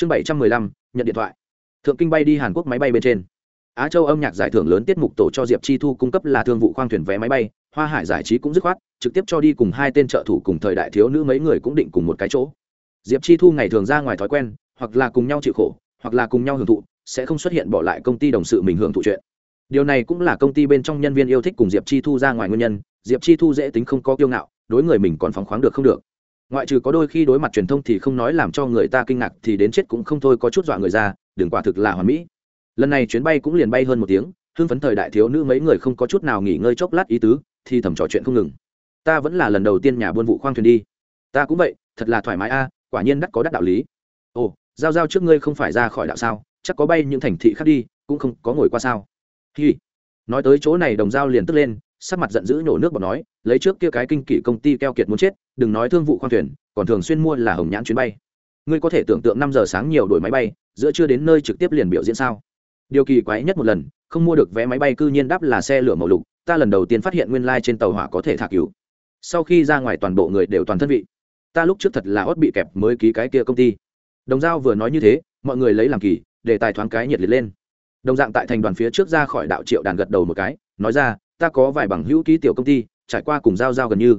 chương bảy trăm mười lăm, nhận điện thoại. Thượng kinh bay đi hàn quốc máy bay bên trên. Á châu âm nhạc giải thưởng lớn tiết mục tổ cho diệp chi thu cung cấp là thương vụ khoang thuyền vé máy bay, hoa hải giải trí cũng dứt khoát, trực tiếp cho đi cùng hai tên trợ thủ cùng thời đại thiếu nữ mấy người cũng định cùng một cái chỗ. Diệp chi thu ngày thường ra ngoài thói quen, hoặc là cùng nhau chịu khổ, hoặc là cùng nhau hưởng thụ, sẽ không xuất hiện bỏ lại công ty đồng sự mình hưởng thụ chuyện. Điều này cũng là công ty bên trong nhân viên yêu thích cùng diệp chi thu ra ngoài nguyên nhân, diệp chi thu dễ tính không có kiêu ngạo, đối người mình còn phóng khoáng được không được ngoại trừ có đôi khi đối mặt truyền thông thì không nói làm cho người ta kinh ngạc thì đến chết cũng không thôi có chút dọa người ra, đừng quả thực là hoàn mỹ. Lần này chuyến bay cũng liền bay hơn một tiếng, hưng phấn thời đại thiếu nữ mấy người không có chút nào nghỉ ngơi chốc lát ý tứ, thì thầm trò chuyện không ngừng. Ta vẫn là lần đầu tiên nhà buôn vụ khoang thuyền đi. Ta cũng vậy, thật là thoải mái a, quả nhiên đắt có đắt đạo lý. Ồ, giao giao trước ngươi không phải ra khỏi đạo sao, chắc có bay những thành thị khác đi, cũng không có ngồi qua sao. Hi. Nói tới chỗ này đồng giao liền tức lên sắc mặt giận dữ nhổ nước bọt nói, lấy trước kia cái kinh kỷ công ty keo kiệt muốn chết, đừng nói thương vụ khoang thuyền, còn thường xuyên mua là hồng nhãn chuyến bay. Ngươi có thể tưởng tượng năm giờ sáng nhiều đổi máy bay, giữa chưa đến nơi trực tiếp liền biểu diễn sao? Điều kỳ quái nhất một lần, không mua được vé máy bay cư nhiên đáp là xe lửa màu lục, ta lần đầu tiên phát hiện nguyên lai、like、trên tàu hỏa có thể thả cứu sau khi ra ngoài toàn bộ người đều toàn thân vị, ta lúc trước thật là ót bị kẹp mới ký cái kia công ty. Đồng giao vừa nói như thế, mọi người lấy làm kỳ, để tài thoáng cái nhiệt liệt lên. Đồng dạng tại thành đoàn phía trước ra khỏi đạo triệu đàn gật đầu một cái, nói ra ta có vài bằng hữu ký tiểu công ty, trải qua cùng giao giao gần như.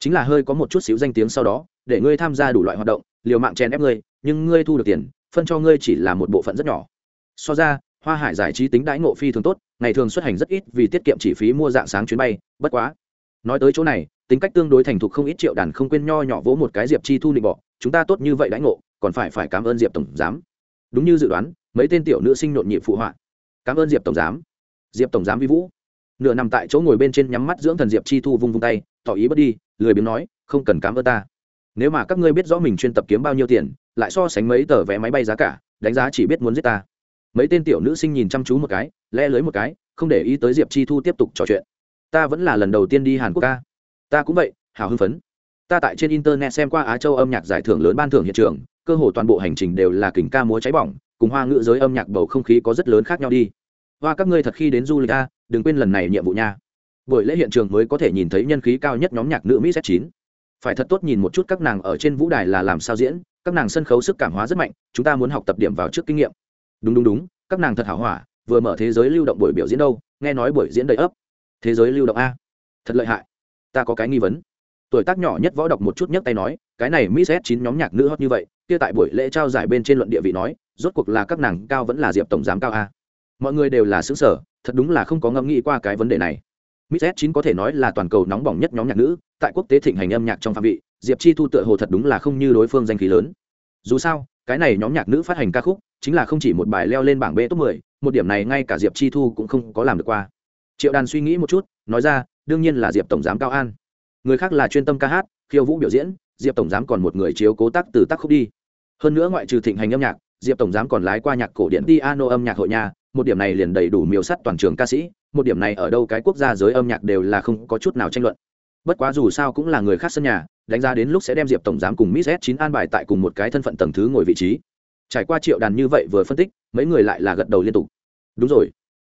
Chính là hơi có một chút xíu danh tiếng sau đó, để ngươi tham gia đủ loại hoạt động, liều mạng chèn ép ngươi, nhưng ngươi thu được tiền, phân cho ngươi chỉ là một bộ phận rất nhỏ. So ra, hoa hải giải trí tính đãi ngộ phi thường tốt, ngày thường xuất hành rất ít vì tiết kiệm chi phí mua dạng sáng chuyến bay, bất quá. Nói tới chỗ này, tính cách tương đối thành thục không ít triệu đàn không quên nho nhỏ vỗ một cái diệp chi thu định bỏ chúng ta tốt như vậy đãi ngộ, còn phải phải cảm ơn diệp tổng giám. Đúng như dự đoán, mấy tên tiểu nữ sinh nhộn nhịp phụ họa. Cảm ơn diệp tổng giám. Diệp tổng giám vi vũ nửa nằm tại chỗ ngồi bên trên nhắm mắt dưỡng thần diệp chi thu vung vung tay, tỏ ý bớt đi, lười biếng nói, không cần cám ơn ta. Nếu mà các ngươi biết rõ mình chuyên tập kiếm bao nhiêu tiền, lại so sánh mấy tờ vé máy bay giá cả, đánh giá chỉ biết muốn giết ta. Mấy tên tiểu nữ sinh nhìn chăm chú một cái, le lưới một cái, không để ý tới diệp chi thu tiếp tục trò chuyện. Ta vẫn là lần đầu tiên đi hàn quốc ca. Ta cũng vậy, hào hưng phấn. Ta tại trên internet xem qua á châu âm nhạc giải thưởng lớn ban thưởng hiện trường, cơ hồ toàn bộ hành trình đều là kình ca múa cháy bỏng, cùng hoa ngữ giới âm nhạc bầu không khí có rất lớn khác nhau đi. Hoa, các ngươi thật khi đến du lịch a đừng quên lần này nhiệm vụ nha. Buổi lễ hiện trường mới có thể nhìn thấy nhân khí cao nhất nhóm nhạc nữ mỹ z chín. Phải thật tốt nhìn một chút các nàng ở trên vũ đài là làm sao diễn, các nàng sân khấu sức cảm hóa rất mạnh, chúng ta muốn học tập điểm vào trước kinh nghiệm. Đúng đúng đúng, các nàng thật hảo hỏa, vừa mở thế giới lưu động buổi biểu diễn đâu, nghe nói buổi diễn đầy ấp. Thế giới lưu động a. Thật lợi hại. Ta có cái nghi vấn. Tuổi tác nhỏ nhất võ đọc một chút nhấc tay nói, cái này miss s chín nhóm nhạc nữ hot như vậy, kia tại buổi lễ trao giải bên trên luận địa vị nói, rốt cuộc là các nàng cao vẫn là diệp tổng giám cao a mọi người đều là xứng sở thật đúng là không có ngẫm nghĩ qua cái vấn đề này. Miss s chín có thể nói là toàn cầu nóng bỏng nhất nhóm nhạc nữ tại quốc tế thịnh hành âm nhạc trong phạm vị diệp chi thu tựa hồ thật đúng là không như đối phương danh khí lớn. Dù sao cái này nhóm nhạc nữ phát hành ca khúc chính là không chỉ một bài leo lên bảng b top 10, một điểm này ngay cả diệp chi thu cũng không có làm được qua. Triệu đàn suy nghĩ một chút nói ra đương nhiên là diệp tổng giám cao an. Người khác là chuyên tâm ca hát khiêu vũ biểu diễn diệp tổng giám còn một người chiếu cố tác từ tác khúc đi. Hơn nữa ngoại trừ thịnh hành âm nhạc diệp tổng giám còn lái qua nhạc cổ điển piano âm nhạc hội nhà một điểm này liền đầy đủ miêu sắt toàn trường ca sĩ, một điểm này ở đâu cái quốc gia giới âm nhạc đều là không có chút nào tranh luận. Bất quá dù sao cũng là người khác sân nhà, đánh giá đến lúc sẽ đem diệp tổng giám cùng miss s chín an bài tại cùng một cái thân phận tầng thứ ngồi vị trí. Trải qua triệu đàn như vậy vừa phân tích, mấy người lại là gật đầu liên tục. Đúng rồi.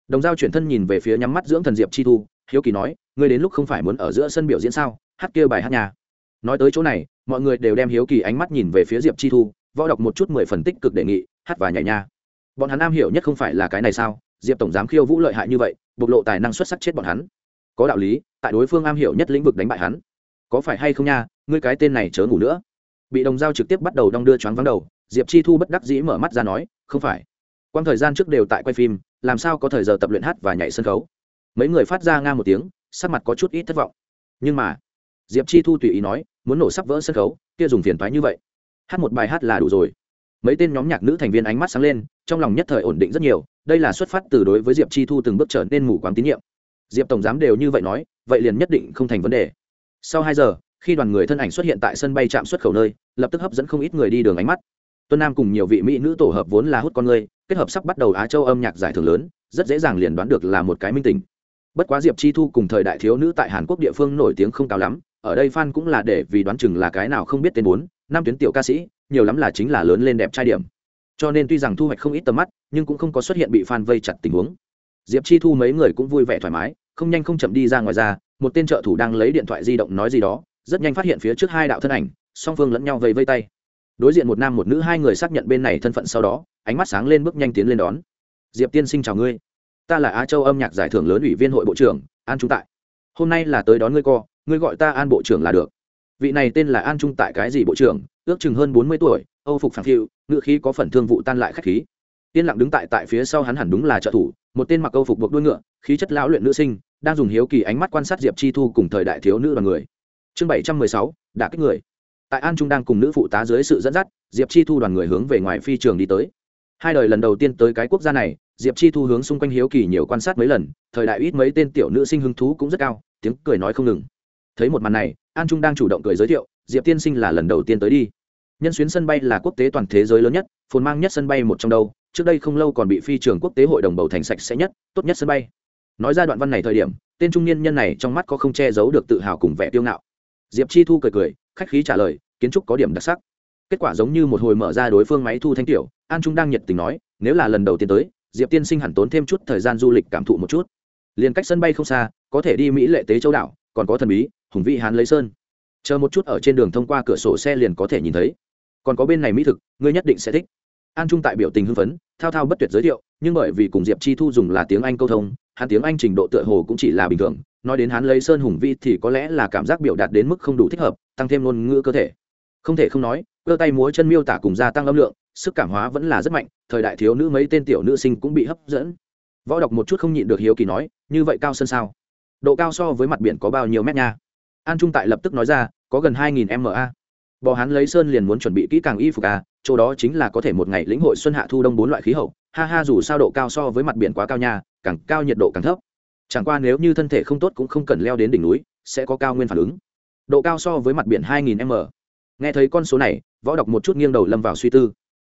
Đồng giao chuyển thân nhìn về phía nhắm mắt dưỡng thần diệp chi thu, hiếu kỳ nói, ngươi đến lúc không phải muốn ở giữa sân biểu diễn sao? Hát kia bài hát nhà. Nói tới chỗ này, mọi người đều đem hiếu kỳ ánh mắt nhìn về phía diệp chi thu, võ đọc một chút mười phần tích cực đề nghị, hát và nhảy nha bọn hắn am hiểu nhất không phải là cái này sao? Diệp tổng giám khiêu vũ lợi hại như vậy, bộc lộ tài năng xuất sắc chết bọn hắn. Có đạo lý, tại đối phương am hiểu nhất lĩnh vực đánh bại hắn. Có phải hay không nha, ngươi cái tên này chớ ngủ nữa. Bị đồng giao trực tiếp bắt đầu đong đưa choáng vắng đầu, diệp chi thu bất đắc dĩ mở mắt ra nói, không phải. Quang thời gian trước đều tại quay phim, làm sao có thời giờ tập luyện hát và nhảy sân khấu? Mấy người phát ra nga một tiếng, sắc mặt có chút ít thất vọng. Nhưng mà, diệp chi thu tùy ý nói, muốn nổ sắp vỡ sân khấu, kia dùng phiền thoái như vậy. Hát một bài hát là đủ rồi mấy tên nhóm nhạc nữ thành viên ánh mắt sáng lên, trong lòng nhất thời ổn định rất nhiều, đây là xuất phát từ đối với diệp chi thu từng bước trở nên mù quáng tín nhiệm. Diệp tổng giám đều như vậy nói, vậy liền nhất định không thành vấn đề. Sau hai giờ, khi đoàn người thân ảnh xuất hiện tại sân bay trạm xuất khẩu nơi, lập tức hấp dẫn không ít người đi đường ánh mắt. Tuân nam cùng nhiều vị mỹ nữ tổ hợp vốn là hút con người, kết hợp sắp bắt đầu á châu âm nhạc giải thưởng lớn, rất dễ dàng liền đoán được là một cái minh tình. Bất quá diệp chi thu cùng thời đại thiếu nữ tại hàn quốc địa phương nổi tiếng không cao lắm, ở đây fan cũng là để vì đoán chừng là cái nào không biết tên bốn, năm tuyến tiểu ca sĩ nhiều lắm là chính là lớn lên đẹp trai điểm. Cho nên tuy rằng thu hoạch không ít tầm mắt, nhưng cũng không có xuất hiện bị phan vây chặt tình huống. Diệp chi thu mấy người cũng vui vẻ thoải mái, không nhanh không chậm đi ra ngoài ra, một tên trợ thủ đang lấy điện thoại di động nói gì đó, rất nhanh phát hiện phía trước hai đạo thân ảnh, song phương lẫn nhau vây vây tay. Đối diện một nam một nữ hai người xác nhận bên này thân phận sau đó, ánh mắt sáng lên bước nhanh tiến lên đón. Diệp tiên sinh chào ngươi. Ta là á châu âm nhạc giải thưởng lớn ủy viên hội bộ trưởng, an trung tại. Hôm nay là tới đón ngươi co, ngươi gọi ta an bộ trưởng là được. Vị này tên là an trung tại cái gì bộ trưởng? Ước chừng hơn bốn mươi tuổi, âu phục phản phiu, ngựa khí có phần thương vụ tan lại khách khí. Yên lặng đứng tại tại phía sau hắn hẳn đúng là trợ thủ, một tên mặc âu phục buộc đuôi ngựa, khí chất lão luyện nữ sinh, đang dùng hiếu kỳ ánh mắt quan sát diệp chi thu cùng thời đại thiếu nữ đoàn người. Chương bảy trăm mười sáu đã kích người. Tại an trung đang cùng nữ phụ tá dưới sự dẫn dắt, diệp chi thu đoàn người hướng về ngoài phi trường đi tới. Hai đời lần đầu tiên tới cái quốc gia này, diệp chi thu hướng xung quanh hiếu kỳ nhiều quan sát mấy lần, thời đại ít mấy tên tiểu nữ sinh hứng thú cũng rất cao, tiếng cười nói không ngừng. Thấy một màn này, an trung đang chủ động cười giới thiệu diệp tiên sinh là lần đầu tiên tới đi. Nhân xuyến sân bay là quốc tế toàn thế giới lớn nhất, phồn mang nhất sân bay một trong đâu. Trước đây không lâu còn bị phi trường quốc tế hội đồng bầu thành sạch sẽ nhất, tốt nhất sân bay. Nói ra đoạn văn này thời điểm, tên trung niên nhân này trong mắt có không che giấu được tự hào cùng vẻ tiêu ngạo. Diệp chi thu cười cười, khách khí trả lời, kiến trúc có điểm đặc sắc. Kết quả giống như một hồi mở ra đối phương máy thu thanh tiểu, an trung đang nhiệt tình nói, nếu là lần đầu tiên tới, diệp tiên sinh hẳn tốn thêm chút thời gian du lịch cảm thụ một chút. Liền cách sân bay không xa, có thể đi mỹ lệ tế châu đảo, còn có thần bí, hùng vị hán lấy sơn chờ một chút ở trên đường thông qua cửa sổ xe liền có thể nhìn thấy. Còn có bên này mỹ thực, ngươi nhất định sẽ thích. An trung tại biểu tình hưng phấn, thao thao bất tuyệt giới thiệu, nhưng bởi vì cùng diệp chi thu dùng là tiếng anh câu thông, hắn tiếng anh trình độ tựa hồ cũng chỉ là bình thường, nói đến hắn lấy sơn hùng vi thì có lẽ là cảm giác biểu đạt đến mức không đủ thích hợp, tăng thêm ngôn ngữ cơ thể. Không thể không nói cơ tay múa chân miêu tả cùng gia tăng âm lượng, sức cảm hóa vẫn là rất mạnh, thời đại thiếu nữ mấy tên tiểu nữ sinh cũng bị hấp dẫn. Võ đọc một chút không nhịn được hiếu kỳ nói, như vậy cao sân sao? Độ cao so với mặt biển có bao nhiêu mét nha? An trung tại lập tức nói ra, có gần hai nghìn ma bò hắn lấy sơn liền muốn chuẩn bị kỹ càng y phục à chỗ đó chính là có thể một ngày lĩnh hội xuân hạ thu đông bốn loại khí hậu. Ha ha, dù sao độ cao so với mặt biển quá cao nha, càng cao nhiệt độ càng thấp. Chẳng qua nếu như thân thể không tốt cũng không cần leo đến đỉnh núi, sẽ có cao nguyên phản ứng. Độ cao so với mặt biển 2000 m. Nghe thấy con số này, võ đọc một chút nghiêng đầu lâm vào suy tư.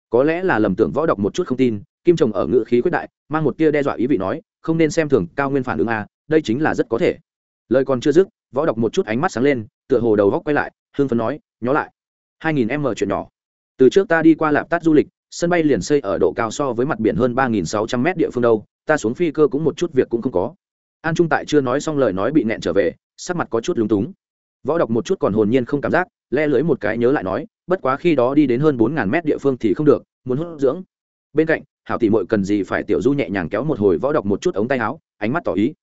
Có lẽ là lầm tưởng võ đọc một chút không tin, kim trồng ở ngự khí quyết đại, mang một tia đe dọa ý vị nói, không nên xem thường cao nguyên phản ứng a đây chính là rất có thể lời còn chưa dứt, võ đọc một chút ánh mắt sáng lên, tựa hồ đầu góc quay lại hương phấn nói, nhó lại. 2000 m chuyện nhỏ. Từ trước ta đi qua lạp tát du lịch, sân bay liền xây ở độ cao so với mặt biển hơn 3.600 m địa phương đâu, ta xuống phi cơ cũng một chút việc cũng không có. An trung tại chưa nói xong lời nói bị nẹn trở về, sắc mặt có chút lúng túng. Võ đọc một chút còn hồn nhiên không cảm giác, le lưới một cái nhớ lại nói, bất quá khi đó đi đến hơn bốn ngàn mét địa phương thì không được, muốn hút dưỡng. Bên cạnh, hảo tỷ mội cần gì phải tiểu du nhẹ nhàng kéo một hồi võ đọc một chút ống tay áo, ánh mắt tỏ ý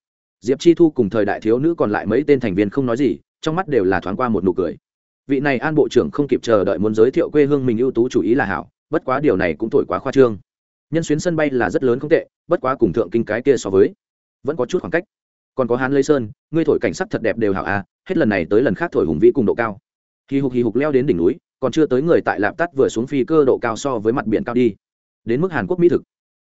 diệp chi thu cùng thời đại thiếu nữ còn lại mấy tên thành viên không nói gì, trong mắt đều là thoáng qua một nụ cười. Vị này an bộ trưởng không kịp chờ đợi muốn giới thiệu quê hương mình ưu tú chủ ý là hảo, bất quá điều này cũng thổi quá khoa trương. Nhân xuyến sân bay là rất lớn không tệ, bất quá cùng thượng kinh cái kia so với, vẫn có chút khoảng cách. Còn có hán lây sơn, ngươi thổi cảnh sắc thật đẹp đều hảo a hết lần này tới lần khác thổi hùng vĩ cùng độ cao. Hì hục hì hục leo đến đỉnh núi, còn chưa tới người tại lạp tắt vừa xuống phi cơ độ cao so với mặt biển cao đi. Đến mức hàn quốc mỹ thực.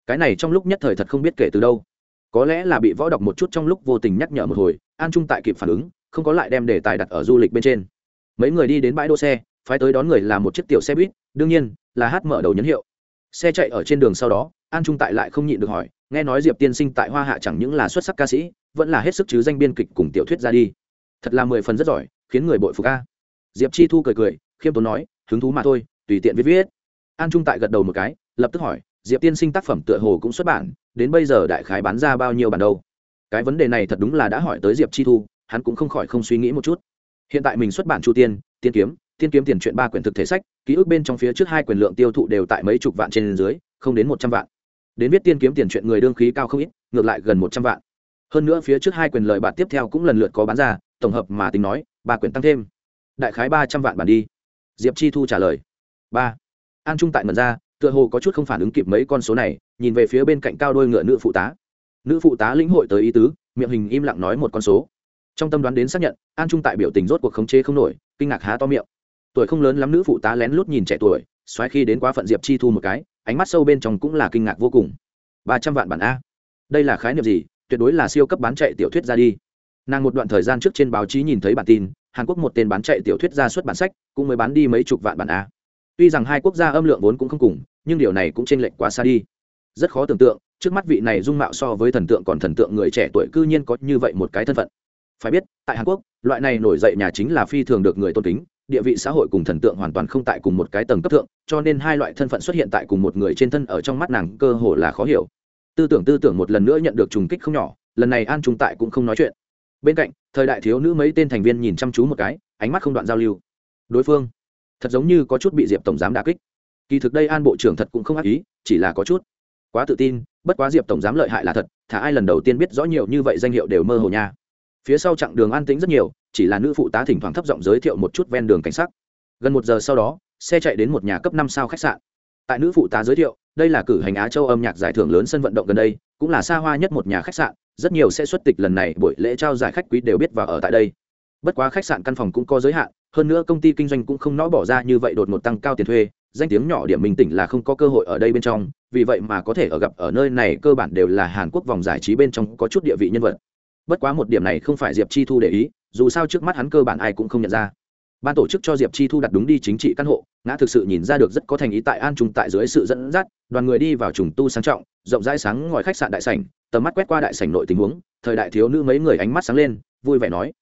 Cái này trong lúc nhất thời thật không biết kể từ đâu có lẽ là bị võ đọc một chút trong lúc vô tình nhắc nhở một hồi, an trung tại kịp phản ứng, không có lại đem đề tài đặt ở du lịch bên trên. Mấy người đi đến bãi đỗ xe, phái tới đón người là một chiếc tiểu xe buýt, đương nhiên, là hát mở đầu nhấn hiệu. Xe chạy ở trên đường sau đó, an trung tại lại không nhịn được hỏi, nghe nói diệp tiên sinh tại hoa hạ chẳng những là xuất sắc ca sĩ, vẫn là hết sức chứ danh biên kịch cùng tiểu thuyết ra đi. Thật là mười phần rất giỏi, khiến người bội phục ca diệp chi thu cười cười, khiêm tốn nói, hứng thú mà thôi, tùy tiện viết viết. An trung tại gật đầu một cái, lập tức hỏi diệp tiên sinh tác phẩm tựa hồ cũng xuất bản, đến bây giờ đại khái bán ra bao nhiêu bản đâu? Cái vấn đề này thật đúng là đã hỏi tới diệp chi thu, hắn cũng không khỏi không suy nghĩ một chút. Hiện tại mình xuất bản chu tiên tiên kiếm tiên kiếm tiền chuyện ba quyển thực thể sách, ký ức bên trong phía trước hai quyển lượng tiêu thụ đều tại mấy chục vạn trên dưới, không đến một trăm vạn. Đến viết tiên kiếm tiền chuyện người đương khí cao không ít, ngược lại gần một trăm vạn. Hơn nữa phía trước hai quyền lợi bạn tiếp theo cũng lần lượt có bán ra, tổng hợp mà tính nói, ba quyển tăng thêm. Đại khái ba trăm vạn bản đi. Diệp chi thu trả lời. Ba. An trung tại mật ra tựa hồ có chút không phản ứng kịp mấy con số này, nhìn về phía bên cạnh cao đôi ngựa nữ phụ tá. Nữ phụ tá lĩnh hội tới ý tứ, miệng hình im lặng nói một con số. Trong tâm đoán đến xác nhận, an trung tại biểu tình rốt cuộc khống chế không nổi, kinh ngạc há to miệng. Tuổi không lớn lắm nữ phụ tá lén lút nhìn trẻ tuổi, xoáy khi đến quá phận diệp chi thu một cái, ánh mắt sâu bên trong cũng là kinh ngạc vô cùng. Ba trăm vạn bản a. Đây là khái niệm gì? Tuyệt đối là siêu cấp bán chạy tiểu thuyết ra đi. Nàng một đoạn thời gian trước trên báo chí nhìn thấy bản tin, hàn quốc một tên bán chạy tiểu thuyết ra xuất bản sách, cũng mới bán đi mấy chục vạn bản a. Tuy rằng hai quốc gia âm lượng vốn cũng không cùng nhưng điều này cũng chênh lệch quá xa đi. Rất khó tưởng tượng, trước mắt vị này dung mạo so với thần tượng còn thần tượng người trẻ tuổi cư nhiên có như vậy một cái thân phận. Phải biết, tại hàn quốc, loại này nổi dậy nhà chính là phi thường được người tôn kính, địa vị xã hội cùng thần tượng hoàn toàn không tại cùng một cái tầng cấp thượng, cho nên hai loại thân phận xuất hiện tại cùng một người trên thân ở trong mắt nàng cơ hồ là khó hiểu. Tư tưởng tư tưởng một lần nữa nhận được trùng kích không nhỏ, lần này an trung tại cũng không nói chuyện. Bên cạnh, thời đại thiếu nữ mấy tên thành viên nhìn chăm chú một cái, ánh mắt không đoạn giao lưu. Đối phương, thật giống như có chút bị diệp tổng giám đà kích kỳ thực đây an bộ trưởng thật cũng không ác ý, chỉ là có chút quá tự tin, bất quá diệp tổng giám lợi hại là thật, thả ai lần đầu tiên biết rõ nhiều như vậy danh hiệu đều mơ hồ nha. Phía sau chặng đường an tĩnh rất nhiều, chỉ là nữ phụ tá thỉnh thoảng thấp giọng giới thiệu một chút ven đường cảnh sắc. Gần một giờ sau đó, xe chạy đến một nhà cấp năm sao khách sạn. Tại nữ phụ tá giới thiệu, đây là cử hành á châu âm nhạc giải thưởng lớn sân vận động gần đây, cũng là xa hoa nhất một nhà khách sạn, rất nhiều sẽ xuất tịch lần này buổi lễ trao giải khách quý đều biết và ở tại đây bất quá khách sạn căn phòng cũng có giới hạn, hơn nữa công ty kinh doanh cũng không nó bỏ ra như vậy đột ngột tăng cao tiền thuê, danh tiếng nhỏ điểm mình tỉnh là không có cơ hội ở đây bên trong, vì vậy mà có thể ở gặp ở nơi này cơ bản đều là hàn quốc vòng giải trí bên trong có chút địa vị nhân vật. Bất quá một điểm này không phải diệp chi thu để ý, dù sao trước mắt hắn cơ bản ai cũng không nhận ra. Ban tổ chức cho diệp chi thu đặt đúng đi chính trị căn hộ, ngã thực sự nhìn ra được rất có thành ý tại an trung tại dưới sự dẫn dắt, đoàn người đi vào trùng tu sang trọng, rộng rãi sáng ngoài khách sạn đại sảnh, tầm mắt quét qua đại sảnh nội tình huống, thời đại thiếu nữ mấy người ánh mắt sáng lên, vui vẻ nói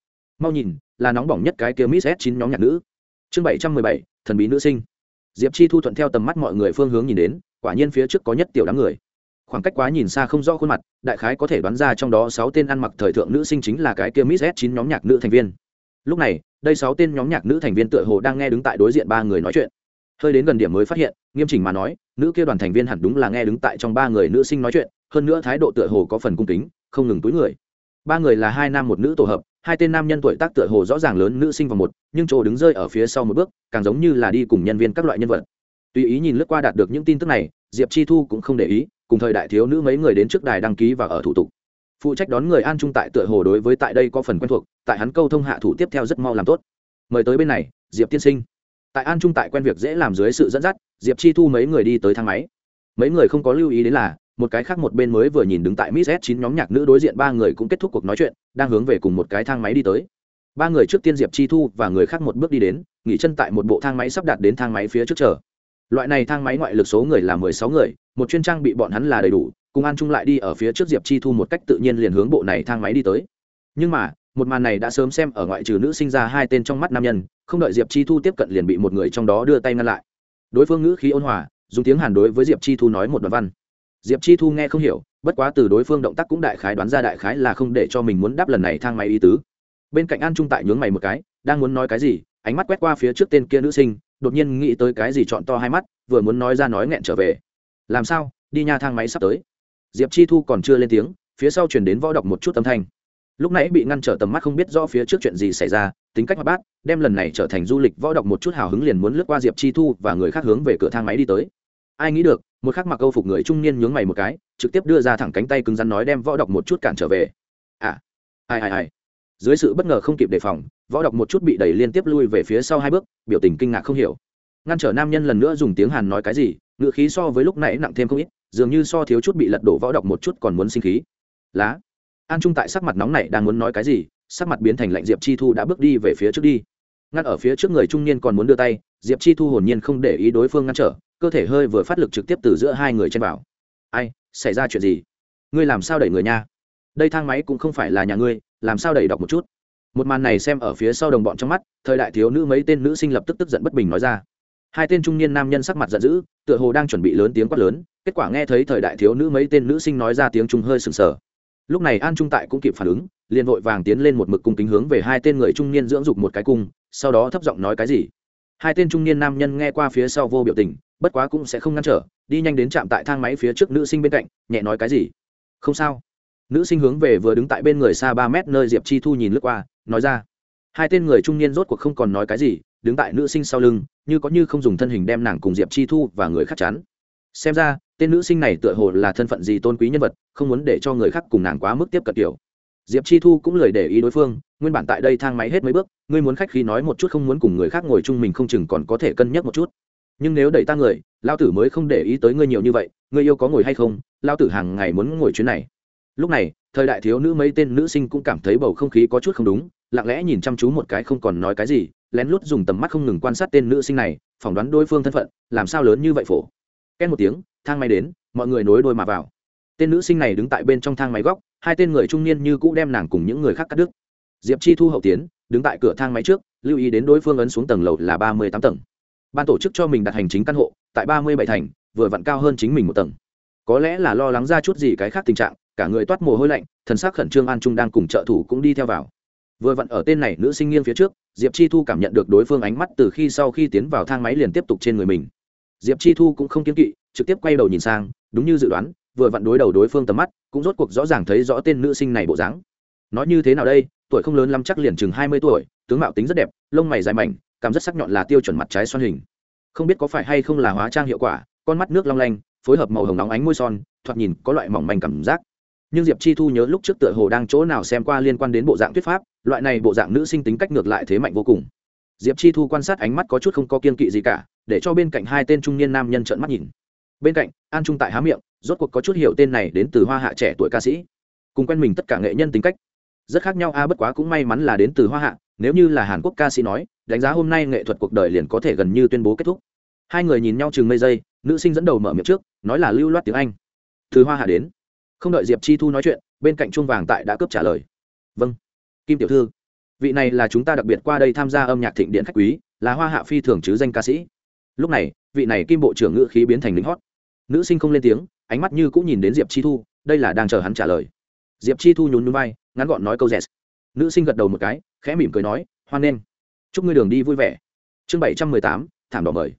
mau nhìn, là nóng bỏng nhất cái kia miss s chín nhóm nhạc nữ. Chương bảy trăm mười bảy, thần bí nữ sinh. Diệp chi thu thuận theo tầm mắt mọi người phương hướng nhìn đến, quả nhiên phía trước có nhất tiểu đám người. Khoảng cách quá nhìn xa không rõ khuôn mặt, đại khái có thể đoán ra trong đó sáu tên ăn mặc thời thượng nữ sinh chính là cái kia miss s chín nhóm nhạc nữ thành viên. Lúc này, đây sáu tên nhóm nhạc nữ thành viên tựa hồ đang nghe đứng tại đối diện ba người nói chuyện. Hơi đến gần điểm mới phát hiện, nghiêm chỉnh mà nói, nữ kia đoàn thành viên hẳn đúng là nghe đứng tại trong ba người nữ sinh nói chuyện, hơn nữa thái độ tựa hồ có phần cung kính, không ngừng túi người. Ba người là hai nam một nữ tổ hợp hai tên nam nhân tuổi tác tựa hồ rõ ràng lớn nữ sinh vào một, nhưng chỗ đứng rơi ở phía sau một bước, càng giống như là đi cùng nhân viên các loại nhân vật. Tùy ý nhìn lướt qua đạt được những tin tức này, diệp chi thu cũng không để ý, cùng thời đại thiếu nữ mấy người đến trước đài đăng ký và ở thủ tục. Phụ trách đón người an trung tại tựa hồ đối với tại đây có phần quen thuộc, tại hắn câu thông hạ thủ tiếp theo rất mau làm tốt. Mời tới bên này, diệp tiên sinh. Tại an trung tại quen việc dễ làm dưới sự dẫn dắt, diệp chi thu mấy người đi tới thang máy. Mấy người không có lưu ý đến là một cái khác một bên mới vừa nhìn đứng tại miss s chín nhóm nhạc nữ đối diện, ba người cũng kết thúc cuộc nói chuyện, đang hướng về cùng một cái thang máy đi tới. Ba người trước tiên diệp chi thu và người khác một bước đi đến, nghỉ chân tại một bộ thang máy sắp đặt đến thang máy phía trước chờ. Loại này thang máy ngoại lực số người là mười sáu người, một chuyên trang bị bọn hắn là đầy đủ, cùng an trung lại đi ở phía trước diệp chi thu một cách tự nhiên liền hướng bộ này thang máy đi tới. Nhưng mà, một màn này đã sớm xem ở ngoại trừ nữ sinh ra hai tên trong mắt nam nhân, không đợi diệp chi thu tiếp cận liền bị một người trong đó đưa tay ngăn lại. Đối phương ngữ khí ôn hòa, dùng tiếng hàn đối với diệp chi thu nói một đoạn văn diệp chi thu nghe không hiểu, bất quá từ đối phương động tác cũng đại khái đoán ra đại khái là không để cho mình muốn đáp lần này thang máy ý tứ. Bên cạnh an trung tại nhướng mày một cái, đang muốn nói cái gì, ánh mắt quét qua phía trước tên kia nữ sinh, đột nhiên nghĩ tới cái gì chọn to hai mắt, vừa muốn nói ra nói nghẹn trở về. Làm sao, đi nha thang máy sắp tới. Diệp chi thu còn chưa lên tiếng, phía sau chuyển đến võ đọc một chút âm thanh. Lúc nãy bị ngăn trở tầm mắt không biết rõ phía trước chuyện gì xảy ra, tính cách hoạt bát, đem lần này trở thành du lịch võ đọc một chút hào hứng liền muốn lướt qua diệp chi thu và người khác hướng về cửa thang máy đi tới. Ai nghĩ được một khắc mặc câu phục người trung niên nhướng mày một cái, trực tiếp đưa ra thẳng cánh tay cứng rắn nói đem võ đọc một chút cản trở về. À ai ai ai. Dưới sự bất ngờ không kịp đề phòng, võ đọc một chút bị đẩy liên tiếp lui về phía sau hai bước, biểu tình kinh ngạc không hiểu. Ngăn trở nam nhân lần nữa dùng tiếng hàn nói cái gì ngựa khí so với lúc nãy nặng thêm không ít, dường như so thiếu chút bị lật đổ võ đọc một chút còn muốn sinh khí. Lá. An trung tại sắc mặt nóng này đang muốn nói cái gì, sắc mặt biến thành lạnh diệp chi thu đã bước đi về phía trước đi. Ngăn ở phía trước người trung niên còn muốn đưa tay diệp chi thu hồn nhiên không để ý đối phương ngăn trở, cơ thể hơi vừa phát lực trực tiếp từ giữa hai người trên vào. Ai, xảy ra chuyện gì? Ngươi làm sao đẩy người nha? Đây thang máy cũng không phải là nhà ngươi, làm sao đẩy đọc một chút? Một màn này xem ở phía sau đồng bọn trong mắt, thời đại thiếu nữ mấy tên nữ sinh lập tức tức giận bất bình nói ra. Hai tên trung niên nam nhân sắc mặt giận dữ, tựa hồ đang chuẩn bị lớn tiếng quát lớn, kết quả nghe thấy thời đại thiếu nữ mấy tên nữ sinh nói ra tiếng trung hơi sừng sờ. Lúc này an trung tại cũng kịp phản ứng, liền vội vàng tiến lên một mực cung kính hướng về hai tên người trung niên dưỡng dục một cái cung, sau đó thấp giọng nói cái gì? Hai tên trung niên nam nhân nghe qua phía sau vô biểu tình, bất quá cũng sẽ không ngăn trở, đi nhanh đến trạm tại thang máy phía trước nữ sinh bên cạnh, nhẹ nói cái gì? Không sao. Nữ sinh hướng về vừa đứng tại bên người xa ba mét nơi diệp chi thu nhìn lướt qua, nói ra. Hai tên người trung niên rốt cuộc không còn nói cái gì, đứng tại nữ sinh sau lưng, như có như không dùng thân hình đem nàng cùng diệp chi thu và người khác chắn. Xem ra, tên nữ sinh này tựa hồ là thân phận gì tôn quý nhân vật, không muốn để cho người khác cùng nàng quá mức tiếp cận kiểu diệp chi thu cũng lời để ý đối phương, nguyên bản tại đây thang máy hết mấy bước, ngươi muốn khách khi nói một chút không muốn cùng người khác ngồi chung mình không chừng còn có thể cân nhắc một chút. Nhưng nếu đẩy ta người lao tử mới không để ý tới ngươi nhiều như vậy, ngươi yêu có ngồi hay không lao tử hàng ngày muốn ngồi chuyến này. Lúc này, thời đại thiếu nữ mấy tên nữ sinh cũng cảm thấy bầu không khí có chút không đúng, lặng lẽ nhìn chăm chú một cái không còn nói cái gì, lén lút dùng tầm mắt không ngừng quan sát tên nữ sinh này, phỏng đoán đối phương thân phận, làm sao lớn như vậy phổ. Ken một tiếng, thang máy đến, mọi người nối đôi mà vào tên nữ sinh này đứng tại bên trong thang máy góc, hai tên người trung niên như cũ đem nàng cùng những người khác cắt đứt. Diệp chi thu hậu tiến, đứng tại cửa thang máy trước, lưu ý đến đối phương ấn xuống tầng lầu là ba mươi tám tầng. Ban tổ chức cho mình đặt hành chính căn hộ, tại ba mươi bảy thành, vừa vặn cao hơn chính mình một tầng. Có lẽ là lo lắng ra chút gì cái khác tình trạng, cả người toát mồ hôi lạnh, thần sắc khẩn trương an trung đang cùng trợ thủ cũng đi theo vào. Vừa vặn ở tên này nữ sinh nghiêng phía trước, diệp chi thu cảm nhận được đối phương ánh mắt từ khi sau khi tiến vào thang máy liền tiếp tục trên người mình. Diệp chi thu cũng không kiếm kỵ, trực tiếp quay đầu nhìn sang, đúng như dự đoán vừa vặn đối đầu đối phương tầm mắt, cũng rốt cuộc rõ ràng thấy rõ tên nữ sinh này bộ dáng. Nói như thế nào đây? Tuổi không lớn lắm chắc liền chừng hai mươi tuổi, tướng mạo tính rất đẹp, lông mày dài mảnh, cảm rất sắc nhọn là tiêu chuẩn mặt trái xoan hình. Không biết có phải hay không là hóa trang hiệu quả, con mắt nước long lanh, phối hợp màu hồng nóng ánh môi son, thoạt nhìn có loại mỏng manh cảm giác. Nhưng diệp chi thu nhớ lúc trước tựa hồ đang chỗ nào xem qua liên quan đến bộ dạng thuyết pháp, loại này bộ dạng nữ sinh tính cách ngược lại thế mạnh vô cùng. Diệp chi thu quan sát ánh mắt có chút không có kiên kỵ gì cả, để cho bên cạnh hai tên trung niên nam nhân trợn mắt nhìn bên cạnh, an trung tại há miệng, rốt cuộc có chút hiểu tên này đến từ hoa hạ trẻ tuổi ca sĩ. Cùng quen mình tất cả nghệ nhân tính cách. Rất khác nhau a, bất quá cũng may mắn là đến từ hoa hạ, nếu như là hàn quốc ca sĩ nói, đánh giá hôm nay nghệ thuật cuộc đời liền có thể gần như tuyên bố kết thúc. Hai người nhìn nhau chừng mây giây, nữ sinh dẫn đầu mở miệng trước, nói là lưu loát tiếng anh. Từ hoa hạ đến. Không đợi diệp chi thu nói chuyện, bên cạnh chuông vàng tại đã cướp trả lời. Vâng. Kim tiểu thư. Vị này là chúng ta đặc biệt qua đây tham gia âm nhạc thịnh điện khách quý, là hoa hạ phi thường chứ danh ca sĩ. Lúc này, vị này kim bộ trưởng ngữ khí biến thành lính hót nữ sinh không lên tiếng, ánh mắt như cũng nhìn đến diệp chi thu, đây là đang chờ hắn trả lời. Diệp chi thu nhún nhún vai, ngắn gọn nói câu rẻ nữ sinh gật đầu một cái, khẽ mỉm cười nói, hoan nghênh. Chúc ngươi đường đi vui vẻ. Chương bảy trăm mười tám, thảm đỏ mời.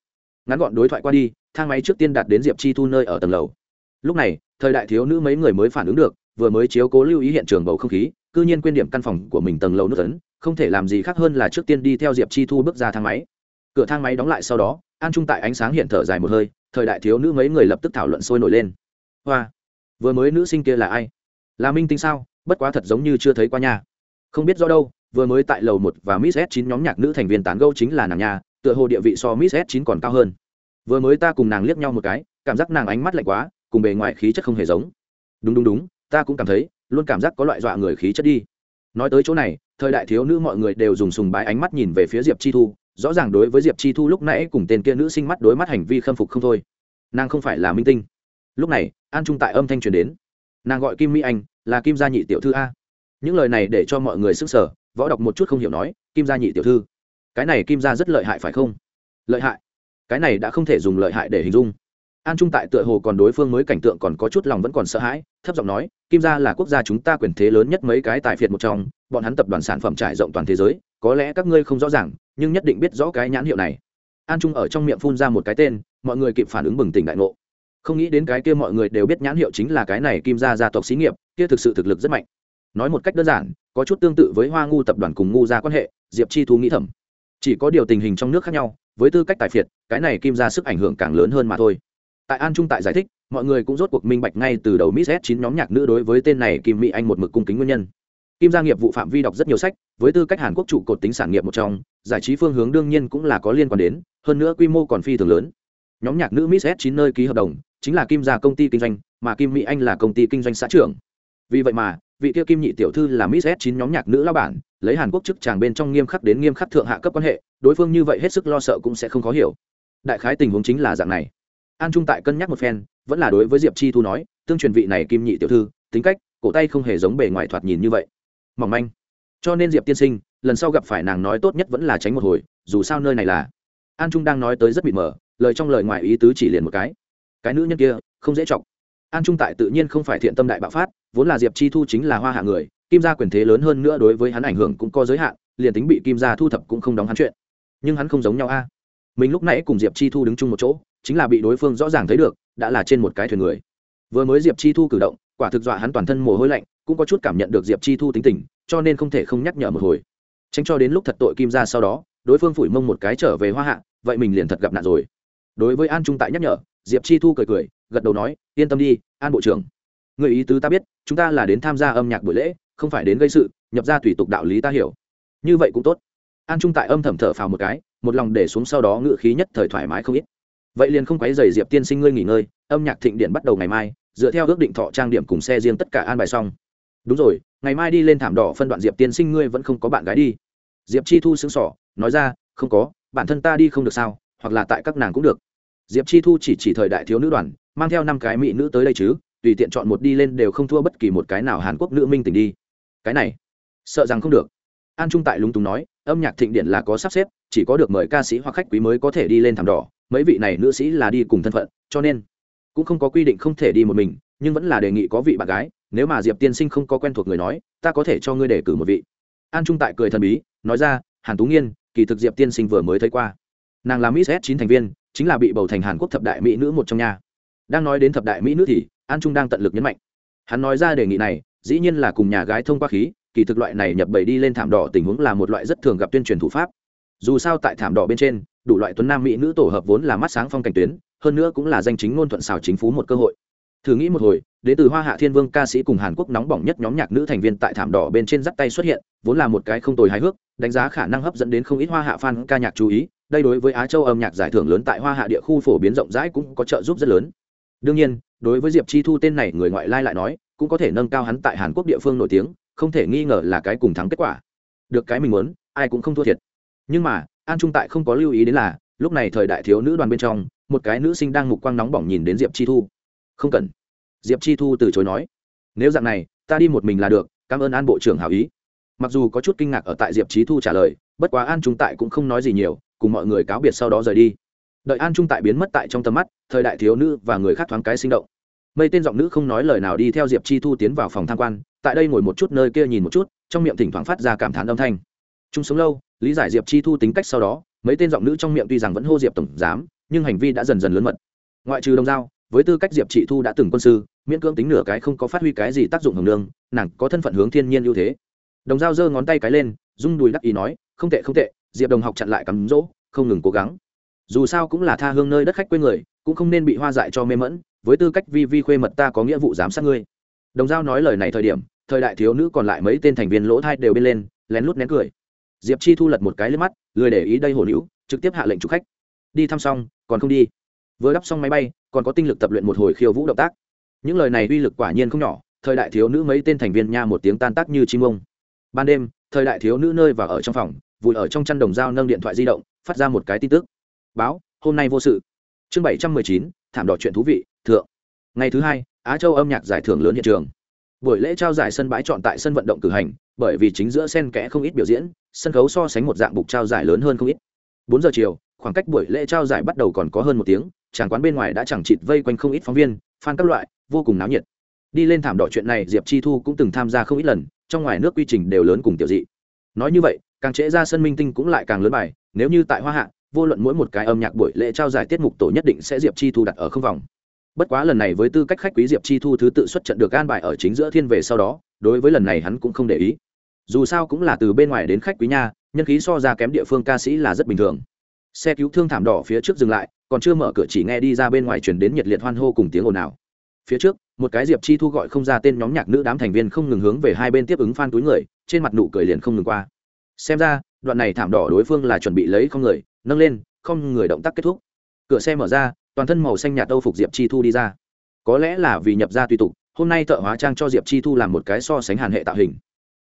Ngắn gọn đối thoại qua đi, thang máy trước tiên đặt đến diệp chi thu nơi ở tầng lầu. Lúc này, thời đại thiếu nữ mấy người mới phản ứng được, vừa mới chiếu cố lưu ý hiện trường bầu không khí, cư nhiên quên điểm căn phòng của mình tầng lầu nước tấn không thể làm gì khác hơn là trước tiên đi theo diệp chi thu bước ra thang máy. Cửa thang máy đóng lại sau đó, an trung tại ánh sáng hiện thở dài một hơi thời đại thiếu nữ mấy người lập tức thảo luận sôi nổi lên. Hoa, vừa mới nữ sinh kia là ai? Là minh tinh sao? Bất quá thật giống như chưa thấy qua nha. Không biết do đâu, vừa mới tại lầu một và miss s 9 nhóm nhạc nữ thành viên tán gẫu chính là nàng nhà tựa hồ địa vị so miss s 9 còn cao hơn. Vừa mới ta cùng nàng liếc nhau một cái, cảm giác nàng ánh mắt lạnh quá, cùng bề ngoài khí chất không hề giống. Đúng đúng đúng, ta cũng cảm thấy, luôn cảm giác có loại dọa người khí chất đi. Nói tới chỗ này, thời đại thiếu nữ mọi người đều dùng sùng bái ánh mắt nhìn về phía diệp chi thu rõ ràng đối với diệp chi thu lúc nãy cùng tên kia nữ sinh mắt đối mắt hành vi khâm phục không thôi. Nàng không phải là minh tinh. Lúc này, an trung tại âm thanh truyền đến. Nàng gọi kim mỹ anh, là kim gia nhị tiểu thư a. Những lời này để cho mọi người sức sở võ đọc một chút không hiểu nói, kim gia nhị tiểu thư. Cái này kim gia rất lợi hại phải không? Lợi hại. Cái này đã không thể dùng lợi hại để hình dung an trung tại tựa hồ còn đối phương mới cảnh tượng còn có chút lòng vẫn còn sợ hãi, thấp giọng nói, kim gia là quốc gia chúng ta quyền thế lớn nhất mấy cái tại phiệt một trong, bọn hắn tập đoàn sản phẩm trải rộng toàn thế giới, có lẽ các ngươi không rõ ràng, nhưng nhất định biết rõ cái nhãn hiệu này. An trung ở trong miệng phun ra một cái tên, mọi người kịp phản ứng bừng tỉnh đại ngộ. Không nghĩ đến cái kia mọi người đều biết nhãn hiệu chính là cái này kim gia gia tộc xí nghiệp, kia thực sự thực lực rất mạnh. Nói một cách đơn giản, có chút tương tự với hoa ngu tập đoàn cùng ngu gia quan hệ, diệp chi thu nghĩ thầm. Chỉ có điều tình hình trong nước khác nhau, với tư cách tài phiệt, cái này kim ra sức ảnh hưởng càng lớn hơn mà thôi tại an trung tại giải thích, mọi người cũng rốt cuộc minh bạch ngay từ đầu miss s chín nhóm nhạc nữ đối với tên này kim mỹ anh một mực cung kính nguyên nhân. Kim gia nghiệp vụ phạm vi đọc rất nhiều sách, với tư cách hàn quốc trụ cột tính sản nghiệp một trong, giải trí phương hướng đương nhiên cũng là có liên quan đến, hơn nữa quy mô còn phi thường lớn. Nhóm nhạc nữ miss s chín nơi ký hợp đồng, chính là kim gia công ty kinh doanh, mà kim mỹ anh là công ty kinh doanh xã trưởng. Vì vậy mà, vị kia kim nhị tiểu thư là miss s chín nhóm nhạc nữ lao bản, lấy hàn quốc chức chàng bên trong nghiêm khắc đến nghiêm khắc thượng hạ cấp quan hệ, đối phương như vậy hết sức lo sợ cũng sẽ không khó hiểu. Đại khái tình huống chính là dạng này an trung tại cân nhắc một phen, vẫn là đối với diệp chi thu nói, tương truyền vị này kim nhị tiểu thư, tính cách, cổ tay không hề giống bề ngoài thoạt nhìn như vậy. Mỏng manh. Cho nên diệp tiên sinh, lần sau gặp phải nàng nói tốt nhất vẫn là tránh một hồi, dù sao nơi này là. An trung đang nói tới rất mịt mờ, lời trong lời ngoài ý tứ chỉ liền một cái. Cái nữ nhân kia, không dễ chọc. An trung tại tự nhiên không phải thiện tâm đại bạo phát, vốn là diệp chi thu chính là hoa hạ người, kim gia quyền thế lớn hơn nữa đối với hắn ảnh hưởng cũng có giới hạn, liền tính bị kim gia thu thập cũng không đóng hắn chuyện. Nhưng hắn không giống nhau a mình lúc nãy cùng diệp chi thu đứng chung một chỗ, chính là bị đối phương rõ ràng thấy được, đã là trên một cái thuyền người. Vừa mới diệp chi thu cử động, quả thực dọa hắn toàn thân mồ hôi lạnh, cũng có chút cảm nhận được diệp chi thu tính tình, cho nên không thể không nhắc nhở một hồi. Tránh cho đến lúc thật tội kim ra sau đó, đối phương phủi mông một cái trở về hoa hạ, vậy mình liền thật gặp nạn rồi. Đối với an trung tại nhắc nhở, diệp chi thu cười cười, gật đầu nói, yên tâm đi, an bộ trưởng. Người ý tứ ta biết, chúng ta là đến tham gia âm nhạc buổi lễ, không phải đến gây sự, nhập ra tùy tục đạo lý ta hiểu. Như vậy cũng tốt. An trung tại âm thầm thở phào một cái một lòng để xuống sau đó ngự khí nhất thời thoải mái không ít. Vậy liền không quấy rầy diệp tiên sinh ngươi nghỉ ngơi, âm nhạc thịnh điện bắt đầu ngày mai, dựa theo ước định thọ trang điểm cùng xe riêng tất cả an bài xong. Đúng rồi, ngày mai đi lên thảm đỏ phân đoạn diệp tiên sinh ngươi vẫn không có bạn gái đi. Diệp chi thu xứng sỏ nói ra, không có, bản thân ta đi không được sao, hoặc là tại các nàng cũng được. Diệp chi thu chỉ chỉ thời đại thiếu nữ đoàn, mang theo năm cái mỹ nữ tới đây chứ, tùy tiện chọn một đi lên đều không thua bất kỳ một cái nào hàn quốc nữ minh tình đi. Cái này, sợ rằng không được. An trung tại lúng túng nói, âm nhạc thịnh điện là có sắp xếp chỉ có được mời ca sĩ hoặc khách quý mới có thể đi lên thảm đỏ, mấy vị này nữ sĩ là đi cùng thân phận, cho nên cũng không có quy định không thể đi một mình, nhưng vẫn là đề nghị có vị bạn gái, nếu mà diệp tiên sinh không có quen thuộc người nói, ta có thể cho ngươi đề cử một vị. An trung tại cười thần bí, nói ra, hàn tú nghiên, kỳ thực diệp tiên sinh vừa mới thấy qua. Nàng là miss s chín thành viên, chính là bị bầu thành hàn quốc thập đại mỹ nữ một trong nhà đang nói đến thập đại mỹ nữ thì, an trung đang tận lực nhấn mạnh. Hắn nói ra đề nghị này, dĩ nhiên là cùng nhà gái thông qua khí, kỳ thực loại này nhập bầy đi lên thảm đỏ tình huống là một loại rất thường gặp tuyên truyền thủ pháp dù sao tại thảm đỏ bên trên, đủ loại tuấn nam mỹ nữ tổ hợp vốn là mắt sáng phong cảnh tuyến, hơn nữa cũng là danh chính ngôn thuận xào chính phú một cơ hội. Thử nghĩ một hồi, đến từ hoa hạ thiên vương ca sĩ cùng hàn quốc nóng bỏng nhất nhóm nhạc nữ thành viên tại thảm đỏ bên trên dắt tay xuất hiện, vốn là một cái không tồi hài hước, đánh giá khả năng hấp dẫn đến không ít hoa hạ fan ca nhạc chú ý, đây đối với á châu âm nhạc giải thưởng lớn tại hoa hạ địa khu phổ biến rộng rãi cũng có trợ giúp rất lớn. Đương nhiên, đối với diệp chi thu tên này người ngoại lai lại nói, cũng có thể nâng cao hắn tại hàn quốc địa phương nổi tiếng, không thể nghi ngờ là cái cùng thắng kết quả. Được cái mình muốn, ai cũng không thua thiệt nhưng mà, an trung tại không có lưu ý đến là, lúc này thời đại thiếu nữ đoàn bên trong, một cái nữ sinh đang mục quang nóng bỏng nhìn đến diệp chi thu. Không cần. Diệp chi thu từ chối nói. Nếu dạng này, ta đi một mình là được, cảm ơn an bộ trưởng hảo ý. Mặc dù có chút kinh ngạc ở tại diệp chi thu trả lời, bất quá an trung tại cũng không nói gì nhiều, cùng mọi người cáo biệt sau đó rời đi. Đợi an trung tại biến mất tại trong tầm mắt, thời đại thiếu nữ và người khác thoáng cái sinh động. Mây tên giọng nữ không nói lời nào đi theo diệp chi thu tiến vào phòng tham quan, tại đây ngồi một chút nơi kia nhìn một chút, trong miệng thỉnh thoảng phát ra cảm thán âm thanh chung sống lâu, lý giải diệp chi thu tính cách sau đó, mấy tên giọng nữ trong miệng tuy rằng vẫn hô diệp tổng giám, nhưng hành vi đã dần dần lớn mật. Ngoại trừ đồng giao, với tư cách diệp chị thu đã từng quân sư, miễn cưỡng tính nửa cái không có phát huy cái gì tác dụng hưởng lương, nàng có thân phận hướng thiên nhiên ưu thế. Đồng giao giơ ngón tay cái lên, rung đùi đắc ý nói, không tệ không tệ, diệp đồng học chặn lại cắm rỗ, không ngừng cố gắng. Dù sao cũng là tha hương nơi đất khách quê người, cũng không nên bị hoa dại cho mê mẫn với tư cách vi vi khuê mật ta có nghĩa vụ giám sát ngươi. Đồng giao nói lời này thời điểm, thời đại thiếu nữ còn lại mấy tên thành viên lỗ thai đều bên lên, lén lút nén cười diệp chi thu lật một cái lên mắt, lười để ý đây hổ hữu trực tiếp hạ lệnh chụp khách. Đi thăm xong, còn không đi. Vừa đắp xong máy bay, còn có tinh lực tập luyện một hồi khiêu vũ động tác. Những lời này uy lực quả nhiên không nhỏ, thời đại thiếu nữ mấy tên thành viên nha một tiếng tan tác như chim ông. Ban đêm, thời đại thiếu nữ nơi và ở trong phòng, vùi ở trong chăn đồng dao nâng điện thoại di động, phát ra một cái tin tức. Báo, hôm nay vô sự. Chương bảy trăm mười chín, thảm đỏ chuyện thú vị, thượng. Ngày thứ hai, á châu âm nhạc giải thưởng lớn hiện trường. Buổi lễ trao giải sân bãi chọn tại sân vận động cử hành bởi vì chính giữa sen kẽ không ít biểu diễn, sân khấu so sánh một dạng bục trao giải lớn hơn không ít. Bốn giờ chiều, khoảng cách buổi lễ trao giải bắt đầu còn có hơn một tiếng, tràng quán bên ngoài đã chẳng chịt vây quanh không ít phóng viên, fan các loại, vô cùng náo nhiệt. Đi lên thảm đỏ chuyện này, diệp chi thu cũng từng tham gia không ít lần, trong ngoài nước quy trình đều lớn cùng tiểu dị. Nói như vậy, càng trễ ra sân minh tinh cũng lại càng lớn bài, nếu như tại hoa hạ, vô luận mỗi một cái âm nhạc buổi lễ trao giải tiết mục tổ nhất định sẽ diệp chi thu đặt ở không vòng. Bất quá lần này với tư cách khách quý diệp chi thu thứ tự xuất trận được gan bài ở chính giữa thiên về sau đó, đối với lần này hắn cũng không để ý dù sao cũng là từ bên ngoài đến khách quý nha, nhân khí so ra kém địa phương ca sĩ là rất bình thường. Xe cứu thương thảm đỏ phía trước dừng lại, còn chưa mở cửa chỉ nghe đi ra bên ngoài chuyển đến nhiệt liệt hoan hô cùng tiếng ồn ào. Phía trước, một cái diệp chi thu gọi không ra tên nhóm nhạc nữ đám thành viên không ngừng hướng về hai bên tiếp ứng phan túi người, trên mặt nụ cười liền không ngừng qua. Xem ra, đoạn này thảm đỏ đối phương là chuẩn bị lấy không người, nâng lên, không người động tác kết thúc. Cửa xe mở ra, toàn thân màu xanh nhạt âu phục diệp chi thu đi ra. Có lẽ là vì nhập ra tùy tục, hôm nay thợ hóa trang cho diệp chi thu làm một cái so sánh hàn hệ tạo hình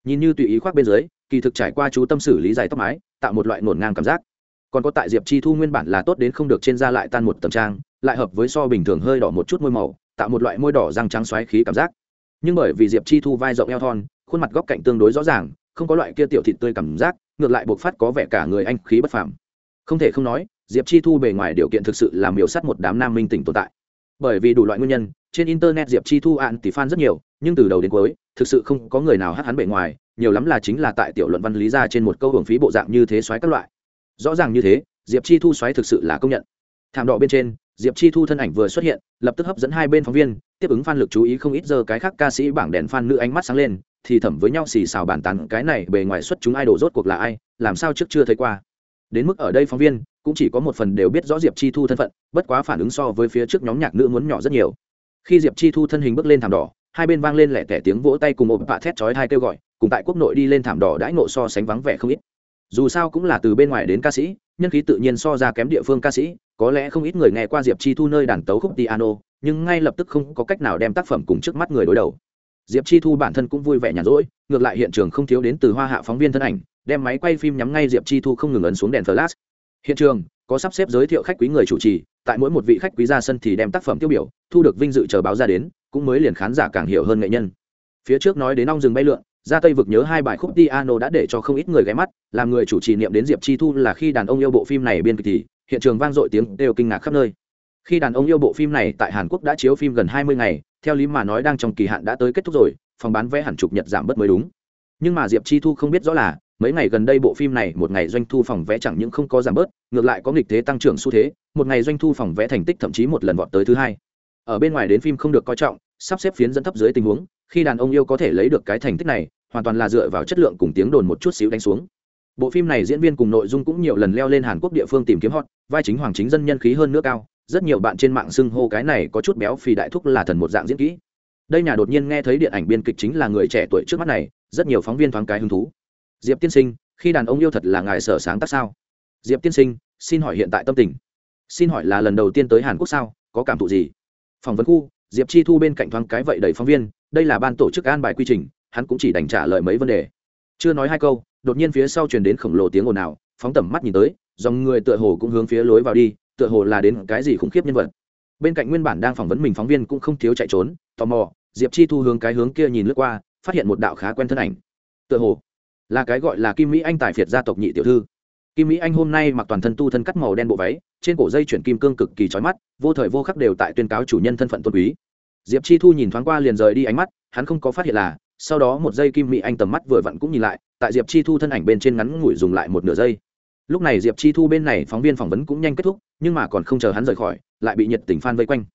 nhìn như tùy ý khoác bên dưới, kỳ thực trải qua chú tâm xử lý dài tóc mái, tạo một loại ngổn ngang cảm giác. Còn có tại diệp chi thu nguyên bản là tốt đến không được trên da lại tan một tầm trang, lại hợp với so bình thường hơi đỏ một chút môi màu, tạo một loại môi đỏ răng trắng xoáy khí cảm giác. Nhưng bởi vì diệp chi thu vai rộng eo thon, khuôn mặt góc cạnh tương đối rõ ràng, không có loại kia tiểu thịt tươi cảm giác, ngược lại buộc phát có vẻ cả người anh khí bất phàm. Không thể không nói, diệp chi thu bề ngoài điều kiện thực sự làm miểu sắt một đám nam minh tỉnh tồn tại. Bởi vì đủ loại nguyên nhân trên internet diệp chi thu ạn tỷ fan rất nhiều, nhưng từ đầu đến cuối, thực sự không có người nào hát hắn bề ngoài, nhiều lắm là chính là tại tiểu luận văn lý ra trên một câu hưởng phí bộ dạng như thế xoáy các loại. Rõ ràng như thế, diệp chi thu xoáy thực sự là công nhận. Thảm đỏ bên trên, diệp chi thu thân ảnh vừa xuất hiện, lập tức hấp dẫn hai bên phóng viên, tiếp ứng f a n lực chú ý không ít giờ cái khác ca sĩ bảng đèn f a n nữ ánh mắt sáng lên, thì thẩm với nhau xì xào bàn tán cái này bề ngoài xuất chúng ai đổ rốt cuộc là ai, làm sao trước chưa thấy qua. Đến mức ở đây phóng viên, cũng chỉ có một phần đều biết rõ diệp chi thu thân phận, bất quá phản ứng so với phía trước nhóm nhạc nữ muốn nhỏ rất nhiều khi diệp chi thu thân hình bước lên thảm đỏ hai bên vang lên lẻ tẻ tiếng vỗ tay cùng một bạ thét chói thai kêu gọi cùng tại quốc nội đi lên thảm đỏ đãi nộ so sánh vắng vẻ không ít dù sao cũng là từ bên ngoài đến ca sĩ nhân khí tự nhiên so ra kém địa phương ca sĩ có lẽ không ít người nghe qua diệp chi thu nơi đàn tấu khúc piano nhưng ngay lập tức không có cách nào đem tác phẩm cùng trước mắt người đối đầu diệp chi thu bản thân cũng vui vẻ nhàn rỗi ngược lại hiện trường không thiếu đến từ hoa hạ phóng viên thân ảnh đem máy quay phim nhắm ngay diệp chi thu không ngừng ấn xuống đèn flash hiện trường có sắp xếp giới thiệu khách quý người chủ trì tại mỗi một vị khách quý ra sân thì đem tác phẩm tiêu biểu, thu được vinh dự chờ báo ra đến, cũng mới liền khán giả càng hiểu hơn nghệ nhân. Phía trước nói đến ong rừng bay lượn, ra tây vực nhớ hai bài khúc piano đã để cho không ít người ghé mắt, làm người chủ trì niệm đến diệp chi thu là khi đàn ông yêu bộ phim này biên kịch thì, hiện trường vang dội tiếng đều kinh ngạc khắp nơi. Khi đàn ông yêu bộ phim này tại hàn quốc đã chiếu phim gần hai mươi ngày, theo lý mà nói đang trong kỳ hạn đã tới kết thúc rồi, phòng bán vé hẳn chục nhật giảm bớt mới đúng. Nhưng mà diệp chi thu không biết rõ là mấy ngày gần đây bộ phim này, một ngày doanh thu phòng vé chẳng những không có giảm bớt, ngược lại có nghịch thế tăng trưởng xu thế, một ngày doanh thu phòng vé thành tích thậm chí một lần vọt tới thứ hai. Ở bên ngoài đến phim không được coi trọng, sắp xếp phiến dẫn thấp dưới tình huống, khi đàn ông yêu có thể lấy được cái thành tích này, hoàn toàn là dựa vào chất lượng cùng tiếng đồn một chút xíu đánh xuống. Bộ phim này diễn viên cùng nội dung cũng nhiều lần leo lên hàn quốc địa phương tìm kiếm hot, vai chính hoàng chính dân nhân khí hơn nữa cao, rất nhiều bạn trên mạng xưng hô cái này có chút béo phì đại thúc là thần một dạng diễn kỹ. Đây nhà đột nhiên nghe thấy điện ảnh biên kịch chính là người trẻ tuổi trước mắt này, rất nhiều phóng viên thoáng cái hứng thú diệp tiên sinh, khi đàn ông yêu thật là ngài sở sáng tác sao? Diệp tiên sinh, xin hỏi hiện tại tâm tình. Xin hỏi là lần đầu tiên tới hàn quốc sao? Có cảm thụ gì? Phỏng vấn khu, diệp chi thu bên cạnh thoáng cái vậy đầy phóng viên, đây là ban tổ chức an bài quy trình, hắn cũng chỉ đành trả lời mấy vấn đề. Chưa nói hai câu, đột nhiên phía sau truyền đến khổng lồ tiếng ồn ào, phóng tầm mắt nhìn tới, dòng người tựa hồ cũng hướng phía lối vào đi, tựa hồ là đến cái gì khủng khiếp nhân vật. Bên cạnh nguyên bản đang phỏng vấn mình phóng viên cũng không thiếu chạy trốn, tò mò, diệp chi thu hướng cái hướng kia nhìn lướt qua, phát hiện một đạo khá quen thân ảnh. Tựa hồ là cái gọi là kim mỹ anh tài phiệt gia tộc nhị tiểu thư. Kim mỹ anh hôm nay mặc toàn thân tu thân cắt màu đen bộ váy, trên cổ dây chuyển kim cương cực kỳ trói mắt, vô thời vô khắc đều tại tuyên cáo chủ nhân thân phận tôn quý. Diệp chi thu nhìn thoáng qua liền rời đi ánh mắt, hắn không có phát hiện là, sau đó một giây kim mỹ anh tầm mắt vừa vặn cũng nhìn lại, tại diệp chi thu thân ảnh bên trên ngắn ngủi dùng lại một nửa giây. Lúc này diệp chi thu bên này phóng viên phỏng vấn cũng nhanh kết thúc, nhưng mà còn không chờ hắn rời khỏi, lại bị nhiệt tình f vây quanh.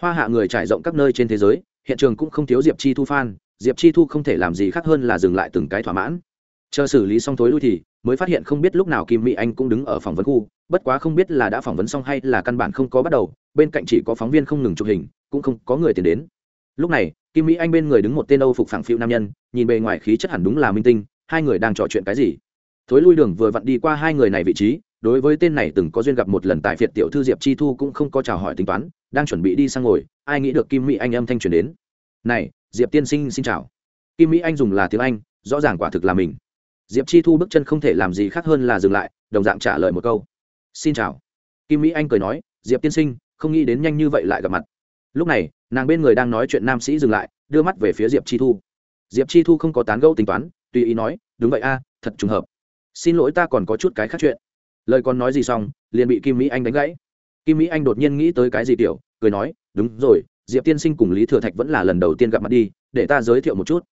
Hoa hạ người trải rộng các nơi trên thế giới, hiện trường cũng không thiếu diệp chi thu f diệp chi thu không thể làm gì khác hơn là dừng lại từng cái thỏa mãn chờ xử lý xong thối lui thì mới phát hiện không biết lúc nào kim mỹ anh cũng đứng ở phỏng vấn khu, bất quá không biết là đã phỏng vấn xong hay là căn bản không có bắt đầu, bên cạnh chỉ có phóng viên không ngừng chụp hình, cũng không có người tiền đến. Lúc này, kim mỹ anh bên người đứng một tên âu phục phẳng phiu nam nhân, nhìn bề ngoài khí chất hẳn đúng là minh tinh, hai người đang trò chuyện cái gì? Thối lui đường vừa vặn đi qua hai người này vị trí, đối với tên này từng có duyên gặp một lần tại phiệt tiểu thư diệp chi thu cũng không có chào hỏi tính toán, đang chuẩn bị đi sang ngồi, ai nghĩ được kim mỹ anh âm thanh truyền đến. Này, diệp tiên sinh xin chào. Kim mỹ anh dùng là tiếng anh, rõ ràng quả thực là mình diệp chi thu bước chân không thể làm gì khác hơn là dừng lại đồng dạng trả lời một câu. Xin chào. Kim mỹ anh cười nói diệp tiên sinh không nghĩ đến nhanh như vậy lại gặp mặt. Lúc này nàng bên người đang nói chuyện nam sĩ dừng lại đưa mắt về phía diệp chi thu. Diệp chi thu không có tán gẫu tính toán tùy ý nói đúng vậy a thật trùng hợp. Xin lỗi ta còn có chút cái khác chuyện. Lời còn nói gì xong liền bị kim mỹ anh đánh gãy. Kim mỹ anh đột nhiên nghĩ tới cái gì tiểu, cười nói đúng rồi diệp tiên sinh cùng lý thừa thạch vẫn là lần đầu tiên gặp mặt đi để ta giới thiệu một chút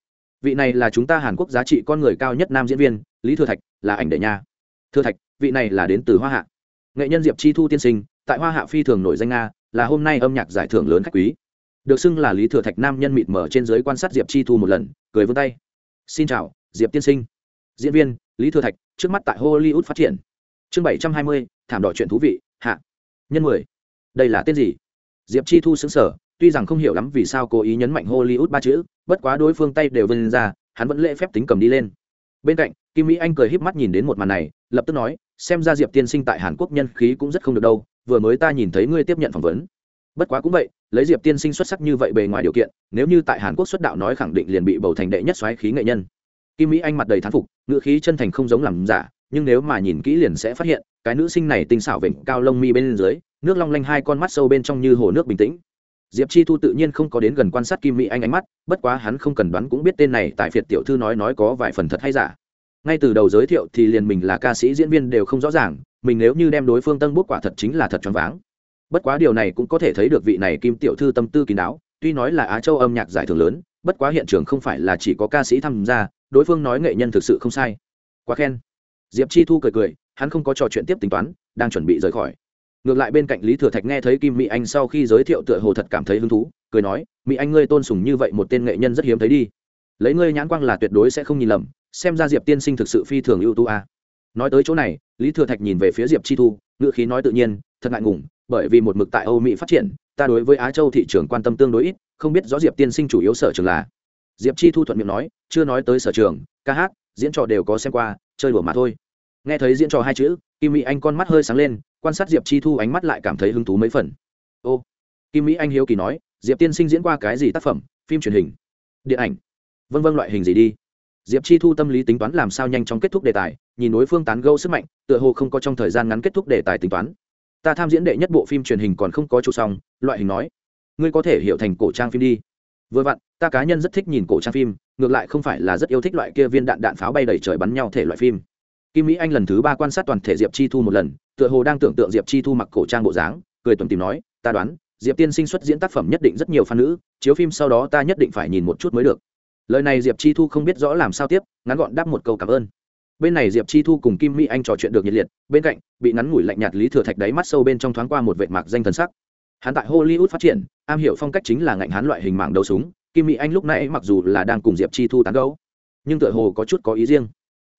vị này là chúng ta hàn quốc giá trị con người cao nhất nam diễn viên, lý thừa thạch, là ảnh đệ nha. Thừa thạch, vị này là đến từ hoa hạ. Nghệ nhân diệp chi thu tiên sinh, tại hoa hạ phi thường nổi danh nga, là hôm nay âm nhạc giải thưởng lớn khách quý. Được xưng là lý thừa thạch nam nhân mịt mở trên giới quan sát diệp chi thu một lần, cười vươn tay. Xin chào, diệp tiên sinh. Diễn viên, lý thừa thạch, trước mắt tại hollywood phát triển. Chương bảy trăm hai mươi, thảm đỏ chuyện thú vị, hạ. Nhân mười. Đây là tên gì? Diệp chi thu xứng sở tuy rằng không hiểu lắm vì sao cố ý nhấn mạnh hollywood ba chữ, bất quá đối phương tay đều vươn ra, hắn vẫn lễ phép tính cầm đi lên. Bên cạnh, kim mỹ anh cười híp mắt nhìn đến một màn này, lập tức nói, xem ra diệp tiên sinh tại hàn quốc nhân khí cũng rất không được đâu, vừa mới ta nhìn thấy ngươi tiếp nhận phỏng vấn. Bất quá cũng vậy, lấy diệp tiên sinh xuất sắc như vậy bề ngoài điều kiện, nếu như tại hàn quốc xuất đạo nói khẳng định liền bị bầu thành đệ nhất xoáy khí nghệ nhân. Kim mỹ anh mặt đầy thán phục, ngựa khí chân thành không giống làm giả, nhưng nếu mà nhìn kỹ liền sẽ phát hiện, cái nữ sinh này tinh xảo vểnh cao lông mi bên dưới, nước long lanh hai con mắt sâu bên trong như hồ nước bình tĩnh diệp chi thu tự nhiên không có đến gần quan sát kim mỹ anh ánh mắt, bất quá hắn không cần đoán cũng biết tên này tại phiệt tiểu thư nói nói có vài phần thật hay giả. Ngay từ đầu giới thiệu thì liền mình là ca sĩ, diễn viên đều không rõ ràng, mình nếu như đem đối phương tân bút quả thật chính là thật choáng váng. Bất quá điều này cũng có thể thấy được vị này kim tiểu thư tâm tư kín đáo, tuy nói là á châu âm nhạc giải thưởng lớn, bất quá hiện trường không phải là chỉ có ca sĩ tham gia, đối phương nói nghệ nhân thực sự không sai. Quá khen. Diệp chi thu cười cười, hắn không có trò chuyện tiếp tính toán, đang chuẩn bị rời khỏi ngược lại bên cạnh lý thừa thạch nghe thấy kim mỹ anh sau khi giới thiệu tựa hồ thật cảm thấy hứng thú, cười nói, mỹ anh ngươi tôn sùng như vậy một tên nghệ nhân rất hiếm thấy đi. Lấy ngươi nhãn quang là tuyệt đối sẽ không nhìn lầm, xem ra diệp tiên sinh thực sự phi thường ưu tú a nói tới chỗ này, lý thừa thạch nhìn về phía diệp chi thu ngựa khí nói tự nhiên, thật ngại ngùng, bởi vì một mực tại âu mỹ phát triển, ta đối với á châu thị trường quan tâm tương đối ít, không biết rõ diệp tiên sinh chủ yếu sở trường là. Diệp chi thu thuận miệng nói, chưa nói tới sở trường, ca hát, diễn trò đều có xem qua, chơi đùa mà thôi nghe thấy diễn trò hai chữ, kim mỹ anh con mắt hơi sáng lên, quan sát diệp chi thu ánh mắt lại cảm thấy hứng thú mấy phần. Ô, kim mỹ anh hiếu kỳ nói, diệp tiên sinh diễn qua cái gì tác phẩm? Phim truyền hình? Điện ảnh? Vân vân loại hình gì đi? Diệp chi thu tâm lý tính toán làm sao nhanh chóng kết thúc đề tài, nhìn đối phương tán gâu sức mạnh, tựa hồ không có trong thời gian ngắn kết thúc đề tài tính toán. Ta tham diễn đệ nhất bộ phim truyền hình còn không có chụp xong, loại hình nói. Ngươi có thể hiểu thành cổ trang phim đi. Vừa vặn, ta cá nhân rất thích nhìn cổ trang phim, ngược lại không phải là rất yêu thích loại kia viên đạn đạn pháo bay đầy trời bắn nhau thể loại phim kim mỹ anh lần thứ ba quan sát toàn thể diệp chi thu một lần, tựa hồ đang tưởng tượng diệp chi thu mặc cổ trang bộ dáng, cười tuần tìm nói, ta đoán, diệp tiên sinh xuất diễn tác phẩm nhất định rất nhiều phan nữ, chiếu phim sau đó ta nhất định phải nhìn một chút mới được. Lời này diệp chi thu không biết rõ làm sao tiếp, ngắn gọn đáp một câu cảm ơn. Bên này diệp chi thu cùng kim mỹ anh trò chuyện được nhiệt liệt, bên cạnh, bị ngắn ngủi lạnh nhạt lý thừa thạch đáy mắt sâu bên trong thoáng qua một vệ mạc danh thần sắc. Hắn tại hollywood phát triển, am hiểu phong cách chính là ngạnh hắn loại hình mạng đầu súng, kim mỹ anh lúc nãy mặc dù là đang cùng diệp chi thu tán gấu nhưng tựa hồ có chút có ý riêng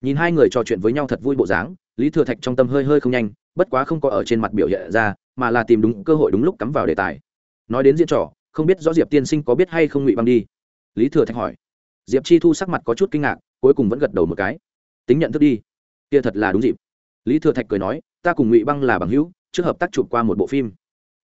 nhìn hai người trò chuyện với nhau thật vui bộ dáng, lý thừa thạch trong tâm hơi hơi không nhanh, bất quá không có ở trên mặt biểu hiện ra, mà là tìm đúng cơ hội đúng lúc cắm vào đề tài. Nói đến diễn trò, không biết rõ diệp tiên sinh có biết hay không ngụy băng đi? Lý thừa thạch hỏi. Diệp chi thu sắc mặt có chút kinh ngạc, cuối cùng vẫn gật đầu một cái. Tính nhận thức đi. Kia thật là đúng dịp. Lý thừa thạch cười nói, ta cùng ngụy băng là bằng hữu, trước hợp tác chụp qua một bộ phim.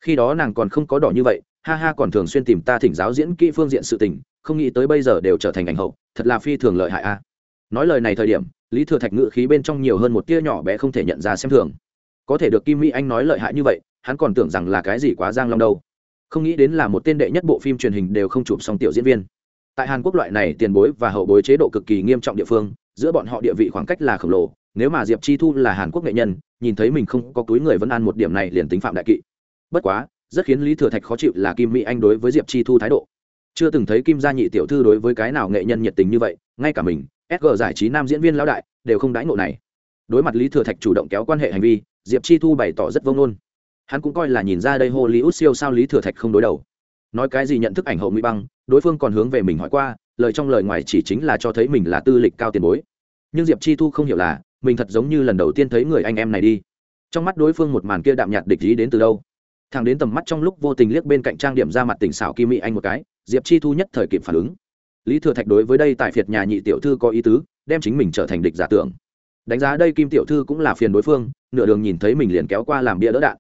Khi đó nàng còn không có đỏ như vậy, ha ha còn thường xuyên tìm ta thỉnh giáo diễn kỹ phương diện sự tình, không nghĩ tới bây giờ đều trở thành ảnh hậu, thật là phi thường lợi hại a. Nói lời này thời điểm lý thừa thạch ngự khí bên trong nhiều hơn một tia nhỏ bé không thể nhận ra xem thường. Có thể được kim mỹ anh nói lợi hại như vậy, hắn còn tưởng rằng là cái gì quá giang long đâu. Không nghĩ đến là một tên đệ nhất bộ phim truyền hình đều không chụp xong tiểu diễn viên. Tại hàn quốc loại này tiền bối và hậu bối chế độ cực kỳ nghiêm trọng địa phương, giữa bọn họ địa vị khoảng cách là khổng lồ, nếu mà diệp chi thu là hàn quốc nghệ nhân, nhìn thấy mình không có túi người vẫn ăn một điểm này liền tính phạm đại kỵ. Bất quá, rất khiến lý thừa thạch khó chịu là kim mỹ anh đối với diệp chi thu thái độ. Chưa từng thấy kim gia nhị tiểu thư đối với cái nào nghệ nhân nhiệt tình như vậy, ngay cả mình sg giải trí nam diễn viên lão đại, đều không đãi ngộ này. Đối mặt lý thừa thạch chủ động kéo quan hệ hành vi, diệp chi thu bày tỏ rất vông nôn hắn cũng coi là nhìn ra đây hollywood siêu sao lý thừa thạch không đối đầu. Nói cái gì nhận thức ảnh hậu mỹ băng, đối phương còn hướng về mình hỏi qua, lời trong lời ngoài chỉ chính là cho thấy mình là tư lịch cao tiền bối. Nhưng diệp chi thu không hiểu là, mình thật giống như lần đầu tiên thấy người anh em này đi. Trong mắt đối phương một màn kia đạm nhạt địch ý đến từ đâu? Thằng đến tầm mắt trong lúc vô tình liếc bên cạnh trang điểm ra mặt tỉnh xảo kim mỹ anh một cái, diệp chi thu nhất thời kịp phản ứng lý thừa thạch đối với đây tại phiệt nhà nhị tiểu thư có ý tứ, đem chính mình trở thành địch giả tưởng. Đánh giá đây kim tiểu thư cũng là phiền đối phương, nửa đường nhìn thấy mình liền kéo qua làm bia đỡ đạn.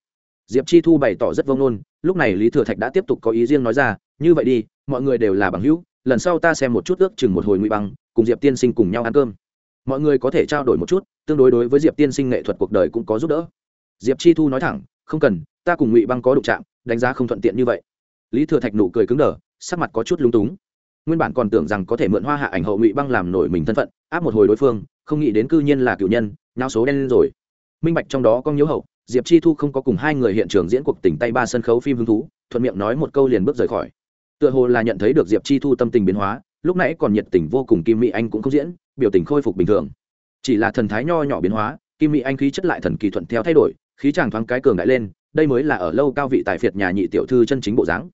Diệp chi thu bày tỏ rất vông nôn, lúc này lý thừa thạch đã tiếp tục có ý riêng nói ra, như vậy đi, mọi người đều là bằng hữu, lần sau ta xem một chút ước chừng một hồi ngụy băng, cùng diệp tiên sinh cùng nhau ăn cơm. Mọi người có thể trao đổi một chút, tương đối đối với diệp tiên sinh nghệ thuật cuộc đời cũng có giúp đỡ. Diệp chi thu nói thẳng, không cần, ta cùng ngụy băng có đụng chạm, đánh giá không thuận tiện như vậy. Lý thừa thạch nụ cười cứng đờ, sắc mặt có chút lúng túng nguyên bản còn tưởng rằng có thể mượn hoa hạ ảnh hậu ngụy băng làm nổi mình thân phận, áp một hồi đối phương, không nghĩ đến cư nhiên là cựu nhân nhau số đen lên rồi. Minh bạch trong đó có nhiễu hậu, diệp chi thu không có cùng hai người hiện trường diễn cuộc tỉnh tay ba sân khấu phim hứng thú, thuận miệng nói một câu liền bước rời khỏi. Tựa hồ là nhận thấy được diệp chi thu tâm tình biến hóa, lúc nãy còn nhiệt tình vô cùng kim mỹ anh cũng không diễn, biểu tình khôi phục bình thường. Chỉ là thần thái nho nhỏ biến hóa, kim mỹ anh khí chất lại thần kỳ thuận theo thay đổi, khí chàng thoáng cái cường đại lên, đây mới là ở lâu cao vị tại phiệt nhà nhị tiểu thư chân chính bộ dáng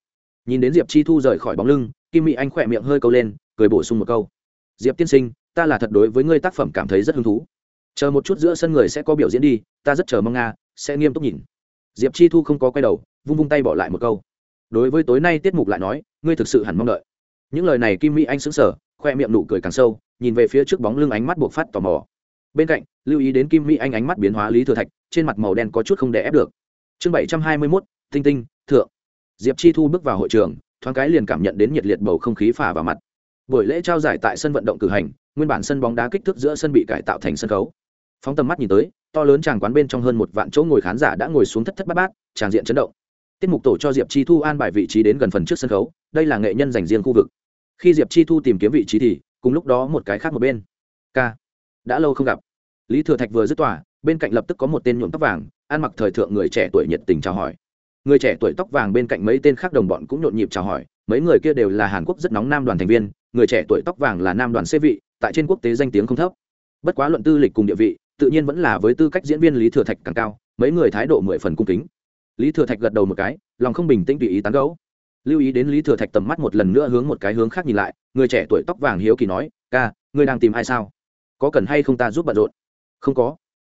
nhìn đến diệp chi thu rời khỏi bóng lưng, kim mỹ anh khỏe miệng hơi câu lên, cười bổ sung một câu. Diệp tiên sinh, ta là thật đối với ngươi tác phẩm cảm thấy rất hứng thú. Chờ một chút giữa sân người sẽ có biểu diễn đi, ta rất chờ mong nga, sẽ nghiêm túc nhìn. Diệp chi thu không có quay đầu, vung vung tay bỏ lại một câu. Đối với tối nay tiết mục lại nói, ngươi thực sự hẳn mong đợi. Những lời này kim mỹ anh sững sờ, khoe miệng nụ cười càng sâu, nhìn về phía trước bóng lưng ánh mắt buộc phát tò mò. Bên cạnh, lưu ý đến kim mỹ anh ánh mắt biến hóa lý thừa thạch, trên mặt màu đen có chút không đè ép được. Chương bảy trăm hai mươi mốt, tinh tinh, thượng diệp chi thu bước vào hội trường, thoáng cái liền cảm nhận đến nhiệt liệt bầu không khí phả vào mặt. Buổi lễ trao giải tại sân vận động cử hành, nguyên bản sân bóng đá kích thước giữa sân bị cải tạo thành sân khấu. Phóng tầm mắt nhìn tới, to lớn tràng quán bên trong hơn một vạn chỗ ngồi khán giả đã ngồi xuống thất thất bát bát, tràng diện chấn động. Tiết mục tổ cho diệp chi thu an bài vị trí đến gần phần trước sân khấu, đây là nghệ nhân dành riêng khu vực. Khi diệp chi thu tìm kiếm vị trí thì, cùng lúc đó một cái khác một bên. K đã lâu không gặp. Lý thừa thạch vừa dứt tỏa bên cạnh lập tức có một tên nhuộm tóc vàng, ăn mặc thời thượng người trẻ tuổi nhiệt tình chào hỏi người trẻ tuổi tóc vàng bên cạnh mấy tên khác đồng bọn cũng nhộn nhịp chào hỏi, mấy người kia đều là hàn quốc rất nóng nam đoàn thành viên, người trẻ tuổi tóc vàng là nam đoàn xê vị, tại trên quốc tế danh tiếng không thấp. Bất quá luận tư lịch cùng địa vị, tự nhiên vẫn là với tư cách diễn viên lý thừa thạch càng cao, mấy người thái độ mười phần cung kính. Lý thừa thạch gật đầu một cái, lòng không bình tĩnh tùy ý tán gấu lưu ý đến lý thừa thạch tầm mắt một lần nữa hướng một cái hướng khác nhìn lại, người trẻ tuổi tóc vàng hiếu kỳ nói, ca, ngươi đang tìm ai sao? Có cần hay không ta giúp bận rộn? Không có.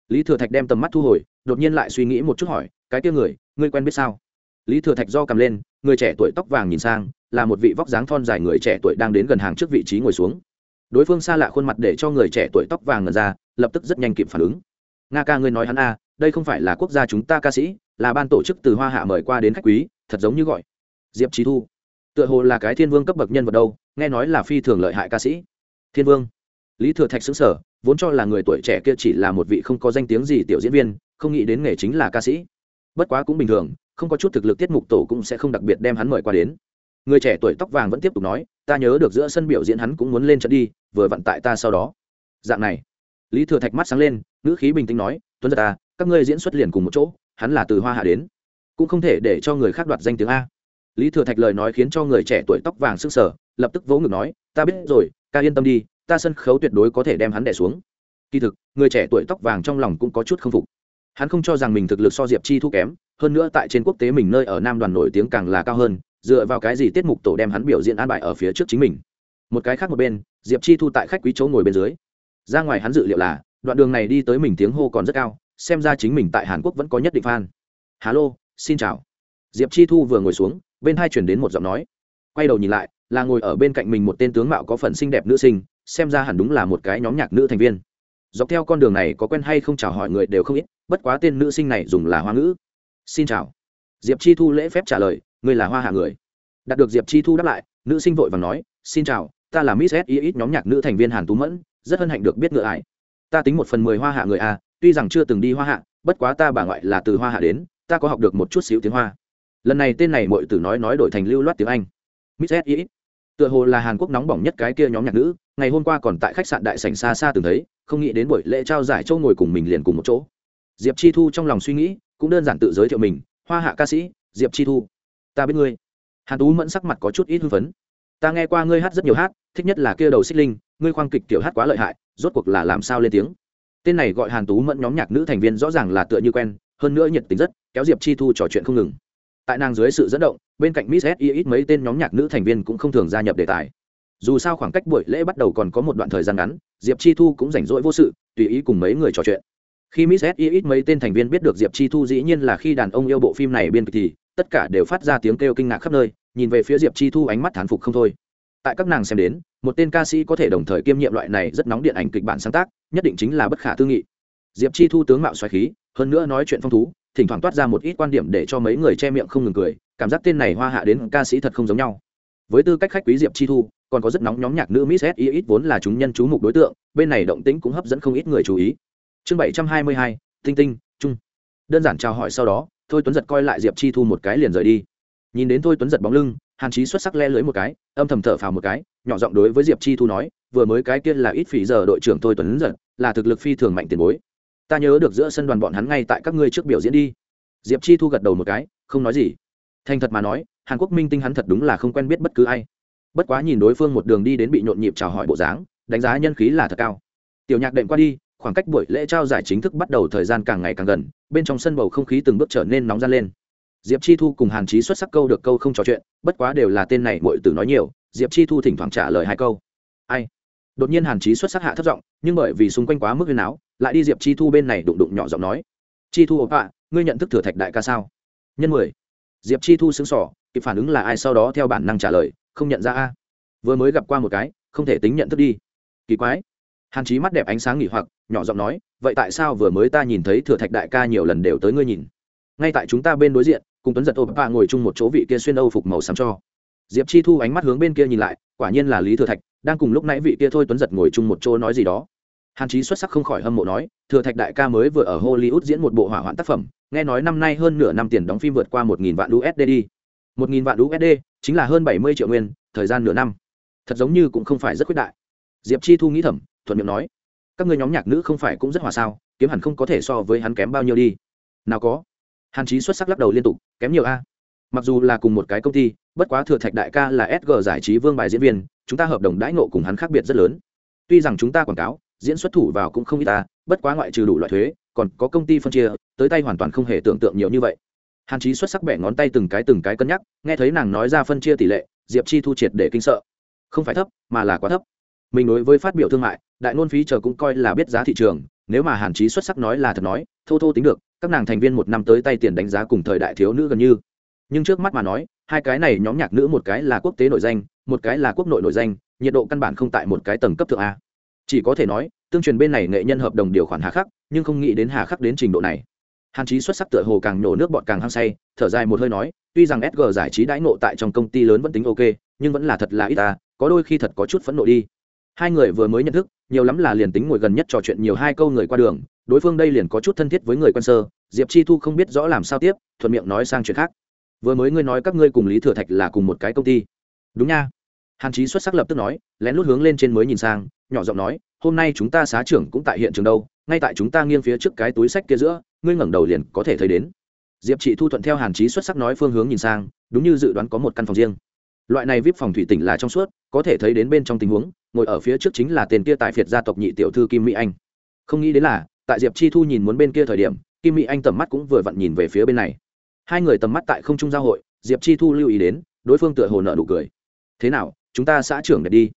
Lý thừa thạch đem tầm mắt thu hồi, đột nhiên lại suy nghĩ một chút hỏi cái kia người, ngươi quen biết sao? Lý thừa thạch do cầm lên, người trẻ tuổi tóc vàng nhìn sang, là một vị vóc dáng thon dài người trẻ tuổi đang đến gần hàng trước vị trí ngồi xuống. Đối phương xa lạ khuôn mặt để cho người trẻ tuổi tóc vàng ngần ra, lập tức rất nhanh kịp phản ứng. Nga ca ngươi nói hắn a, đây không phải là quốc gia chúng ta ca sĩ, là ban tổ chức từ hoa hạ mời qua đến khách quý, thật giống như gọi. Diệp trí thu. Tựa hồ là cái thiên vương cấp bậc nhân vật đâu, nghe nói là phi thường lợi hại ca sĩ. Thiên vương. Lý thừa thạch xứng sở vốn cho là người tuổi trẻ kia chỉ là một vị không có danh tiếng gì tiểu diễn viên, không nghĩ đến nghề chính là ca sĩ bất quá cũng bình thường, không có chút thực lực tiết mục tổ cũng sẽ không đặc biệt đem hắn mời qua đến. Người trẻ tuổi tóc vàng vẫn tiếp tục nói, ta nhớ được giữa sân biểu diễn hắn cũng muốn lên trận đi, vừa vặn tại ta sau đó. Dạng này, lý thừa thạch mắt sáng lên, ngữ khí bình tĩnh nói, tuấn giật ta, các ngươi diễn xuất liền cùng một chỗ, hắn là từ hoa hạ đến, cũng không thể để cho người khác đoạt danh tiếng a. Lý thừa thạch lời nói khiến cho người trẻ tuổi tóc vàng sức sở lập tức vỗ ngực nói, ta biết rồi, ca yên tâm đi, ta sân khấu tuyệt đối có thể đem hắn đẻ xuống. Kỳ thực, người trẻ tuổi tóc vàng trong lòng cũng có chút k phục hắn không cho rằng mình thực lực so diệp chi thu kém, hơn nữa tại trên quốc tế mình nơi ở nam đoàn nổi tiếng càng là cao hơn, dựa vào cái gì tiết mục tổ đem hắn biểu diễn an bài ở phía trước chính mình. Một cái khác một bên, diệp chi thu tại khách quý chỗ ngồi bên dưới. Ra ngoài hắn dự liệu là, đoạn đường này đi tới mình tiếng hô còn rất cao, xem ra chính mình tại hàn quốc vẫn có nhất định fan. Hà lô xin chào. Diệp chi thu vừa ngồi xuống, bên hai chuyển đến một giọng nói. Quay đầu nhìn lại, là ngồi ở bên cạnh mình một tên tướng mạo có phần xinh đẹp nữ sinh, xem ra hẳn đúng là một cái nhóm nhạc nữ thành viên. Dọc theo con đường này có quen hay không chào hỏi người đều không ít bất quá tên nữ sinh này dùng là hoa ngữ. Xin chào. Diệp chi thu lễ phép trả lời, ngươi là hoa hạ người. Đạt được diệp chi thu đáp lại, nữ sinh vội và nói, xin chào, ta là miss s ít nhóm nhạc nữ thành viên hàn tú mẫn, rất hân hạnh được biết ngựa ải. Ta tính một phần mười hoa hạ người a tuy rằng chưa từng đi hoa hạ, bất quá ta bà ngoại là từ hoa hạ đến, ta có học được một chút xíu tiếng hoa. Lần này tên này mọi từ nói nói đổi thành lưu loát tiếng anh. Miss s ít tựa hồ là hàn quốc nóng bỏng nhất cái kia nhóm nhạc nữ, ngày hôm qua còn tại khách sạn đại sảnh xa xa từng thấy, không nghĩ đến buổi lễ trao giải châu ngồi cùng mình liền cùng một chỗ diệp chi thu trong lòng suy nghĩ, cũng đơn giản tự giới thiệu mình, hoa hạ ca sĩ, diệp chi thu, ta biết ngươi. Hàn tú mẫn sắc mặt có chút ít hưng phấn. Ta nghe qua ngươi hát rất nhiều hát, thích nhất là kia đầu xích linh, ngươi khoang kịch tiểu hát quá lợi hại, rốt cuộc là làm sao lên tiếng? Tên này gọi hàn tú mẫn nhóm nhạc nữ thành viên rõ ràng là tựa như quen, hơn nữa nhiệt tình rất, kéo diệp chi thu trò chuyện không ngừng. Tại nàng dưới sự dẫn động, bên cạnh miss s ít mấy tên nhóm nhạc nữ thành viên cũng không thường gia nhập đề tài. Dù sao khoảng cách buổi lễ bắt đầu còn có một đoạn thời gian ngắn, diệp chi thu cũng rảnh rỗi vô sự, tùy ý cùng mấy người trò chuyện khi miss s ít mấy tên thành viên biết được diệp chi thu dĩ nhiên là khi đàn ông yêu bộ phim này biên kịch thì, tất cả đều phát ra tiếng kêu kinh ngạc khắp nơi, nhìn về phía diệp chi thu ánh mắt thán phục không thôi. Tại các nàng xem đến, một tên ca sĩ có thể đồng thời kiêm nhiệm loại này rất nóng điện ảnh kịch bản sáng tác, nhất định chính là bất khả tư nghị. Diệp chi thu tướng mạo xoáy khí, hơn nữa nói chuyện phong thú, thỉnh thoảng toát ra một ít quan điểm để cho mấy người che miệng không ngừng cười, cảm giác tên này hoa hạ đến ca sĩ thật không giống nhau. Với tư cách khách quý diệp chi thu, còn có rất nóng nhóm nhạc nữ miss s ít vốn là chúng nhân chú mục đối tượng, bên này động tĩnh cũng hấp dẫn không ít người chú ý chương bảy trăm hai mươi hai, tinh tinh, trung. Đơn giản chào hỏi sau đó, thôi tuấn giật coi lại diệp chi thu một cái liền rời đi. Nhìn đến thôi tuấn giật bóng lưng, hàn chí xuất sắc le lưới một cái, âm thầm thở phào một cái, nhỏ giọng đối với diệp chi thu nói, vừa mới cái kia là ít phỉ giờ đội trưởng thôi tuấn giật, là thực lực phi thường mạnh tiền bối. Ta nhớ được giữa sân đoàn bọn hắn ngay tại các ngươi trước biểu diễn đi. Diệp chi thu gật đầu một cái, không nói gì. Thành thật mà nói, hàn quốc minh tinh hắn thật đúng là không quen biết bất cứ ai. Bất quá nhìn đối phương một đường đi đến bị nhộn nhịp chào hỏi bộ dáng, đánh giá nhân khí là thật cao. Tiểu nhạc đệm qua đi khoảng cách buổi lễ trao giải chính thức bắt đầu thời gian càng ngày càng gần, bên trong sân bầu không khí từng bước trở nên nóng gian lên. Diệp chi thu cùng hàn chí xuất sắc câu được câu không trò chuyện, bất quá đều là tên này mọi từ nói nhiều, diệp chi thu thỉnh thoảng trả lời hai câu. Ai? Đột nhiên hàn chí xuất sắc hạ thấp giọng, nhưng bởi vì xung quanh quá mức huyền áo, lại đi diệp chi thu bên này đụng đụng nhỏ giọng nói. Chi thu ốp ạ, ngươi nhận thức thừa thạch đại ca sao? Nhân mười. Diệp chi thu xứng sỏ kịp phản ứng là ai sau đó theo bản năng trả lời, không nhận ra a. Vừa mới gặp qua một cái, không thể tính nhận thức đi. Kỳ quái hàn chí mắt đẹp ánh sáng nghỉ hoặc, nhỏ giọng nói, vậy tại sao vừa mới ta nhìn thấy thừa thạch đại ca nhiều lần đều tới ngươi nhìn? Ngay tại chúng ta bên đối diện, cùng tuấn giật ô bà ngồi chung một chỗ vị kia xuyên âu phục màu xám cho. Diệp chi thu ánh mắt hướng bên kia nhìn lại, quả nhiên là lý thừa thạch, đang cùng lúc nãy vị kia thôi tuấn giật ngồi chung một chỗ nói gì đó. Hàn chí xuất sắc không khỏi hâm mộ nói, thừa thạch đại ca mới vừa ở hollywood diễn một bộ hỏa hoạn tác phẩm, nghe nói năm nay hơn nửa năm tiền đóng phim vượt qua một nghìn vạn usd đi. Một nghìn vạn usd chính là hơn bảy mươi triệu nguyên, thời gian nửa năm. Thật giống như cũng không phải rất quyết đại. Diệp chi thu nghĩ thầm thuận miệng nói, các người nhóm nhạc nữ không phải cũng rất hòa sao? Kiếm hẳn không có thể so với hắn kém bao nhiêu đi. Nào có. Hàn chí xuất sắc lắc đầu liên tục, kém nhiều a. Mặc dù là cùng một cái công ty, bất quá thừa thạch đại ca là sg giải trí vương bài diễn viên, chúng ta hợp đồng đãi ngộ cùng hắn khác biệt rất lớn. Tuy rằng chúng ta quảng cáo, diễn xuất thủ vào cũng không ít ta bất quá ngoại trừ đủ loại thuế, còn có công ty phân chia, tới tay hoàn toàn không hề tưởng tượng nhiều như vậy. Hàn chí xuất sắc bẻ ngón tay từng cái từng cái cân nhắc, nghe thấy nàng nói ra phân chia tỷ lệ, diệp chi thu triệt để kinh sợ. Không phải thấp, mà là quá thấp. Mình đối với phát biểu thương mại đại ngôn phí chờ cũng coi là biết giá thị trường, nếu mà hàn chí xuất sắc nói là thật nói, thô thô tính được, các nàng thành viên một năm tới tay tiền đánh giá cùng thời đại thiếu nữ gần như. Nhưng trước mắt mà nói, hai cái này nhóm nhạc nữ một cái là quốc tế nội danh, một cái là quốc nội nội danh, nhiệt độ căn bản không tại một cái tầng cấp thượng a. Chỉ có thể nói, tương truyền bên này nghệ nhân hợp đồng điều khoản hà khắc, nhưng không nghĩ đến hà khắc đến trình độ này. Hàn chí xuất sắc tựa hồ càng nhổ nước bọt càng hăng say, thở dài một hơi nói, tuy rằng sg giải trí đãi nộ tại trong công ty lớn vẫn tính ok, nhưng vẫn là thật là ít ta, có đôi khi thật có chút phẫn nộ đi. Hai người vừa mới nhận thức nhiều lắm là liền tính ngồi gần nhất trò chuyện nhiều hai câu người qua đường, đối phương đây liền có chút thân thiết với người quen sơ, diệp chi thu không biết rõ làm sao tiếp, thuận miệng nói sang chuyện khác. Vừa mới ngươi nói các ngươi cùng lý thừa thạch là cùng một cái công ty. Đúng nha. Hàn chí xuất sắc lập tức nói, lén lút hướng lên trên mới nhìn sang, nhỏ giọng nói, hôm nay chúng ta xá trưởng cũng tại hiện trường đâu, ngay tại chúng ta nghiêng phía trước cái túi sách kia giữa, ngươi ngẩng đầu liền có thể thấy đến. Diệp chị thu thuận theo hàn chí xuất sắc nói phương hướng nhìn sang, đúng như dự đoán có một căn phòng riêng loại này vip phòng thủy tỉnh là trong suốt, có thể thấy đến bên trong tình huống, ngồi ở phía trước chính là tên kia tại phiệt gia tộc nhị tiểu thư kim mỹ anh. Không nghĩ đến là, tại diệp chi thu nhìn muốn bên kia thời điểm, kim mỹ anh tầm mắt cũng vừa vặn nhìn về phía bên này. Hai người tầm mắt tại không trung giao hội, diệp chi thu lưu ý đến, đối phương tựa hồ nợ nụ cười. Thế nào, chúng ta xã trưởng đẹp đi.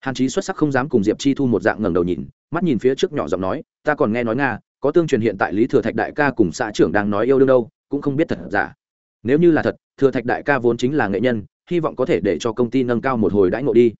Hàn chí xuất sắc không dám cùng diệp chi thu một dạng ngẩng đầu nhìn, mắt nhìn phía trước nhỏ giọng nói, ta còn nghe nói nga, có tương truyền hiện tại lý thừa thạch đại ca cùng xã trưởng đang nói yêu đương đâu, cũng không biết thật giả. Nếu như là thật, thừa thạch đại ca vốn chính là nghệ nhân hy vọng có thể để cho công ty nâng cao một hồi đãi ngộ đi.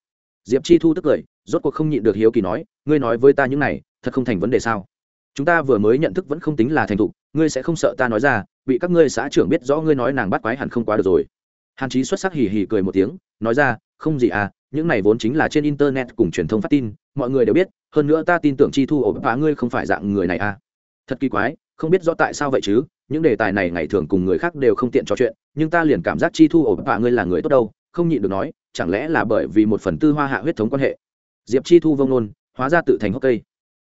Diệp chi thu tức cười, rốt cuộc không nhịn được hiếu kỳ nói, ngươi nói với ta những này, thật không thành vấn đề sao? Chúng ta vừa mới nhận thức vẫn không tính là thành thục, ngươi sẽ không sợ ta nói ra, bị các ngươi xã trưởng biết rõ ngươi nói nàng bắt quái hẳn không quá được rồi. Hàn chí xuất sắc hì hì cười một tiếng, nói ra, không gì à những này vốn chính là trên internet cùng truyền thông phát tin, mọi người đều biết, hơn nữa ta tin tưởng chi thu ổ phá ngươi không phải dạng người này à. Thật kỳ quái, không biết rõ tại sao vậy chứ những đề tài này ngày thường cùng người khác đều không tiện trò chuyện, nhưng ta liền cảm giác chi thu ổ bạ ngươi là người tốt đâu, không nhịn được nói, chẳng lẽ là bởi vì một phần tư hoa hạ huyết thống quan hệ? Diệp chi thu vông nôn hóa ra tự thành hốc cây.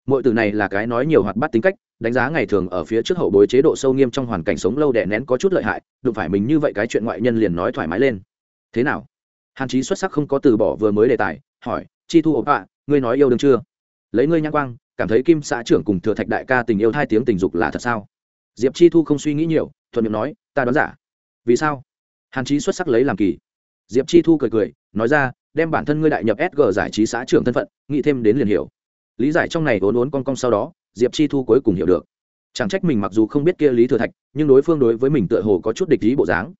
Mọi từ này là cái nói nhiều hoạt bát tính cách, đánh giá ngày thường ở phía trước hậu bối chế độ sâu nghiêm trong hoàn cảnh sống lâu đẻ nén có chút lợi hại, đụng phải mình như vậy cái chuyện ngoại nhân liền nói thoải mái lên. Thế nào? Hàn chí xuất sắc không có từ bỏ vừa mới đề tài, hỏi, chi thu ổ bạ, ngươi nói yêu đương chưa? Lấy ngươi nhãn quang, cảm thấy kim xã trưởng cùng thừa thạch đại ca tình yêu hai tiếng tình dục là thật sao? Diệp chi thu không suy nghĩ nhiều, thuận miệng nói, ta đoán giả. Vì sao? Hàn chí xuất sắc lấy làm kỳ. Diệp chi thu cười cười, nói ra, đem bản thân ngươi đại nhập sg giải trí xã trưởng thân phận, nghĩ thêm đến liền hiểu. Lý giải trong này vốn vốn con cong sau đó, diệp chi thu cuối cùng hiểu được. Chẳng trách mình mặc dù không biết kia lý thừa thạch, nhưng đối phương đối với mình tựa hồ có chút địch ý bộ dáng.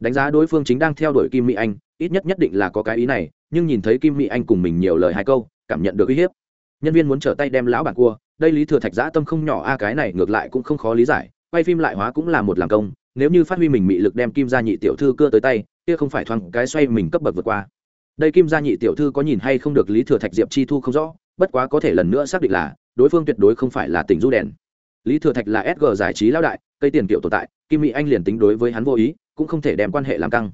Đánh giá đối phương chính đang theo đuổi kim mỹ anh, ít nhất nhất định là có cái ý này, nhưng nhìn thấy kim mỹ anh cùng mình nhiều lời hai câu, cảm nhận được uy hiếp. Nhân viên muốn trở tay đem lão bản cua, đây lý thừa thạch giã tâm không nhỏ, a, cái này ngược lại cũng không khó lý giải quay phim lại hóa cũng là một làm công, nếu như phát huy mình mị lực đem kim gia nhị tiểu thư cưa tới tay, kia không phải thoáng cái xoay mình cấp bậc vượt qua. Đây kim gia nhị tiểu thư có nhìn hay không được lý thừa thạch diệp chi thu không rõ, bất quá có thể lần nữa xác định là, đối phương tuyệt đối không phải là tỉnh du đèn. Lý thừa thạch là sg giải trí lão đại, cây tiền kiểu tồn tại, kim mỹ anh liền tính đối với hắn vô ý, cũng không thể đem quan hệ làm căng.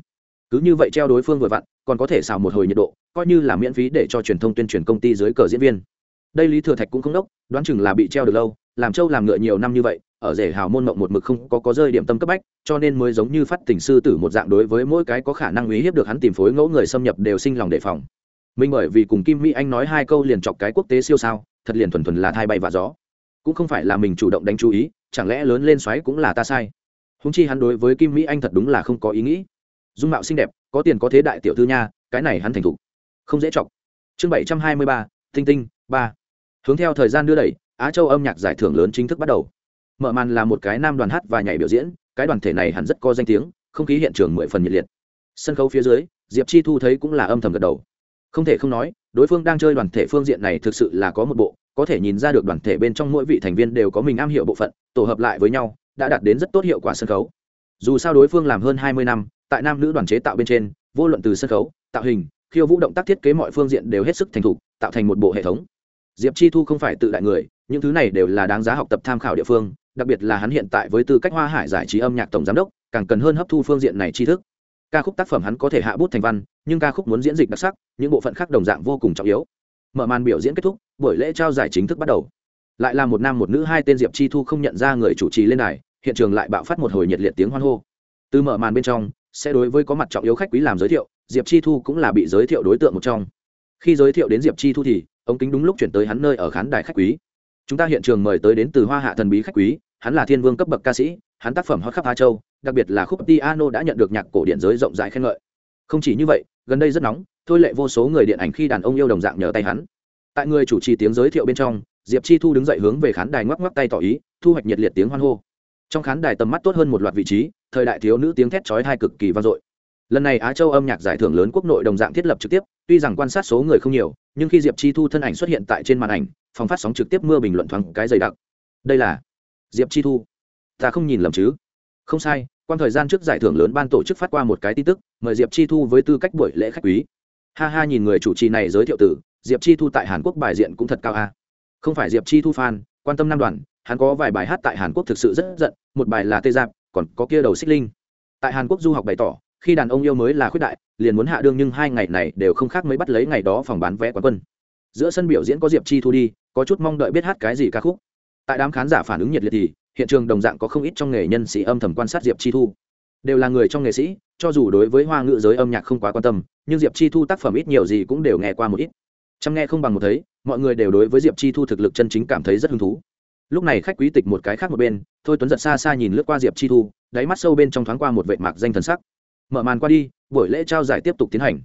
Cứ như vậy treo đối phương vừa vặn, còn có thể xào một hồi nhiệt độ, coi như là miễn phí để cho truyền thông tuyên truyền công ty dưới cờ diễn viên. Đây lý thừa thạch cũng không đốc, đoán chừng là bị treo được lâu làm trâu làm ngựa nhiều năm như vậy, ở rể hào môn mộng một mực không có có rơi điểm tâm cấp bách, cho nên mới giống như phát tình sư tử một dạng đối với mỗi cái có khả năng uy hiếp được hắn tìm phối ngẫu người xâm nhập đều sinh lòng đề phòng. Mình bởi vì cùng kim mỹ anh nói hai câu liền chọc cái quốc tế siêu sao, thật liền thuần thuần là thai bay và gió. Cũng không phải là mình chủ động đánh chú ý, chẳng lẽ lớn lên xoáy cũng là ta sai? Húng chi hắn đối với kim mỹ anh thật đúng là không có ý nghĩ. Dung mạo xinh đẹp, có tiền có thế đại tiểu thư nha, cái này hắn thành thục. Không dễ chọc. Chương bảy trăm hai mươi ba, tinh tinh, ba. Hướng theo thời gian đưa đẩy á châu âm nhạc giải thưởng lớn chính thức bắt đầu. Mở màn là một cái nam đoàn hát và nhảy biểu diễn, cái đoàn thể này hẳn rất có danh tiếng, không khí hiện trường mười phần nhiệt liệt. Sân khấu phía dưới, diệp chi thu thấy cũng là âm thầm gật đầu. Không thể không nói, đối phương đang chơi đoàn thể phương diện này thực sự là có một bộ, có thể nhìn ra được đoàn thể bên trong mỗi vị thành viên đều có mình am hiểu bộ phận, tổ hợp lại với nhau, đã đạt đến rất tốt hiệu quả sân khấu. Dù sao đối phương làm hơn hai mươi năm, tại nam nữ đoàn chế tạo bên trên, vô luận từ sân khấu, tạo hình, khiêu vũ động tác thiết kế mọi phương diện đều hết sức thành thục, tạo thành một bộ hệ thống diệp chi thu không phải tự đại người, những thứ này đều là đáng giá học tập tham khảo địa phương, đặc biệt là hắn hiện tại với tư cách hoa hải giải trí âm nhạc tổng giám đốc, càng cần hơn hấp thu phương diện này tri thức. Ca khúc tác phẩm hắn có thể hạ bút thành văn, nhưng ca khúc muốn diễn dịch đặc sắc, những bộ phận khác đồng dạng vô cùng trọng yếu. Mở màn biểu diễn kết thúc, buổi lễ trao giải chính thức bắt đầu. Lại là một nam một nữ, hai tên diệp chi thu không nhận ra người chủ trì lên này hiện trường lại bạo phát một hồi nhiệt liệt tiếng hoan hô. Từ mở màn bên trong, sẽ đối với có mặt trọng yếu khách quý làm giới thiệu, diệp chi thu cũng là bị giới thiệu đối tượng một trong. Khi giới thiệu đến diệp chi thu thì ống kính đúng lúc chuyển tới hắn nơi ở khán đài khách quý chúng ta hiện trường mời tới đến từ hoa hạ thần bí khách quý hắn là thiên vương cấp bậc ca sĩ hắn tác phẩm hot khắp Á Châu, đặc biệt là khúc piano đã nhận được nhạc cổ điển giới rộng rãi khen ngợi. Không chỉ như vậy, gần đây rất nóng, thôi lệ vô số người điện ảnh khi đàn ông yêu đồng dạng nhờ tay hắn. Tại người chủ trì tiếng giới thiệu bên trong, Diệp Chi Thu đứng dậy hướng về khán đài ngoắc ngoắc tay tỏ ý, thu hoạch nhiệt liệt tiếng hoan hô. Trong khán đài tầm mắt tốt hơn một loạt vị trí, thời đại thiếu nữ tiếng thét chói tai cực kỳ vang dội. Lần này Á Châu âm nhạc giải thưởng lớn quốc nội đồng dạng thiết lập trực tiếp, tuy rằng quan sát số người không nhiều, nhưng khi Diệp Chi Thu thân ảnh xuất hiện tại trên màn ảnh, phòng phát sóng trực tiếp mưa bình luận thoáng cái dày đặc. Đây là Diệp Chi Thu. Ta không nhìn lầm chứ? không sai quan thời gian trước giải thưởng lớn ban tổ chức phát qua một cái tin tức mời diệp chi thu với tư cách buổi lễ khách quý ha ha nhìn người chủ trì này giới thiệu tử diệp chi thu tại hàn quốc bài diện cũng thật cao a không phải diệp chi thu fan quan tâm năm đoàn hắn có vài bài hát tại hàn quốc thực sự rất giận một bài là tê giáp còn có kia đầu xích linh tại hàn quốc du học bày tỏ khi đàn ông yêu mới là khuyết đại, liền muốn hạ đương nhưng hai ngày này đều không khác mới bắt lấy ngày đó phòng bán vé quán quân. Giữa sân biểu diễn có diệp chi thu đi, có chút mong đợi biết hát cái gì ca khúc. Tại đám khán giả phản ứng nhiệt liệt thì, hiện trường đồng dạng có không ít trong nghề nhân sĩ âm thầm quan sát diệp chi thu. Đều là người trong nghệ sĩ, cho dù đối với hoa ngữ giới âm nhạc không quá quan tâm, nhưng diệp chi thu tác phẩm ít nhiều gì cũng đều nghe qua một ít. Chăm nghe không bằng một thấy, mọi người đều đối với diệp chi thu thực lực chân chính cảm thấy rất hứng thú. Lúc này khách quý tịch một cái khác một bên, thôi tuấn giật xa xa nhìn lướt qua diệp chi thu, đáy mắt sâu bên trong thoáng qua một vệ mạc danh thần sắc mở màn qua đi, buổi lễ trao giải tiếp tục tiến hành.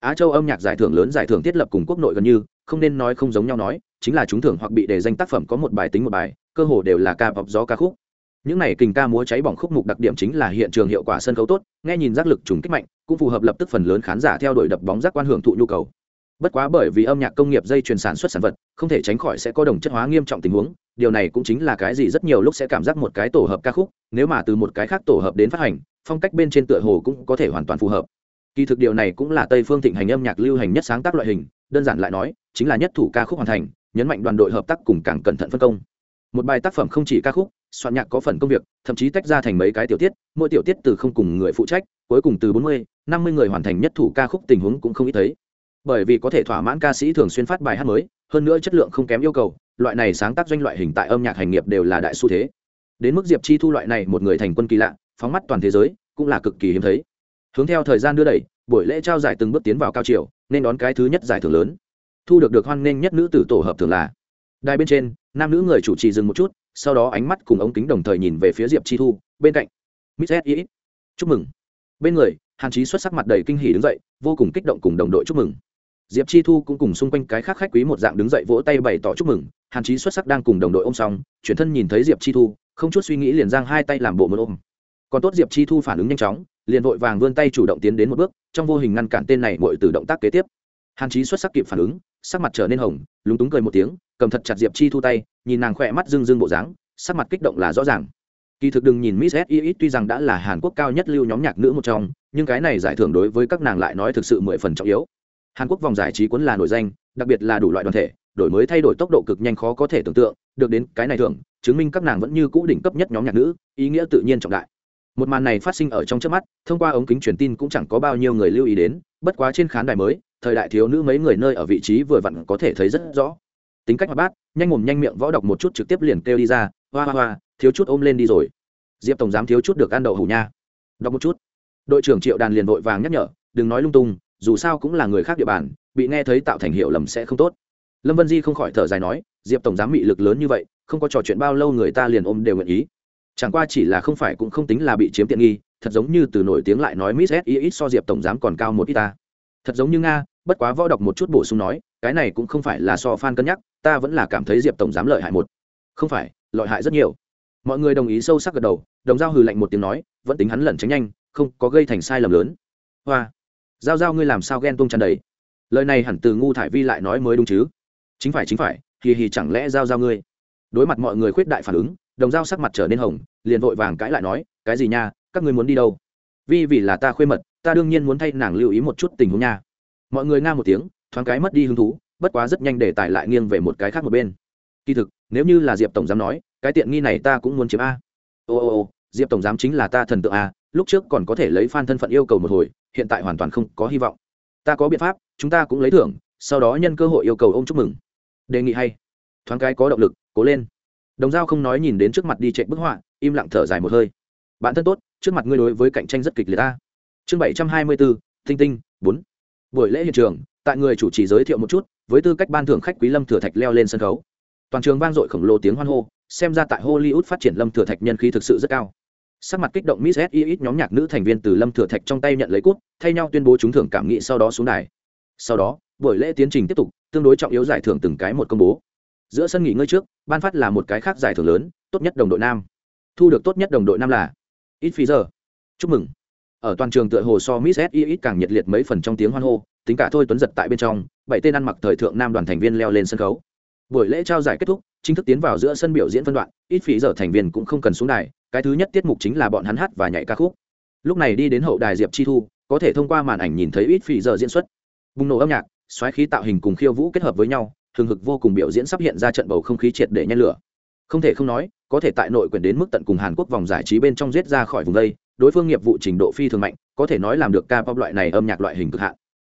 Á châu âm nhạc giải thưởng lớn giải thưởng thiết lập cùng quốc nội gần như, không nên nói không giống nhau nói, chính là chúng thưởng hoặc bị đề danh tác phẩm có một bài tính một bài, cơ hồ đều là ca bọc gió ca khúc. Những này kình ca múa cháy bỏng khúc mục đặc điểm chính là hiện trường hiệu quả sân khấu tốt, nghe nhìn giác lực trùng kích mạnh, cũng phù hợp lập tức phần lớn khán giả theo đuổi đập bóng giác quan hưởng thụ nhu cầu. Bất quá bởi vì âm nhạc công nghiệp dây chuyền sản xuất sản vật, không thể tránh khỏi sẽ có đồng chất hóa nghiêm trọng tình huống, điều này cũng chính là cái gì rất nhiều lúc sẽ cảm giác một cái tổ hợp ca khúc, nếu mà từ một cái khác tổ hợp đến phát hành phong cách bên trên tựa hồ cũng có thể hoàn toàn phù hợp. Kỳ thực điều này cũng là tây phương thịnh hành âm nhạc lưu hành nhất sáng tác loại hình, đơn giản lại nói, chính là nhất thủ ca khúc hoàn thành, nhấn mạnh đoàn đội hợp tác cùng càng cẩn thận phân công. Một bài tác phẩm không chỉ ca khúc, soạn nhạc có phần công việc, thậm chí tách ra thành mấy cái tiểu tiết, mỗi tiểu tiết từ không cùng người phụ trách, cuối cùng từ bốn mươi, năm mươi người hoàn thành nhất thủ ca khúc tình huống cũng không ít thấy. Bởi vì có thể thỏa mãn ca sĩ thường xuyên phát bài hát mới, hơn nữa chất lượng không kém yêu cầu, loại này sáng tác doanh loại hình tại âm nhạc hành nghiệp đều là đại xu thế. Đến mức diệp chi thu loại này một người thành quân kỳ lạ phóng mắt toàn thế giới, cũng là cực kỳ hiếm thấy. Hướng theo thời gian đưa đẩy, buổi lễ trao giải từng bước tiến vào cao triều, nên đón cái thứ nhất giải thưởng lớn. Thu được được hoan nghênh nhất nữ tử tổ hợp thường là. Đài bên trên, nam nữ người chủ trì dừng một chút, sau đó ánh mắt cùng ống kính đồng thời nhìn về phía diệp chi thu, bên cạnh. Miss s chúc mừng. Bên người, hàn chí xuất sắc mặt đầy kinh hỉ đứng dậy, vô cùng kích động cùng đồng đội chúc mừng. Diệp chi thu cũng cùng xung quanh cái khác khách quý một dạng đứng dậy vỗ tay bày tỏ chúc mừng. Hàn chí xuất sắc đang cùng đồng đội ôm xong chuyển thân nhìn thấy diệp chi thu, không chút suy nghĩ liền giang hai tay làm bộ một ôm còn tốt diệp chi thu phản ứng nhanh chóng, liền vội vàng vươn tay chủ động tiến đến một bước, trong vô hình ngăn cản tên này mọi từ động tác kế tiếp. Hàn chí xuất sắc kịp phản ứng, sắc mặt trở nên hồng, lúng túng cười một tiếng, cầm thật chặt diệp chi thu tay, nhìn nàng khỏe mắt rưng rưng bộ dáng, sắc mặt kích động là rõ ràng. Kỳ thực đừng nhìn miss s tuy rằng đã là hàn quốc cao nhất lưu nhóm nhạc nữ một trong, nhưng cái này giải thưởng đối với các nàng lại nói thực sự mười phần trọng yếu. Hàn quốc vòng giải trí cuốn là nổi danh, đặc biệt là đủ loại đoàn thể, đổi mới thay đổi tốc độ cực nhanh khó có thể tưởng tượng, được đến cái này thường chứng minh các nàng vẫn như cũ đỉnh cấp nhất nhóm nhạc nữ, ý nghĩa tự nhiên trọng đại một màn này phát sinh ở trong trước mắt, thông qua ống kính truyền tin cũng chẳng có bao nhiêu người lưu ý đến, bất quá trên khán đài mới, thời đại thiếu nữ mấy người nơi ở vị trí vừa vặn có thể thấy rất rõ. Tính cách hoạt bát, nhanh mồm nhanh miệng võ đọc một chút trực tiếp liền kêu đi ra, hoa hoa hoa, thiếu chút ôm lên đi rồi. Diệp tổng giám thiếu chút được ăn đậu hủ nha. Đọc một chút. Đội trưởng triệu đàn liền vội vàng nhắc nhở, đừng nói lung tung, dù sao cũng là người khác địa bàn, bị nghe thấy tạo thành hiệu lầm sẽ không tốt. Lâm vân di không khỏi thở dài nói, diệp tổng giám bị lực lớn như vậy, không có trò chuyện bao lâu người ta liền ôm đều nguyện ý chẳng qua chỉ là không phải cũng không tính là bị chiếm tiện nghi, thật giống như từ nổi tiếng lại nói miss s ít so diệp tổng giám còn cao một ít ta. Thật giống như nga, bất quá võ đọc một chút bổ sung nói, cái này cũng không phải là so fan cân nhắc, ta vẫn là cảm thấy diệp tổng giám lợi hại một. Không phải, lợi hại rất nhiều. Mọi người đồng ý sâu sắc gật đầu, đồng giao hừ lạnh một tiếng nói, vẫn tính hắn lẩn tránh nhanh, không có gây thành sai lầm lớn. Hoa. Giao giao ngươi làm sao ghen tung tràn đầy? Lời này hẳn từ ngu thải vi lại nói mới đúng chứ? Chính phải chính phải, hì hì chẳng lẽ giao giao ngươi? Đối mặt mọi người khuyết đại phản ứng đồng dao sắc mặt trở nên hồng, liền vội vàng cãi lại nói, cái gì nha, các ngươi muốn đi đâu? Vì vì là ta khuê mật, ta đương nhiên muốn thay nàng lưu ý một chút tình huống nha. Mọi người nga một tiếng, thoáng cái mất đi hứng thú, bất quá rất nhanh để tải lại nghiêng về một cái khác một bên. Kỳ thực, nếu như là diệp tổng giám nói, cái tiện nghi này ta cũng muốn chiếm a. Ô ô ô, diệp tổng giám chính là ta thần tượng a, lúc trước còn có thể lấy f thân phận yêu cầu một hồi, hiện tại hoàn toàn không có hy vọng. Ta có biện pháp, chúng ta cũng lấy thưởng, sau đó nhân cơ hội yêu cầu ông chúc mừng. Đề nghị hay. Thoáng cái có động lực, cố lên đồng giao không nói nhìn đến trước mặt đi chạy bức họa, im lặng thở dài một hơi. Bạn thân tốt, trước mặt ngươi đối với cạnh tranh rất kịch liệt ta. Chương bảy trăm hai mươi bốn tinh tinh, bốn. Buổi lễ hiện trường, tại người chủ trì giới thiệu một chút, với tư cách ban thưởng khách quý lâm thừa thạch leo lên sân khấu. Toàn trường vang dội khổng lồ tiếng hoan hô, xem ra tại hollywood phát triển lâm thừa thạch nhân khí thực sự rất cao. Sắc mặt kích động miss s ít nhóm nhạc nữ thành viên từ lâm thừa thạch trong tay nhận lấy cút, thay nhau tuyên bố trúng thưởng cảm nghị sau đó xuống đài. Sau đó, buổi lễ tiến trình tiếp tục, tương đối trọng yếu giải thưởng từng cái một công bố giữa sân nghỉ ngơi trước, ban phát là một cái khác giải thưởng lớn, tốt nhất đồng đội nam. Thu được tốt nhất đồng đội nam là ít phí giờ chúc mừng. Ở toàn trường tựa hồ so miss s ít càng nhiệt liệt mấy phần trong tiếng hoan hô, tính cả thôi tuấn giật tại bên trong, bảy tên ăn mặc thời thượng nam đoàn thành viên leo lên sân khấu. Buổi lễ trao giải kết thúc, chính thức tiến vào giữa sân biểu diễn phân đoạn ít phí giờ thành viên cũng không cần xuống đài, cái thứ nhất tiết mục chính là bọn hắn hát và nhảy ca khúc. Lúc này đi đến hậu đài diệp chi thu, có thể thông qua màn ảnh nhìn thấy ít phí giờ diễn xuất. Bùng nổ âm nhạc, xoáy khí tạo hình cùng khiêu vũ kết hợp với nhau thường hực vô cùng biểu diễn sắp hiện ra trận bầu không khí triệt để nhen lửa. Không thể không nói, có thể tại nội quyền đến mức tận cùng hàn quốc vòng giải trí bên trong giết ra khỏi vùng đây, đối phương nghiệp vụ trình độ phi thường mạnh, có thể nói làm được ca pop loại này âm nhạc loại hình cực hạn.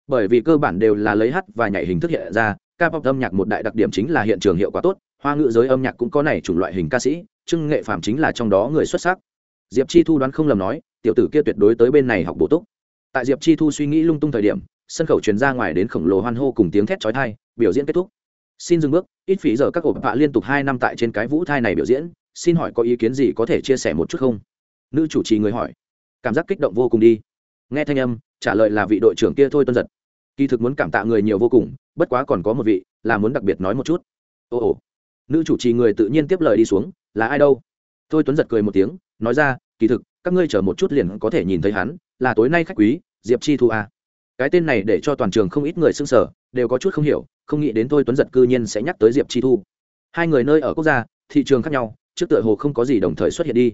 Bởi vì cơ bản đều là lấy hát và nhảy hình thức hiện ra ca pop âm nhạc một đại đặc điểm chính là hiện trường hiệu quả tốt, hoa ngữ giới âm nhạc cũng có này chủng loại hình ca sĩ trưng nghệ phàm chính là trong đó người xuất sắc. Diệp chi thu đoán không lầm nói, tiểu tử kia tuyệt đối tới bên này học bổ túc. Tại diệp chi thu suy nghĩ lung tung thời điểm, sân khẩu truyền ra ngoài đến khổng lồ hoan hô cùng tiếng thét chói thai biểu diễn kết thúc xin dừng bước, ít phí giờ các ổ bạ liên tục hai năm tại trên cái vũ thai này biểu diễn, xin hỏi có ý kiến gì có thể chia sẻ một chút không? Nữ chủ trì người hỏi. Cảm giác kích động vô cùng đi. Nghe thanh âm, trả lời là vị đội trưởng kia thôi tuân giật. Kỳ thực muốn cảm tạ người nhiều vô cùng, bất quá còn có một vị, là muốn đặc biệt nói một chút. Ồ ồ nữ chủ trì người tự nhiên tiếp lời đi xuống, là ai đâu? Thôi tuấn giật cười một tiếng, nói ra, kỳ thực, các ngươi chờ một chút liền có thể nhìn thấy hắn, là tối nay khách quý, diệp chi thu à cái tên này để cho toàn trường không ít người xưng sở đều có chút không hiểu, không nghĩ đến thôi tuấn giật cư nhiên sẽ nhắc tới diệp chi thu. Hai người nơi ở quốc gia, thị trường khác nhau, trước tựa hồ không có gì đồng thời xuất hiện đi.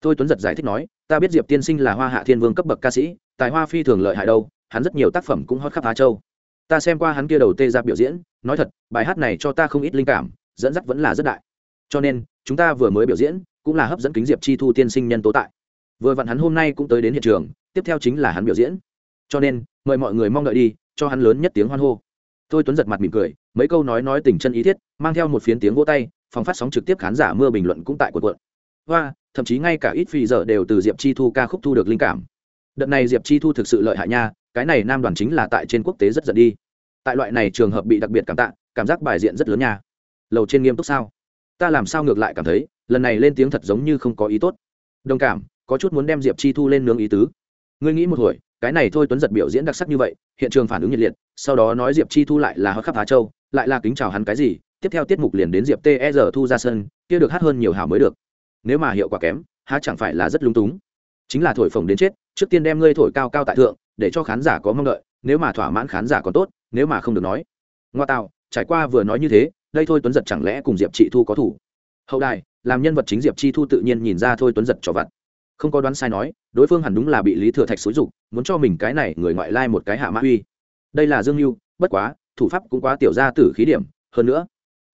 Thôi tuấn giật giải thích nói, ta biết diệp tiên sinh là hoa hạ thiên vương cấp bậc ca sĩ, tài hoa phi thường lợi hại đâu, hắn rất nhiều tác phẩm cũng hot khắp á châu. Ta xem qua hắn kia đầu tê ra biểu diễn, nói thật, bài hát này cho ta không ít linh cảm, dẫn dắt vẫn là rất đại. Cho nên, chúng ta vừa mới biểu diễn, cũng là hấp dẫn kính diệp chi thu tiên sinh nhân tố tại. Vừa vặn hắn hôm nay cũng tới đến hiện trường, tiếp theo chính là hắn biểu diễn. Cho nên mời mọi người mong đợi đi, cho hắn lớn nhất tiếng hoan hô. Tôi tuấn giật mặt mỉm cười, mấy câu nói nói tình chân ý thiết, mang theo một phiến tiếng vỗ tay, phòng phát sóng trực tiếp khán giả mưa bình luận cũng tại quần quận hoa, thậm chí ngay cả ít phi giờ đều từ diệp chi thu ca khúc thu được linh cảm. Đợt này diệp chi thu thực sự lợi hại nha, cái này nam đoàn chính là tại trên quốc tế rất giận đi. Tại loại này trường hợp bị đặc biệt cảm tạ, cảm giác bài diện rất lớn nha. Lầu trên nghiêm túc sao? Ta làm sao ngược lại cảm thấy, lần này lên tiếng thật giống như không có ý tốt. Đồng cảm, có chút muốn đem diệp chi thu lên nướng ý tứ. Ngươi nghĩ một hồi cái này thôi tuấn giật biểu diễn đặc sắc như vậy, hiện trường phản ứng nhiệt liệt, sau đó nói diệp chi thu lại là hót khắp hà châu, lại là kính chào hắn cái gì, tiếp theo tiết mục liền đến diệp ter thu ra sân, kia được hát hơn nhiều hảo mới được. Nếu mà hiệu quả kém hát chẳng phải là rất lung túng. Chính là thổi phồng đến chết, trước tiên đem ngươi thổi cao cao tại thượng, để cho khán giả có mong đợi, nếu mà thỏa mãn khán giả còn tốt, nếu mà không được nói. Ngoa tạo, trải qua vừa nói như thế, đây thôi tuấn giật chẳng lẽ cùng diệp chị thu có thủ? Hậu đài, làm nhân vật chính diệp chi thu tự nhiên nhìn ra thôi tuấn giật cho vặt không có đoán sai nói, đối phương hẳn đúng là bị lý thừa thạch xúi dục, muốn cho mình cái này người ngoại lai một cái hạ mã uy. Đây là dương mưu bất quá, thủ pháp cũng quá tiểu ra tử khí điểm, hơn nữa,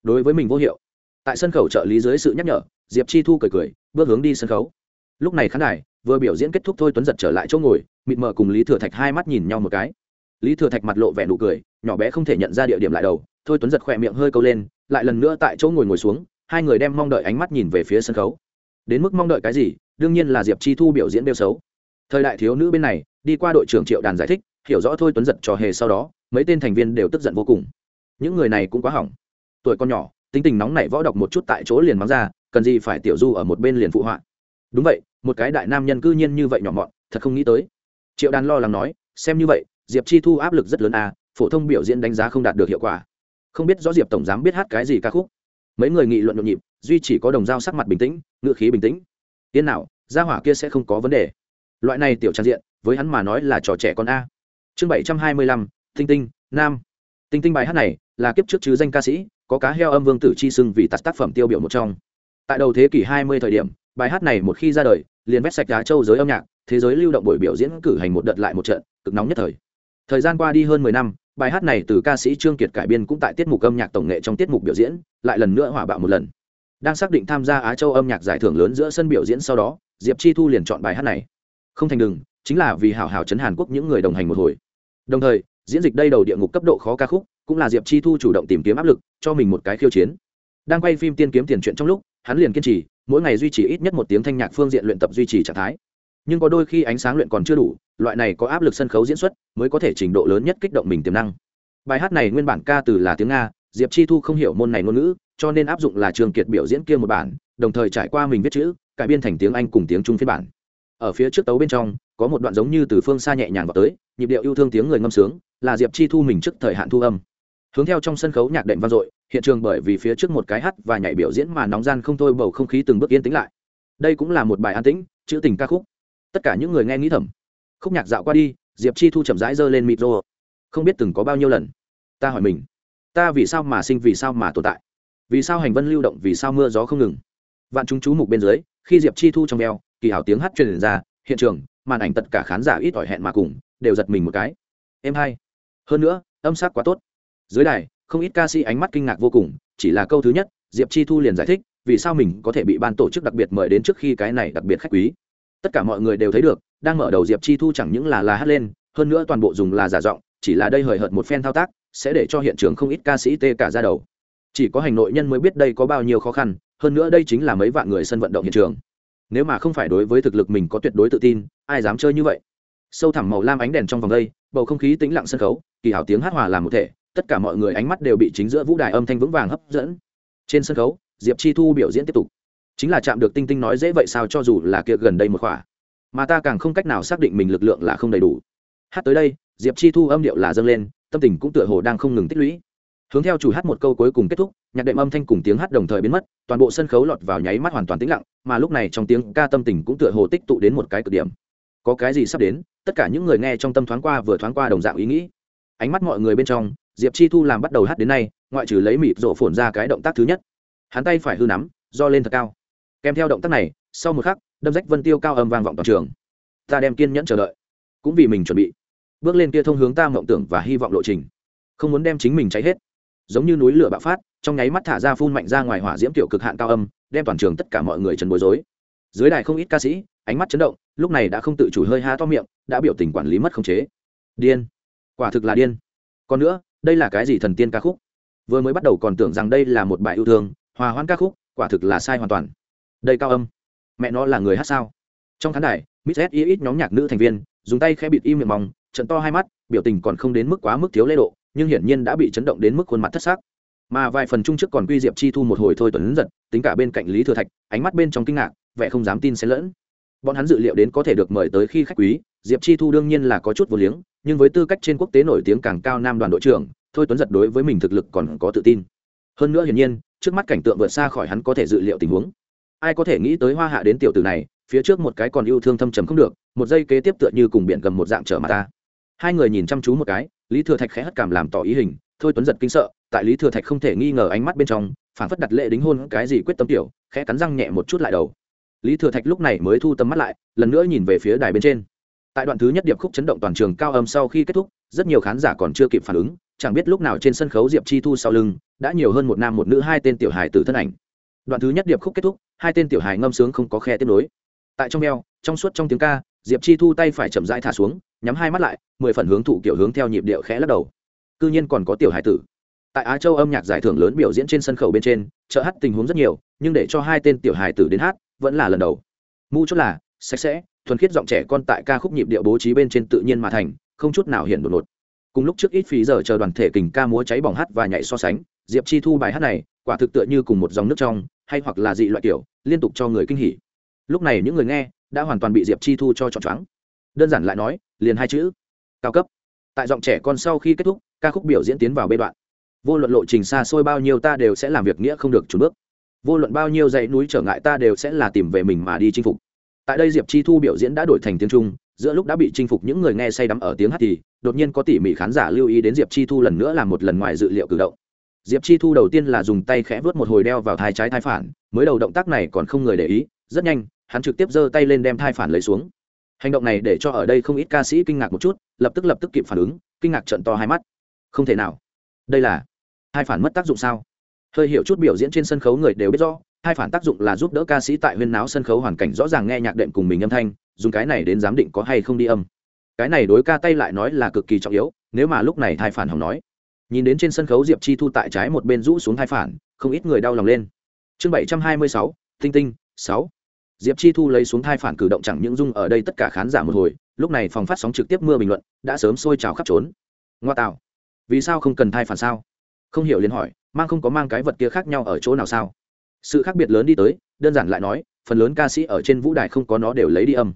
đối với mình vô hiệu. Tại sân khấu trợ lý dưới sự nhắc nhở, diệp chi thu cười cười, bước hướng đi sân khấu. Lúc này khán đài, vừa biểu diễn kết thúc thôi tuấn giật trở lại chỗ ngồi, mịt mờ cùng lý thừa thạch hai mắt nhìn nhau một cái. Lý thừa thạch mặt lộ vẻ nụ cười, nhỏ bé không thể nhận ra địa điểm lại đầu, thôi tuấn giật khỏe miệng hơi câu lên, lại lần nữa tại chỗ ngồi ngồi xuống, hai người đem mong đợi ánh mắt nhìn về phía sân khấu. Đến mức mong đợi cái gì đương nhiên là diệp chi thu biểu diễn đeo xấu. Thời đại thiếu nữ bên này, đi qua đội trưởng triệu đàn giải thích, hiểu rõ thôi tuấn giật trò hề sau đó, mấy tên thành viên đều tức giận vô cùng. Những người này cũng quá hỏng. Tuổi con nhỏ, tính tình nóng nảy võ đọc một chút tại chỗ liền mắng ra, cần gì phải tiểu du ở một bên liền phụ họa. Đúng vậy, một cái đại nam nhân cư nhiên như vậy nhỏ mọn, thật không nghĩ tới. Triệu đàn lo lắng nói, xem như vậy, diệp chi thu áp lực rất lớn à phổ thông biểu diễn đánh giá không đạt được hiệu quả. Không biết rõ diệp tổng giám biết hát cái gì ca khúc. Mấy người nghị luận nhộn nhịp, duy chỉ có đồng dao sắc mặt bình tĩnh ngựa khí bình tĩnh. Tiên nào gia hỏa kia sẽ không có vấn đề. Loại này tiểu trang diện, với hắn mà nói là trò trẻ con a. Chương bảy trăm hai mươi lăm, tinh tinh, nam. Tinh tinh bài hát này là kiếp trước chứ danh ca sĩ, có cá heo âm vương tử chi sưng vì tạt tác phẩm tiêu biểu một trong. Tại đầu thế kỷ hai mươi thời điểm, bài hát này một khi ra đời, liền vét sạch đá châu giới âm nhạc, thế giới lưu động buổi biểu diễn cử hành một đợt lại một trận, cực nóng nhất thời. Thời gian qua đi hơn mười năm, bài hát này từ ca sĩ trương kiệt cải biên cũng tại tiết mục âm nhạc tổng nghệ trong tiết mục biểu diễn, lại lần nữa hỏa bạo một lần. Đang xác định tham gia á châu âm nhạc giải thưởng lớn giữa sân biểu diễn sau đó diệp chi thu liền chọn bài hát này. Không thành đừng chính là vì hảo hảo chấn hàn quốc những người đồng hành một hồi. Đồng thời, diễn dịch đây đầu địa ngục cấp độ khó ca khúc, cũng là diệp chi thu chủ động tìm kiếm áp lực, cho mình một cái khiêu chiến. Đang quay phim tiên kiếm tiền chuyện trong lúc, hắn liền kiên trì, mỗi ngày duy trì ít nhất một tiếng thanh nhạc phương diện luyện tập duy trì trạng thái. Nhưng có đôi khi ánh sáng luyện còn chưa đủ, loại này có áp lực sân khấu diễn xuất, mới có thể trình độ lớn nhất kích động mình tiềm năng. Bài hát này nguyên bản ca từ là tiếng nga, diệp chi thu không hiểu môn này ngôn ngữ, cho nên áp dụng là trường kiệt biểu diễn kia một bản, đồng thời trải qua mình viết chữ cải biên thành tiếng anh cùng tiếng trung phiên bản. Ở phía trước tấu bên trong, có một đoạn giống như từ phương xa nhẹ nhàng vào tới, nhịp điệu yêu thương tiếng người ngâm sướng, là diệp chi thu mình trước thời hạn thu âm. Hướng theo trong sân khấu nhạc đệm vang dội, hiện trường bởi vì phía trước một cái hát và nhảy biểu diễn mà nóng gian không thôi bầu không khí từng bước yên tĩnh lại. Đây cũng là một bài an tĩnh, chữ tình ca khúc. Tất cả những người nghe nghĩ thầm. Khúc nhạc dạo qua đi, diệp chi thu chậm rãi giơ lên micro không biết từng có bao nhiêu lần. Ta hỏi mình, ta vì sao mà sinh, vì sao mà tồn tại? Vì sao hành vân lưu động, vì sao mưa gió không ngừng? Vạn chúng chú mục bên dưới khi diệp chi thu trong veo, kỳ hảo tiếng hát truyền ra, hiện trường, màn ảnh tất cả khán giả ít ỏi hẹn mà cùng, đều giật mình một cái. Em hay hơn nữa, âm sắc quá tốt. Dưới đài, không ít ca sĩ ánh mắt kinh ngạc vô cùng, chỉ là câu thứ nhất, diệp chi thu liền giải thích, vì sao mình có thể bị ban tổ chức đặc biệt mời đến trước khi cái này đặc biệt khách quý. Tất cả mọi người đều thấy được, đang mở đầu diệp chi thu chẳng những là là hát lên, hơn nữa toàn bộ dùng là giả giọng, chỉ là đây hời hợt một phen thao tác, sẽ để cho hiện trường không ít ca sĩ tê cả ra đầu. Chỉ có hành nội nhân mới biết đây có bao nhiêu khó khăn hơn nữa đây chính là mấy vạn người sân vận động hiện trường. Nếu mà không phải đối với thực lực mình có tuyệt đối tự tin, ai dám chơi như vậy? Sâu thẳm màu lam ánh đèn trong vòng đây, bầu không khí tĩnh lặng sân khấu, kỳ hảo tiếng hát hòa làm một thể, tất cả mọi người ánh mắt đều bị chính giữa vũ đài âm thanh vững vàng hấp dẫn. Trên sân khấu, diệp chi thu biểu diễn tiếp tục. Chính là chạm được tinh tinh nói dễ vậy sao cho dù là kia gần đây một khỏa. Mà ta càng không cách nào xác định mình lực lượng là không đầy đủ. Hát tới đây, diệp chi thu âm điệu là dâng lên, tâm tình cũng tựa hồ đang không ngừng tích lũy hướng theo chủ hát một câu cuối cùng kết thúc, nhạc đệm âm thanh cùng tiếng hát đồng thời biến mất, toàn bộ sân khấu lọt vào nháy mắt hoàn toàn tĩnh lặng, mà lúc này trong tiếng ca tâm tình cũng tựa hồ tích tụ đến một cái cực điểm. Có cái gì sắp đến, tất cả những người nghe trong tâm thoáng qua vừa thoáng qua đồng dạng ý nghĩ. Ánh mắt mọi người bên trong, diệp chi thu làm bắt đầu hát đến nay, ngoại trừ lấy mịt rổ phồn ra cái động tác thứ nhất. Hắn tay phải hư nắm, do lên thật cao. Kèm theo động tác này, sau một khắc, đâm rách vân tiêu cao âm vang vọng toàn trường. Ta đem kiên nhẫn chờ đợi. Cũng vì mình chuẩn bị. Bước lên kia thông hướng ta mộng tưởng và hy vọng lộ trình. Không muốn đem chính mình cháy hết giống như núi lửa bạo phát, trong nháy mắt thả ra phun mạnh ra ngoài hỏa diễm tiểu cực hạn cao âm, đem toàn trường tất cả mọi người trần bối rối. Dưới đài không ít ca sĩ, ánh mắt chấn động, lúc này đã không tự chủ hơi ha to miệng, đã biểu tình quản lý mất khống chế. Điên. Quả thực là điên. Còn nữa, đây là cái gì thần tiên ca khúc? Vừa mới bắt đầu còn tưởng rằng đây là một bài yêu thương, hòa hoãn ca khúc, quả thực là sai hoàn toàn. Đây cao âm. Mẹ nó là người hát sao? Trong khán đài, miss s ít nhóm nhạc nữ thành viên, dùng tay khẽ bịt im miệng mong, trận to hai mắt, biểu tình còn không đến mức quá mức thiếu lễ độ nhưng hiển nhiên đã bị chấn động đến mức khuôn mặt thất sắc, mà vài phần chung trước còn quy diệp chi thu một hồi thôi tuấn giật tính cả bên cạnh lý thừa thạch ánh mắt bên trong kinh ngạc vẻ không dám tin xen lẫn. Bọn hắn dự liệu đến có thể được mời tới khi khách quý diệp chi thu đương nhiên là có chút vô liếng nhưng với tư cách trên quốc tế nổi tiếng càng cao nam đoàn đội trưởng thôi tuấn giật đối với mình thực lực còn có tự tin. Hơn nữa hiển nhiên trước mắt cảnh tượng vượt xa khỏi hắn có thể dự liệu tình huống. Ai có thể nghĩ tới hoa hạ đến tiểu tử này phía trước một cái còn yêu thương thâm trầm không được một giây kế tiếp tựa như cùng biển gầm một dạng trở mặt ta. Hai người nhìn chăm chú một cái lý thừa thạch khẽ hất cảm làm tỏ ý hình, thôi tuấn giật kinh sợ, tại lý thừa thạch không thể nghi ngờ ánh mắt bên trong phản phất đặt lệ đính hôn cái gì quyết tâm tiểu, khẽ cắn răng nhẹ một chút lại đầu. Lý thừa thạch lúc này mới thu tầm mắt lại, lần nữa nhìn về phía đài bên trên. Tại đoạn thứ nhất điệp khúc chấn động toàn trường cao âm sau khi kết thúc, rất nhiều khán giả còn chưa kịp phản ứng, chẳng biết lúc nào trên sân khấu diệp chi thu sau lưng, đã nhiều hơn một nam một nữ hai tên tiểu hài từ thân ảnh. Đoạn thứ nhất điệp khúc kết thúc, hai tên tiểu hài ngâm sướng không có khe tiếp nối. Tại trong eo, trong suốt trong tiếng ca diệp chi thu tay phải chậm rãi thả xuống, nhắm hai mắt lại, mười phần hướng thụ kiểu hướng theo nhịp điệu khẽ lắc đầu. Cư nhiên còn có tiểu hải tử. Tại á châu âm nhạc giải thưởng lớn biểu diễn trên sân khấu bên trên, chợ hát tình huống rất nhiều, nhưng để cho hai tên tiểu hải tử đến hát, vẫn là lần đầu. Mu chốt là, sạch sẽ, thuần khiết giọng trẻ con tại ca khúc nhịp điệu bố trí bên trên tự nhiên mà thành, không chút nào hiện đột ngột. Cùng lúc trước ít phí giờ chờ đoàn thể kình ca múa cháy bỏng hát và nhảy so sánh, diệp chi thu bài hát này, quả thực tựa như cùng một dòng nước trong, hay hoặc là dị loại kiểu, liên tục cho người kinh hỉ. Lúc này những người nghe đã hoàn toàn bị diệp chi thu cho trọn choáng. Đơn giản lại nói, liền hai chữ, cao cấp. Tại giọng trẻ con sau khi kết thúc, ca khúc biểu diễn tiến vào bê đoạn. Vô luận lộ trình xa xôi bao nhiêu ta đều sẽ làm việc nghĩa không được trùn bước. Vô luận bao nhiêu dãy núi trở ngại ta đều sẽ là tìm về mình mà đi chinh phục. Tại đây diệp chi thu biểu diễn đã đổi thành tiếng trung, giữa lúc đã bị chinh phục những người nghe say đắm ở tiếng hát thì, đột nhiên có tỉ mỉ khán giả lưu ý đến diệp chi thu lần nữa làm một lần ngoài dự liệu cử động. Diệp chi thu đầu tiên là dùng tay khẽ vớt một hồi đeo vào thai trái thai phản, mới đầu động tác này còn không người để ý, rất nhanh hắn trực tiếp giơ tay lên đem thai phản lấy xuống. Hành động này để cho ở đây không ít ca sĩ kinh ngạc một chút, lập tức lập tức kịp phản ứng, kinh ngạc trận to hai mắt. Không thể nào. Đây là hai phản mất tác dụng sao? Hơi hiểu chút biểu diễn trên sân khấu người đều biết rõ hai phản tác dụng là giúp đỡ ca sĩ tại huyên náo sân khấu hoàn cảnh rõ ràng nghe nhạc đệm cùng mình âm thanh, dùng cái này đến giám định có hay không đi âm. Cái này đối ca tay lại nói là cực kỳ trọng yếu, nếu mà lúc này thai phản hỏng nói. Nhìn đến trên sân khấu diệp chi thu tại trái một bên rũ xuống thai phản, không ít người đau lòng lên. Chương bảy trăm hai mươi sáu, tinh tinh, sáu diệp chi thu lấy xuống thai phản cử động chẳng những dung ở đây tất cả khán giả một hồi, lúc này phòng phát sóng trực tiếp mưa bình luận, đã sớm sôi trào khắp trốn. Ngoa tạo. Vì sao không cần thai phản sao? Không hiểu liền hỏi, mang không có mang cái vật kia khác nhau ở chỗ nào sao? Sự khác biệt lớn đi tới, đơn giản lại nói, phần lớn ca sĩ ở trên vũ đài không có nó đều lấy đi âm.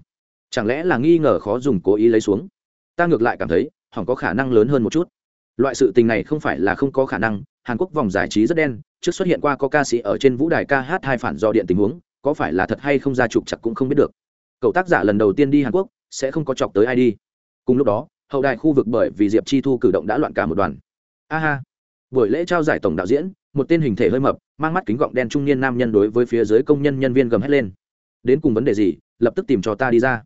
Chẳng lẽ là nghi ngờ khó dùng cố ý lấy xuống? Ta ngược lại cảm thấy, hỏng có khả năng lớn hơn một chút. Loại sự tình này không phải là không có khả năng, hàn quốc vòng giải trí rất đen, trước xuất hiện qua có ca sĩ ở trên vũ đài ca hát hai phản do điện tình huống có phải là thật hay không ra trục chặt cũng không biết được. Cậu tác giả lần đầu tiên đi hàn quốc, sẽ không có chọc tới ai đi. Cùng lúc đó, hậu đài khu vực bởi vì diệp chi thu cử động đã loạn cả một đoàn. Aha buổi lễ trao giải tổng đạo diễn, một tên hình thể hơi mập, mang mắt kính gọng đen trung niên nam nhân đối với phía dưới công nhân nhân viên gầm hét lên. Đến cùng vấn đề gì, lập tức tìm cho ta đi ra.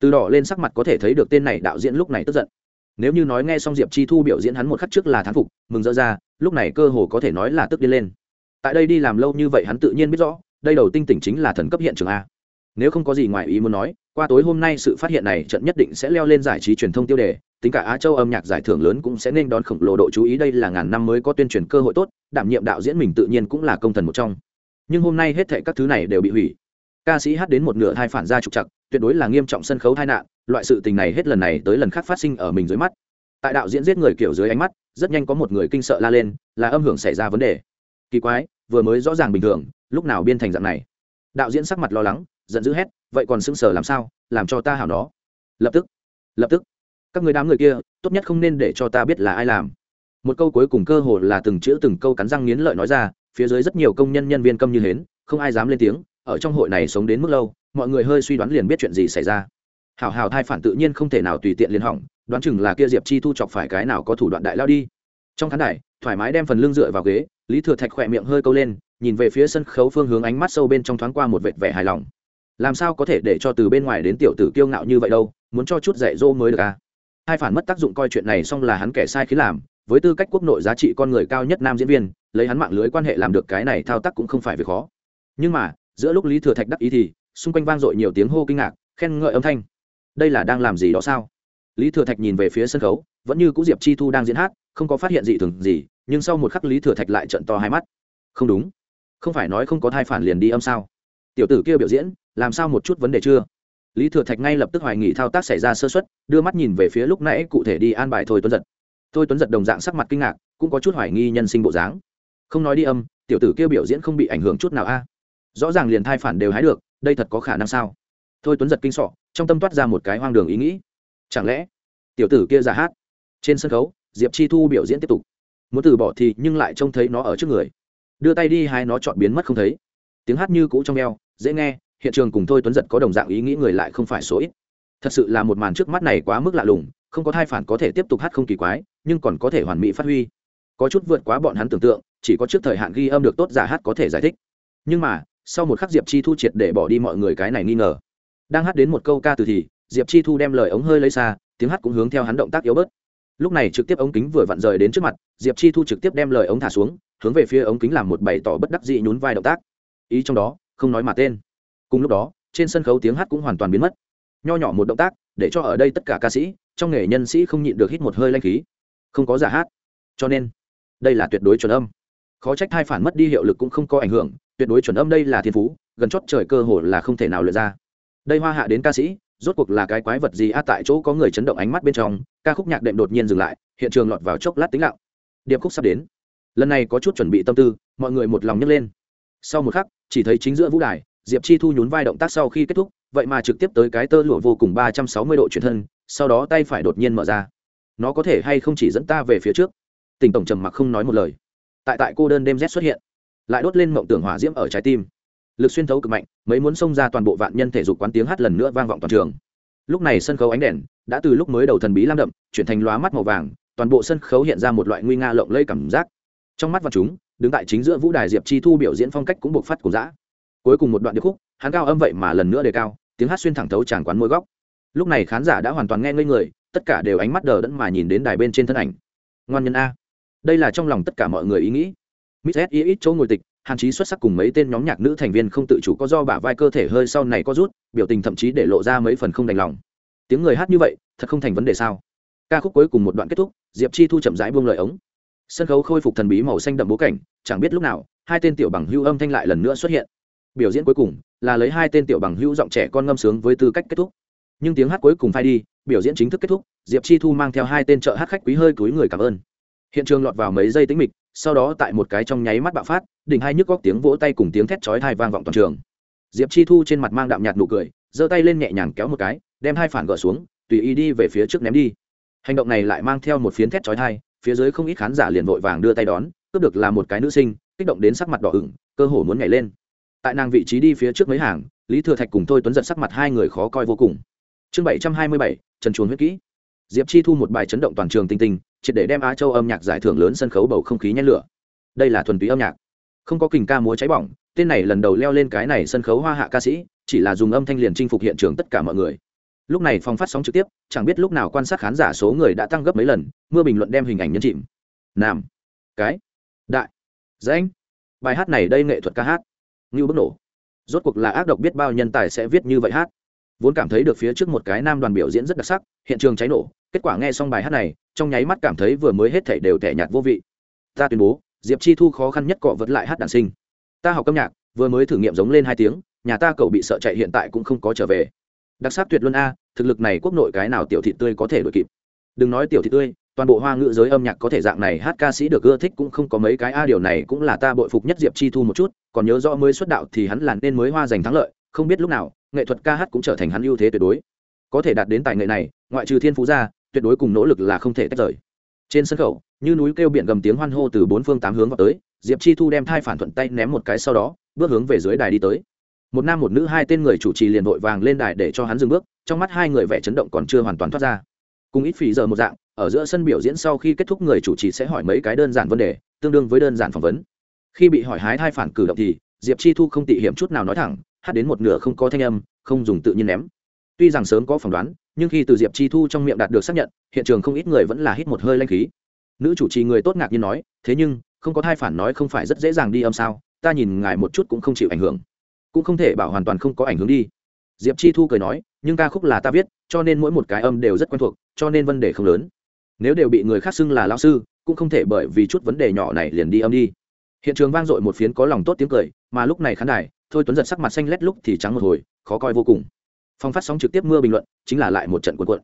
Từ đỏ lên sắc mặt có thể thấy được tên này đạo diễn lúc này tức giận. Nếu như nói nghe xong diệp chi thu biểu diễn hắn một khắc trước là thán phục, mừng rỡ ra, lúc này cơ hồ có thể nói là tức đi lên. Tại đây đi làm lâu như vậy hắn tự nhiên biết rõ đây đầu tinh tỉnh chính là thần cấp hiện trường a. Nếu không có gì ngoài ý muốn nói, qua tối hôm nay sự phát hiện này trận nhất định sẽ leo lên giải trí truyền thông tiêu đề, tính cả á châu âm nhạc giải thưởng lớn cũng sẽ nên đón khổng lồ độ chú ý. Đây là ngàn năm mới có tuyên truyền cơ hội tốt, đảm nhiệm đạo diễn mình tự nhiên cũng là công thần một trong. Nhưng hôm nay hết thệ các thứ này đều bị hủy. Ca sĩ hát đến một nửa thai phản ra trục chặt tuyệt đối là nghiêm trọng sân khấu tai nạn, loại sự tình này hết lần này tới lần khác phát sinh ở mình dưới mắt. Tại đạo diễn giết người kiểu dưới ánh mắt, rất nhanh có một người kinh sợ la lên, là âm hưởng xảy ra vấn đề. Kỳ quái, vừa mới rõ ràng bình thường lúc nào biên thành dạng này? Đạo diễn sắc mặt lo lắng, giận dữ hét, vậy còn sững sờ làm sao? Làm cho ta hảo nó. Lập tức. Lập tức. Các người đám người kia, tốt nhất không nên để cho ta biết là ai làm. Một câu cuối cùng cơ hồ là từng chữ từng câu cắn răng nghiến lợi nói ra, phía dưới rất nhiều công nhân nhân viên câm như hến, không ai dám lên tiếng, ở trong hội này sống đến mức lâu, mọi người hơi suy đoán liền biết chuyện gì xảy ra. Hảo hảo thai phản tự nhiên không thể nào tùy tiện liên hỏng, đoán chừng là kia diệp chi thu chọc phải cái nào có thủ đoạn đại lao đi. Trong khán đài, thoải mái đem phần lưng dựa vào ghế, lý thừa thạch khỏe miệng hơi câu lên nhìn về phía sân khấu phương hướng ánh mắt sâu bên trong thoáng qua một vệt vẻ hài lòng. Làm sao có thể để cho từ bên ngoài đến tiểu tử kiêu ngạo như vậy đâu, muốn cho chút dạy dỗ mới được à? Hai phản mất tác dụng coi chuyện này xong là hắn kẻ sai khiến làm, với tư cách quốc nội giá trị con người cao nhất nam diễn viên, lấy hắn mạng lưới quan hệ làm được cái này thao tác cũng không phải việc khó. Nhưng mà, giữa lúc lý thừa thạch đắc ý thì, xung quanh vang dội nhiều tiếng hô kinh ngạc, khen ngợi âm thanh. Đây là đang làm gì đó sao? Lý thừa thạch nhìn về phía sân khấu, vẫn như c ũ diệp chi thu đang diễn hát, không có phát hiện gì thường gì, nhưng sau một khắc lý thừa thạch lại trận to hai mắt. Không đúng không phải nói không có thai phản liền đi âm sao? Tiểu tử kia biểu diễn, làm sao một chút vấn đề chưa? Lý thừa thạch ngay lập tức hoài nghị thao tác xảy ra sơ xuất đưa mắt nhìn về phía lúc nãy cụ thể đi an bài thôi tuấn giật. Thôi tuấn giật đồng dạng sắc mặt kinh ngạc, cũng có chút hoài nghi nhân sinh bộ dáng. Không nói đi âm, tiểu tử kia biểu diễn không bị ảnh hưởng chút nào a. Rõ ràng liền thai phản đều hái được, đây thật có khả năng sao? Thôi tuấn giật kinh sọ, trong tâm toát ra một cái hoang đường ý nghĩ. Chẳng lẽ, tiểu tử kia giả hát? Trên sân khấu, diệp chi thu biểu diễn tiếp tục. Muốn từ bỏ thì nhưng lại trông thấy nó ở trước người đưa tay đi hai nó chọn biến mất không thấy. Tiếng hát như cũ trong eo, dễ nghe, hiện trường cùng thôi tuấn giật có đồng dạng ý nghĩ người lại không phải số ít. Thật sự là một màn trước mắt này quá mức lạ lùng, không có thai phản có thể tiếp tục hát không kỳ quái, nhưng còn có thể hoàn mỹ phát huy. Có chút vượt quá bọn hắn tưởng tượng, chỉ có trước thời hạn ghi âm được tốt giả hát có thể giải thích. Nhưng mà, sau một khắc diệp chi thu triệt để bỏ đi mọi người cái này nghi ngờ. Đang hát đến một câu ca từ thì, diệp chi thu đem lời ống hơi lấy xa tiếng hát cũng hướng theo hắn động tác yếu bớt. Lúc này trực tiếp ống kính vừa vặn rời đến trước mặt, diệp chi thu trực tiếp đem lời ống thả xuống hướng về phía ống kính làm một bày tỏ bất đắc dị nhún vai động tác. Ý trong đó, không nói mà tên. Cùng lúc đó, trên sân khấu tiếng hát cũng hoàn toàn biến mất. Nho nhỏ một động tác, để cho ở đây tất cả ca sĩ, trong nghề nhân sĩ không nhịn được hít một hơi lanh khí. Không có giả hát. Cho nên, đây là tuyệt đối chuẩn âm. Khó trách hai phản mất đi hiệu lực cũng không có ảnh hưởng, tuyệt đối chuẩn âm đây là thiên phú, gần chót trời cơ hồ là không thể nào luyện ra. Đây hoa hạ đến ca sĩ, rốt cuộc là cái quái vật gì a tại chỗ có người chấn động ánh mắt bên trong, ca khúc nhạc đệm đột nhiên dừng lại, hiện trường lọt vào chốc lát tĩnh lặng. Điệp khúc sắp đến lần này có chút chuẩn bị tâm tư, mọi người một lòng nhấc lên. Sau một khắc, chỉ thấy chính giữa vũ đài, diệp chi thu nhún vai động tác sau khi kết thúc, vậy mà trực tiếp tới cái tơ lụa vô cùng ba trăm sáu mươi độ chuyển thân, sau đó tay phải đột nhiên mở ra. Nó có thể hay không chỉ dẫn ta về phía trước? Tỉnh tổng trầm mặc không nói một lời. Tại tại cô đơn đêm rét xuất hiện, lại đốt lên mộng tưởng hỏa diễm ở trái tim. Lực xuyên thấu cực mạnh, mấy muốn xông ra toàn bộ vạn nhân thể dục quán tiếng hát lần nữa vang vọng toàn trường. Lúc này sân khấu ánh đèn đã từ lúc mới đầu thần bí lam đậm, chuyển thành lóa mắt màu vàng, toàn bộ sân khấu hiện ra một loại nguy nga lộng lây cảm giác trong mắt vào chúng, đứng tại chính giữa vũ đài diệp chi thu biểu diễn phong cách cũng buộc phát của dã. Cuối cùng một đoạn điệp khúc, hắn cao âm vậy mà lần nữa đề cao, tiếng hát xuyên thẳng thấu tràn quán môi góc. Lúc này khán giả đã hoàn toàn nghe ngây người, tất cả đều ánh mắt đờ đẫn mà nhìn đến đài bên trên thân ảnh. Ngoan nhân a. Đây là trong lòng tất cả mọi người ý nghĩ. Miss s ít chỗ ngồi tịch, hàn chí xuất sắc cùng mấy tên nhóm nhạc nữ thành viên không tự chủ có do bả vai cơ thể hơi sau này có rút, biểu tình thậm chí để lộ ra mấy phần không đành lòng. Tiếng người hát như vậy, thật không thành vấn đề sao? Ca khúc cuối cùng một đoạn kết thúc, diệp chi thu chậm rãi buông lời ống sân khấu khôi phục thần bí màu xanh đậm bố cảnh, chẳng biết lúc nào, hai tên tiểu bằng hưu âm thanh lại lần nữa xuất hiện. Biểu diễn cuối cùng là lấy hai tên tiểu bằng hữu giọng trẻ con ngâm sướng với tư cách kết thúc. Nhưng tiếng hát cuối cùng phai đi, biểu diễn chính thức kết thúc, diệp chi thu mang theo hai tên trợ hát khách quý hơi túi người cảm ơn. Hiện trường lọt vào mấy giây tính mịch, sau đó tại một cái trong nháy mắt bạo phát, đỉnh hai nhức góc tiếng vỗ tay cùng tiếng thét chói thai vang vọng toàn trường. Diệp chi thu trên mặt mang đạm nhạt nụ cười, giơ tay lên nhẹ nhàng kéo một cái, đem hai phản gỡ xuống, tùy ý đi về phía trước ném đi. Hành động này lại mang theo một phiến thét chói thai phía dưới không ít khán giả liền vội vàng đưa tay đón, cướp được là một cái nữ sinh, kích động đến sắc mặt đỏ ửng, cơ hồ muốn nhảy lên. Tại nàng vị trí đi phía trước mấy hàng, lý thừa thạch cùng tôi tuấn giật sắc mặt hai người khó coi vô cùng. Chương bảy trăm hai mươi bảy, trần chuồn huyết kỹ. Diệp chi thu một bài chấn động toàn trường tinh tinh, triệt để đem á châu âm nhạc giải thưởng lớn sân khấu bầu không khí nhét lửa. Đây là thuần túy âm nhạc. Không có kình ca múa cháy bỏng, tên này lần đầu leo lên cái này sân khấu hoa hạ ca sĩ, chỉ là dùng âm thanh liền chinh phục hiện trường tất cả mọi người lúc này phòng phát sóng trực tiếp, chẳng biết lúc nào quan sát khán giả số người đã tăng gấp mấy lần, mưa bình luận đem hình ảnh nhân chìm. Nam. Cái. Đại. Danh. Bài hát này đây nghệ thuật ca hát. Ngưu bức nổ. Rốt cuộc là ác độc biết bao nhân tài sẽ viết như vậy hát. Vốn cảm thấy được phía trước một cái nam đoàn biểu diễn rất đặc sắc, hiện trường cháy nổ, kết quả nghe xong bài hát này, trong nháy mắt cảm thấy vừa mới hết thảy đều thẻ nhạt vô vị. Ta tuyên bố, diệp chi thu khó khăn nhất cọ vật lại hát đàn sinh. Ta học âm nhạc, vừa mới thử nghiệm giống lên hai tiếng, nhà ta cậu bị sợ chạy hiện tại cũng không có trở về đặc sắc tuyệt luân a, thực lực này quốc nội cái nào tiểu thị tươi có thể đ ổ i kịp? Đừng nói tiểu thị tươi, toàn bộ hoa ngữ giới âm nhạc có thể dạng này hát ca sĩ được ưa thích cũng không có mấy cái a, điều này cũng là ta bội phục nhất diệp chi thu một chút, còn nhớ rõ mới xuất đạo thì hắn là nên mới hoa giành thắng lợi, không biết lúc nào, nghệ thuật ca hát cũng trở thành hắn ưu thế tuyệt đối. Có thể đạt đến tài nghệ này, ngoại trừ thiên phú ra, tuyệt đối cùng nỗ lực là không thể tách rời. Trên sân khấu, như núi kêu biển gầm tiếng hoan hô từ bốn phương tám hướng vào tới, diệp chi thu đem thai phản thuận tay ném một cái sau đó, bước hướng về dưới đài đi tới một nam một nữ hai tên người chủ trì liền vội vàng lên đài để cho hắn dừng bước, trong mắt hai người vẻ chấn động còn chưa hoàn toàn thoát ra. Cùng ít phí giờ một dạng, ở giữa sân biểu diễn sau khi kết thúc người chủ trì sẽ hỏi mấy cái đơn giản vấn đề, tương đương với đơn giản phỏng vấn. Khi bị hỏi hái thai phản cử động thì, diệp chi thu không tị hiểm chút nào nói thẳng, hát đến một nửa không có thanh âm, không dùng tự nhiên ném. Tuy rằng sớm có phỏng đoán, nhưng khi từ diệp chi thu trong miệng đạt được xác nhận, hiện trường không ít người vẫn là hít một hơi lanh khí. Nữ chủ trì người tốt ngạc nhiên nói, thế nhưng, không có thai phản nói không phải rất dễ dàng đi âm sao, ta nhìn ngài một chút cũng không chịu ảnh hưởng cũng không thể bảo hoàn toàn không có ảnh hưởng đi. Diệp chi thu cười nói, nhưng ca khúc là ta viết, cho nên mỗi một cái âm đều rất quen thuộc, cho nên vấn đề không lớn. Nếu đều bị người khác xưng là lao sư, cũng không thể bởi vì chút vấn đề nhỏ này liền đi âm đi. Hiện trường vang dội một phiến có lòng tốt tiếng cười, mà lúc này khán đài, thôi tuấn giật sắc mặt xanh lét lúc thì trắng một hồi, khó coi vô cùng. Phong phát sóng trực tiếp mưa bình luận, chính là lại một trận cuộn cuộn.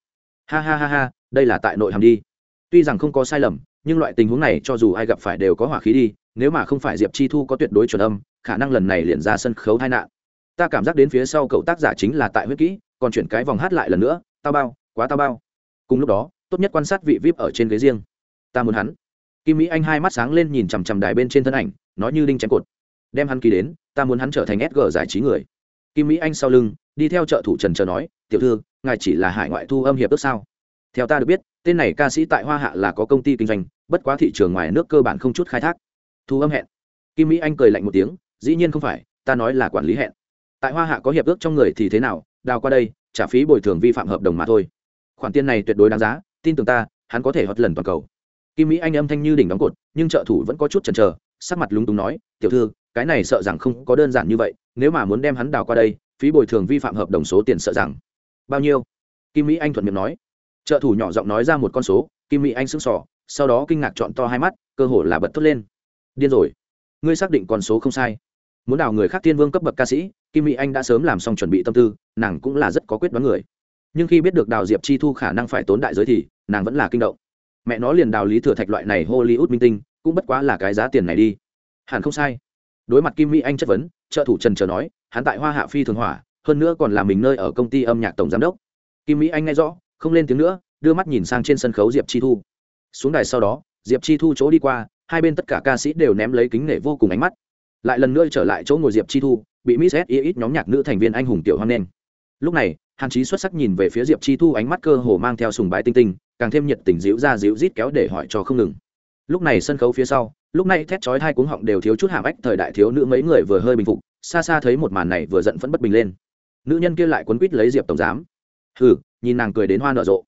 Ha ha ha ha, đây là tại nội hàm đi. Tuy rằng không có sai lầm, nhưng loại tình huống này cho dù ai gặp phải đều có hỏa khí đi, nếu mà không phải diệp chi thu có tuyệt đối chuẩn âm khả năng lần này liền ra sân khấu tai nạn. Ta cảm giác đến phía sau cậu tác giả chính là tại huyết kỹ, còn chuyển cái vòng hát lại lần nữa, tao bao, quá tao bao. Cùng lúc đó, tốt nhất quan sát vị vip ở trên ghế riêng. Ta muốn hắn. Kim mỹ anh hai mắt sáng lên nhìn chằm chằm đài bên trên thân ảnh, nói như đinh chém cột. Đem hắn ký đến, ta muốn hắn trở thành sg giải trí người. Kim mỹ anh sau lưng, đi theo trợ thủ trần chờ nói, tiểu thư, ngài chỉ là hải ngoại thu âm hiệp ước sao? Theo ta được biết, tên này ca sĩ tại hoa hạ là có công ty kinh doanh, bất quá thị trường ngoài nước cơ bản không chút khai thác. Thu âm hẹn. Kim mỹ anh cười lạnh một tiếng dĩ nhiên không phải, ta nói là quản lý hẹn. Tại hoa hạ có hiệp ước trong người thì thế nào, đào qua đây, trả phí bồi thường vi phạm hợp đồng mà thôi. Khoản tiền này tuyệt đối đáng giá, tin tưởng ta, hắn có thể hót lần toàn cầu. Kim mỹ anh âm thanh như đỉnh đóng cột, nhưng trợ thủ vẫn có chút chần chờ, sắc mặt lúng túng nói, tiểu thư, cái này sợ rằng không có đơn giản như vậy, nếu mà muốn đem hắn đào qua đây, phí bồi thường vi phạm hợp đồng số tiền sợ rằng bao nhiêu? Kim mỹ anh thuận miệng nói. Trợ thủ nhỏ giọng nói ra một con số, kim mỹ anh sững sỏ sau đó kinh ngạc chọn to hai mắt, cơ hồ là bật thốt lên. Điên rồi. Ngươi xác định con số không sai muốn đào người khác tiên vương cấp bậc ca sĩ, kim mỹ anh đã sớm làm xong chuẩn bị tâm tư, nàng cũng là rất có quyết đoán người. Nhưng khi biết được đào diệp chi thu khả năng phải tốn đại giới thì, nàng vẫn là kinh động. Mẹ nó liền đào lý thừa thạch loại này hollywood minh tinh, cũng bất quá là cái giá tiền này đi. Hẳn không sai. Đối mặt kim mỹ anh chất vấn, trợ thủ trần chờ nói, hắn tại hoa hạ phi thường hỏa, hơn nữa còn là mình nơi ở công ty âm nhạc tổng giám đốc. Kim mỹ anh nghe rõ, không lên tiếng nữa, đưa mắt nhìn sang trên sân khấu diệp chi thu. Xuống đài sau đó, diệp chi thu chỗ đi qua, hai bên tất cả ca sĩ đều ném lấy kính nể vô cùng ánh mắt lại lần nữa trở lại chỗ ngồi diệp chi thu, bị miss s ít nhóm nhạc nữ thành viên anh hùng tiểu hoan Nen lúc này, hàn chí xuất sắc nhìn về phía diệp chi thu ánh mắt cơ hồ mang theo sùng bái tinh tinh, càng thêm nhiệt tình dịu ra dịu rít kéo để hỏi cho không ngừng. Lúc này sân khấu phía sau, lúc này thét chói hai cuống họng đều thiếu chút hàm ách thời đại thiếu nữ mấy người vừa hơi bình phục, xa xa thấy một màn này vừa giận vẫn bất bình lên. Nữ nhân kia lại quấn quýt lấy diệp tổng giám. Hừ, nhìn nàng cười đến hoa nở rộ.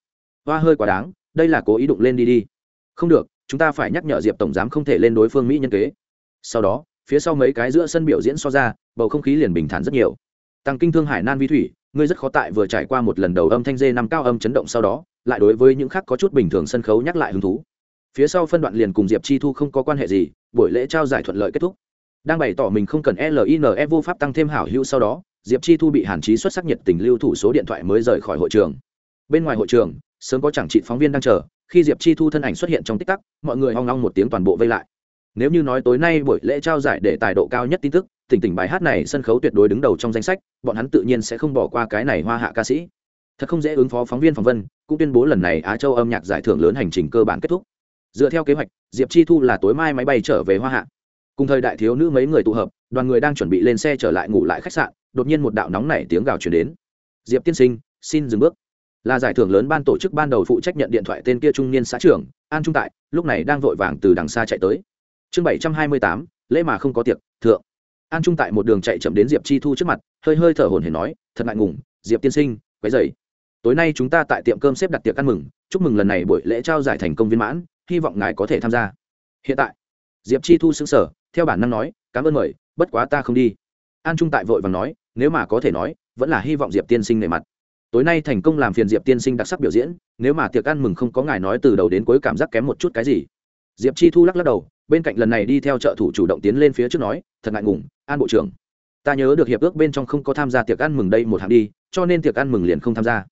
Hoa hơi quá đáng, đây là cố ý đụng lên đi đi. Không được, chúng ta phải nhắc nhở diệp tổng giám không thể lên đối phương mỹ nhân kế. Sau đó phía sau mấy cái giữa sân biểu diễn so ra, bầu không khí liền bình thản rất nhiều. Tăng kinh thương hải nan vi thủy, ngươi rất khó tại vừa trải qua một lần đầu âm thanh dê năm cao âm chấn động sau đó, lại đối với những khác có chút bình thường sân khấu nhắc lại hứng thú. Phía sau phân đoạn liền cùng diệp chi thu không có quan hệ gì, buổi lễ trao giải thuận lợi kết thúc. Đang bày tỏ mình không cần line vô pháp tăng thêm hảo hữu sau đó, diệp chi thu bị hàn trí xuất sắc nhiệt tình lưu thủ số điện thoại mới rời khỏi hội trường. Bên ngoài hội trường, sớm có chẳng trị phóng viên đang chờ, khi diệp chi thu thân ảnh xuất hiện trong tích tắc, mọi người hoang long một tiếng toàn bộ vây lại nếu như nói tối nay buổi lễ trao giải để tài độ cao nhất tin tức, tỉnh tỉnh bài hát này sân khấu tuyệt đối đứng đầu trong danh sách, bọn hắn tự nhiên sẽ không bỏ qua cái này hoa hạ ca sĩ. Thật không dễ ứng phó phóng viên phỏng vân cũng tuyên bố lần này á châu âm nhạc giải thưởng lớn hành trình cơ bản kết thúc. Dựa theo kế hoạch, diệp chi thu là tối mai máy bay trở về hoa hạ. Cùng thời đại thiếu nữ mấy người tụ hợp, đoàn người đang chuẩn bị lên xe trở lại ngủ lại khách sạn, đột nhiên một đạo nóng nảy tiếng gào chuyển đến. Diệp tiên sinh, xin dừng bước. Là giải thưởng lớn ban tổ chức ban đầu phụ trách nhận điện thoại tên kia trung niên xã trưởng, an trung tại, lúc này đang vội vàng từ đằng xa chạy tới chương bảy trăm hai mươi tám, lễ mà không có tiệc, thượng. An trung tại một đường chạy chậm đến diệp chi thu trước mặt, hơi hơi thở hồn hển nói, thật ngại ngùng, diệp tiên sinh, quấy dày tối nay chúng ta tại tiệm cơm xếp đặt tiệc ăn mừng, chúc mừng lần này buổi lễ trao giải thành công viên mãn, hy vọng ngài có thể tham gia. Hiện tại, diệp chi thu xứng sở theo bản năng nói, cảm ơn mời, bất quá ta không đi. An trung tại vội và nói, nếu mà có thể nói, vẫn là hy vọng diệp tiên sinh nề mặt. Tối nay thành công làm phiền diệp tiên sinh đặc sắc biểu diễn, nếu mà tiệc ăn mừng không có ngài nói từ đầu đến cuối cảm giác kém một chút cái gì. Diệp chi thu lắc lắc đầu bên cạnh lần này đi theo trợ thủ chủ động tiến lên phía trước nói, thật ngại ngùng, an bộ trưởng. Ta nhớ được hiệp ước bên trong không có tham gia tiệc ăn mừng đây một hạng đi, cho nên tiệc ăn mừng liền không tham gia.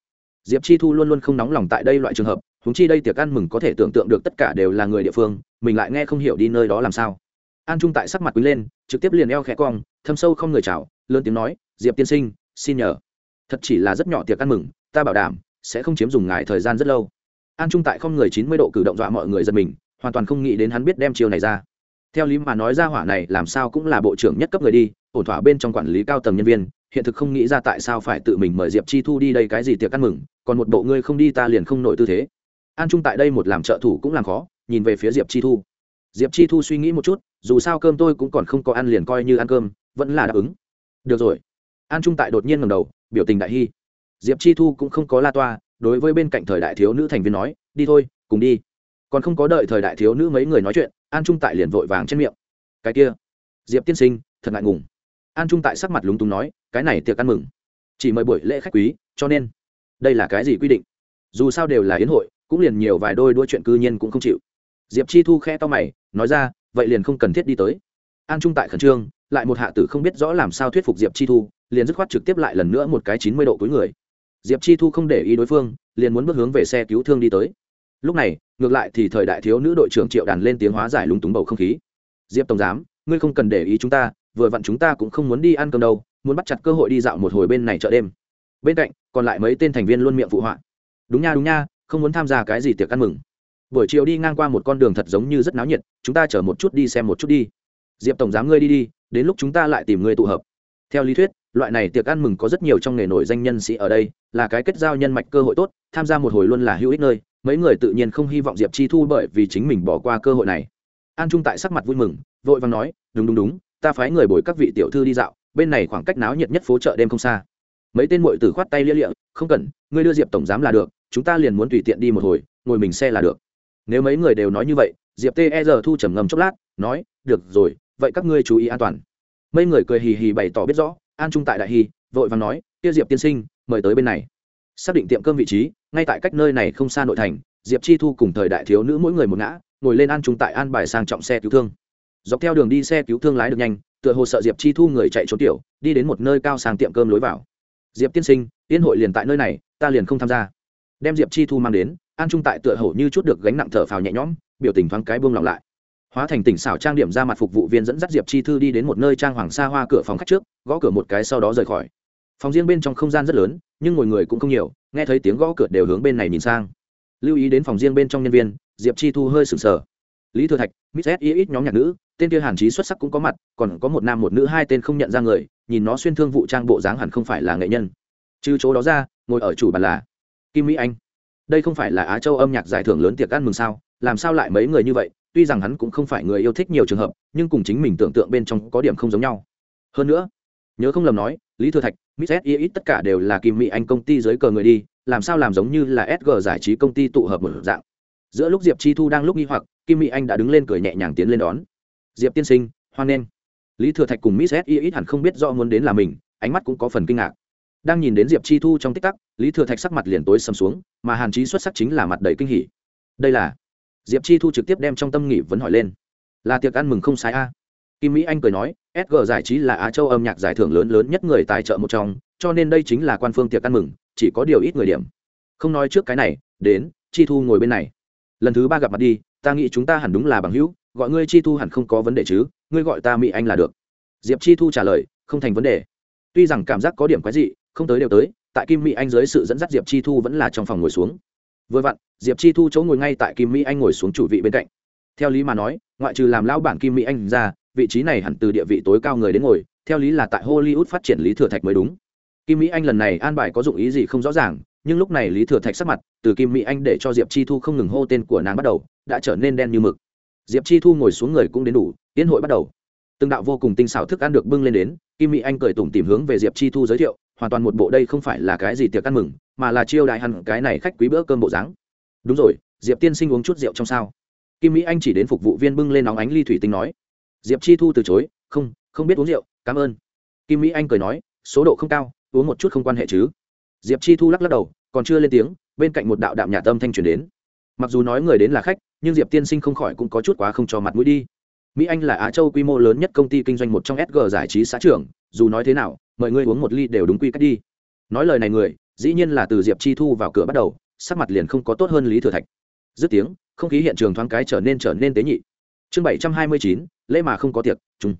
Diệp chi thu luôn luôn không nóng lòng tại đây loại trường hợp húng chi đây tiệc ăn mừng có thể tưởng tượng được tất cả đều là người địa phương, mình lại nghe không hiểu đi nơi đó làm sao. An trung tại sắc mặt quý lên, trực tiếp liền eo khẽ cong, thâm sâu không người chào, lớn tiếng nói, diệp tiên sinh, xin nhờ. Thật chỉ là rất nhỏ tiệc ăn mừng, ta bảo đảm sẽ không chiếm dùng ngài thời gian rất lâu. An trung tại không người chín mươi độ cử động dọa mọi người giật mình hoàn toàn không nghĩ đến hắn biết đem chiều này ra. Theo lý mà nói ra hỏa này làm sao cũng là bộ trưởng nhất cấp người đi, ổn thỏa bên trong quản lý cao tầng nhân viên, hiện thực không nghĩ ra tại sao phải tự mình mời diệp chi thu đi đây cái gì tiệc ăn mừng, còn một bộ ngươi không đi ta liền không nổi tư thế. An trung tại đây một làm trợ thủ cũng làm khó, nhìn về phía diệp chi thu. Diệp chi thu suy nghĩ một chút, dù sao cơm tôi cũng còn không có ăn liền coi như ăn cơm, vẫn là đáp ứng. Được rồi. An trung tại đột nhiên ngầm đầu, biểu tình đại hy diệp chi thu cũng không có la toa, đối với bên cạnh thời đại thiếu nữ thành viên nói, đi thôi, cùng đi còn không có đợi thời đại thiếu nữ mấy người nói chuyện, an trung tại liền vội vàng trên miệng. Cái kia, diệp tiên sinh, thật ngại ngùng. An trung tại sắc mặt lúng túng nói, cái này tiệc ăn mừng, chỉ mời buổi lễ khách quý, cho nên, đây là cái gì quy định? Dù sao đều là yến hội, cũng liền nhiều vài đôi đua chuyện cư nhiên cũng không chịu. Diệp chi thu khe to mày, nói ra, vậy liền không cần thiết đi tới. An trung tại khẩn trương, lại một hạ tử không biết rõ làm sao thuyết phục diệp chi thu, liền dứt khoát trực tiếp lại lần nữa một cái chín mươi độ cuối người. Diệp chi thu không để ý đối phương, liền muốn bước hướng về xe cứu thương đi tới. Lúc này ngược lại thì thời đại thiếu nữ đội trưởng triệu đàn lên tiếng hóa giải lúng túng bầu không khí. Diệp tổng giám, ngươi không cần để ý chúng ta, vừa vặn chúng ta cũng không muốn đi ăn cơm đâu, muốn bắt chặt cơ hội đi dạo một hồi bên này chợ đêm. Bên cạnh, còn lại mấy tên thành viên luôn miệng phụ họa. Đúng nha đúng nha, không muốn tham gia cái gì tiệc ăn mừng. Buổi chiều đi ngang qua một con đường thật giống như rất náo nhiệt, chúng ta chở một chút đi xem một chút đi. Diệp tổng giám ngươi đi đi, đến lúc chúng ta lại tìm ngươi tụ hợp. Theo lý thuyết, loại này tiệc ăn mừng có rất nhiều trong nghề nổi danh nhân sĩ ở đây, là cái kết giao nhân mạch cơ hội tốt, tham gia một hồi luôn là hữu ích nơi mấy người tự nhiên không hy vọng diệp chi thu bởi vì chính mình bỏ qua cơ hội này. An trung tại sắc mặt vui mừng, vội vàng nói, đúng đúng đúng, ta phái người bồi các vị tiểu thư đi dạo, bên này khoảng cách náo nhiệt nhất phố chợ đêm không xa. Mấy tên mội tử khoát tay lia lịa, không cần, ngươi đưa diệp tổng giám là được, chúng ta liền muốn tùy tiện đi một hồi, ngồi mình xe là được. Nếu mấy người đều nói như vậy, diệp tê giờ thu trầm ngầm chốc lát, nói, được rồi, vậy các ngươi chú ý an toàn. Mấy người cười hì hì bày tỏ biết rõ, an trung tại đại hy, vội vàng nói, kia diệp tiên sinh, mời tới bên này xác định tiệm cơm vị trí, ngay tại cách nơi này không xa nội thành, diệp chi thu cùng thời đại thiếu nữ mỗi người một ngã, ngồi lên ăn trung tại an bài sang trọng xe cứu thương. Dọc theo đường đi xe cứu thương lái được nhanh, tựa hồ sợ diệp chi thu người chạy trốn tiểu, đi đến một nơi cao sang tiệm cơm lối vào. Diệp tiên sinh, yên hội liền tại nơi này, ta liền không tham gia. Đem diệp chi thu mang đến, an trung tại tựa hồ như chút được gánh nặng thở phào nhẹ nhõm, biểu tình thoáng cái buông lỏng lại. Hóa thành tỉnh xảo trang điểm ra mặt phục vụ viên dẫn dắt diệp chi thư đi đến một nơi trang hoàng sa hoa cửa phòng khách trước, gõ cửa một cái sau đó rời khỏi. Phòng riêng bên trong không gian rất lớn nhưng ngồi người cũng không nhiều, nghe thấy tiếng gõ cửa đều hướng bên này nhìn sang. Lưu ý đến phòng riêng bên trong nhân viên, diệp chi thu hơi sừng sờ. Lý thừa thạch, miss s ít nhóm nhạc nữ, tên kia hàn trí xuất sắc cũng có mặt, còn có một nam một nữ hai tên không nhận ra người, nhìn nó xuyên thương vụ trang bộ dáng hẳn không phải là nghệ nhân. Trừ chỗ đó ra, ngồi ở chủ bàn là kim mỹ anh. Đây không phải là á châu âm nhạc giải thưởng lớn tiệc ăn mừng sao? Làm sao lại mấy người như vậy? Tuy rằng hắn cũng không phải người yêu thích nhiều trường hợp, nhưng cùng chính mình tưởng tượng bên trong có điểm không giống nhau. Hơn nữa, nhớ không lầm nói lý thừa thạch, miss s ít tất cả đều là kim mỹ anh công ty dưới cờ người đi, làm sao làm giống như là sg giải trí công ty tụ hợp một dạng. Giữa lúc diệp chi thu đang lúc nghi hoặc, kim mỹ anh đã đứng lên cười nhẹ nhàng tiến lên đón. Diệp tiên sinh, hoan nghênh. Lý thừa thạch cùng miss s ít hẳn không biết do muốn đến là mình, ánh mắt cũng có phần kinh ngạc. Đang nhìn đến diệp chi thu trong tích tắc, lý thừa thạch sắc mặt liền tối sầm xuống, mà hàn trí xuất sắc chính là mặt đầy kinh hỉ. Đây là? Diệp chi thu trực tiếp đem trong tâm nghỉ vấn hỏi lên. Là tiệc ăn mừng không sai a. Kim mỹ anh cười nói sg giải trí là á châu âm nhạc giải thưởng lớn lớn nhất người tài trợ một trong, cho nên đây chính là quan phương tiệc ăn mừng, chỉ có điều ít người điểm. Không nói trước cái này, đến, chi thu ngồi bên này. Lần thứ ba gặp mặt đi, ta nghĩ chúng ta hẳn đúng là bằng hữu, gọi ngươi chi thu hẳn không có vấn đề chứ, ngươi gọi ta mỹ anh là được. Diệp chi thu trả lời, không thành vấn đề. Tuy rằng cảm giác có điểm quái dị, không tới đều tới, tại kim mỹ anh dưới sự dẫn dắt diệp chi thu vẫn là trong phòng ngồi xuống. Vừa vặn, diệp chi thu chỗ ngồi ngay tại kim mỹ anh ngồi xuống chủ vị bên cạnh. Theo lý mà nói, ngoại trừ làm lão bản kim mỹ anh ra vị trí này hẳn từ địa vị tối cao người đến ngồi, theo lý là tại hollywood phát triển lý thừa thạch mới đúng. Kim mỹ anh lần này an bài có dụng ý gì không rõ ràng, nhưng lúc này lý thừa thạch sắc mặt, từ kim mỹ anh để cho diệp chi thu không ngừng hô tên của nàng bắt đầu, đã trở nên đen như mực. Diệp chi thu ngồi xuống người cũng đến đủ tiến hội bắt đầu. Từng đạo vô cùng tinh xảo thức ăn được bưng lên đến, kim mỹ anh cười tủm tìm hướng về diệp chi thu giới thiệu, hoàn toàn một bộ đây không phải là cái gì tiệc ăn mừng, mà là chiêu đại hẳn cái này khách quý bữa cơm bộ dáng. Đúng rồi, diệp tiên sinh uống chút rượu trong sao. Kim mỹ anh chỉ đến phục vụ viên bưng lên nóng ánh ly thủy tinh nói diệp chi thu từ chối, không không biết uống rượu, cảm ơn. Kim mỹ anh cười nói, số độ không cao, uống một chút không quan hệ chứ. Diệp chi thu lắc lắc đầu, còn chưa lên tiếng, bên cạnh một đạo đạm nhà tâm thanh truyền đến. Mặc dù nói người đến là khách, nhưng diệp tiên sinh không khỏi cũng có chút quá không cho mặt mũi đi. Mỹ anh là á châu quy mô lớn nhất công ty kinh doanh một trong sg giải trí xã trưởng, dù nói thế nào mọi người uống một ly đều đúng quy cách đi. Nói lời này người, dĩ nhiên là từ diệp chi thu vào cửa bắt đầu, sắc mặt liền không có tốt hơn lý thừa thạch. Dứt tiếng, không khí hiện trường thoáng cái trở nên trở nên tế nhị. Chương bảy trăm hai mươi chín lễ mà không có tiệc, chung.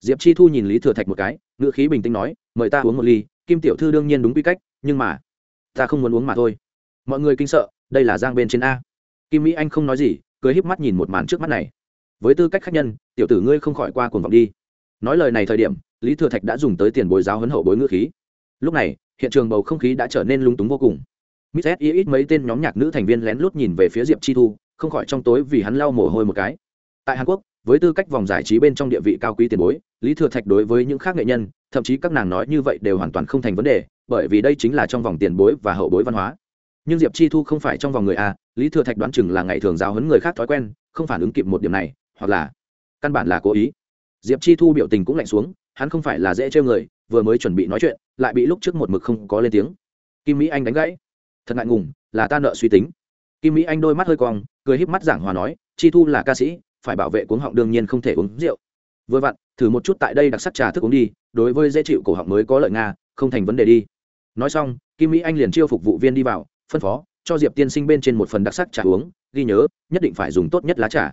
Diệp chi thu nhìn lý thừa thạch một cái, ngữ khí bình tĩnh nói, mời ta uống một ly, kim tiểu thư đương nhiên đúng quy cách, nhưng mà, ta không muốn uống mà thôi. Mọi người kinh sợ, đây là giang bên trên a. Kim mỹ anh không nói gì, cười híp mắt nhìn một màn trước mắt này. Với tư cách khách nhân, tiểu tử ngươi không khỏi qua cuồng vọng đi. Nói lời này thời điểm, lý thừa thạch đã dùng tới tiền bồi giáo huấn hậu bối ngữ khí. Lúc này, hiện trường bầu không khí đã trở nên lung túng vô cùng. Miss s ít mấy tên nhóm nhạc nữ thành viên lén lút nhìn về phía diệp chi thu, không khỏi trong tối vì hắn lau mồ hôi một cái. Tại hàn quốc với tư cách vòng giải trí bên trong địa vị cao quý tiền bối, lý thừa thạch đối với những khác nghệ nhân, thậm chí các nàng nói như vậy đều hoàn toàn không thành vấn đề, bởi vì đây chính là trong vòng tiền bối và hậu bối văn hóa. Nhưng diệp chi thu không phải trong vòng người a, lý thừa thạch đoán chừng là ngày thường giáo huấn người khác thói quen, không phản ứng kịp một điểm này, hoặc là căn bản là cố ý. Diệp chi thu biểu tình cũng lạnh xuống, hắn không phải là dễ trêu người, vừa mới chuẩn bị nói chuyện, lại bị lúc trước một mực không có lên tiếng. Kim mỹ anh đánh gãy. Thật ngại ngùng, là ta nợ suy tính. Kim mỹ anh đôi mắt hơi cong, cười híp mắt giảng hòa nói, chi thu là ca sĩ phải bảo vệ cuống họng đương nhiên không thể uống rượu. Vừa vặn, thử một chút tại đây đặc sắc trà thức uống đi, đối với dễ chịu cổ họng mới có lợi nga, không thành vấn đề đi. Nói xong, kim mỹ anh liền chiêu phục vụ viên đi vào, phân phó, cho diệp tiên sinh bên trên một phần đặc sắc trà uống, ghi nhớ, nhất định phải dùng tốt nhất lá trà.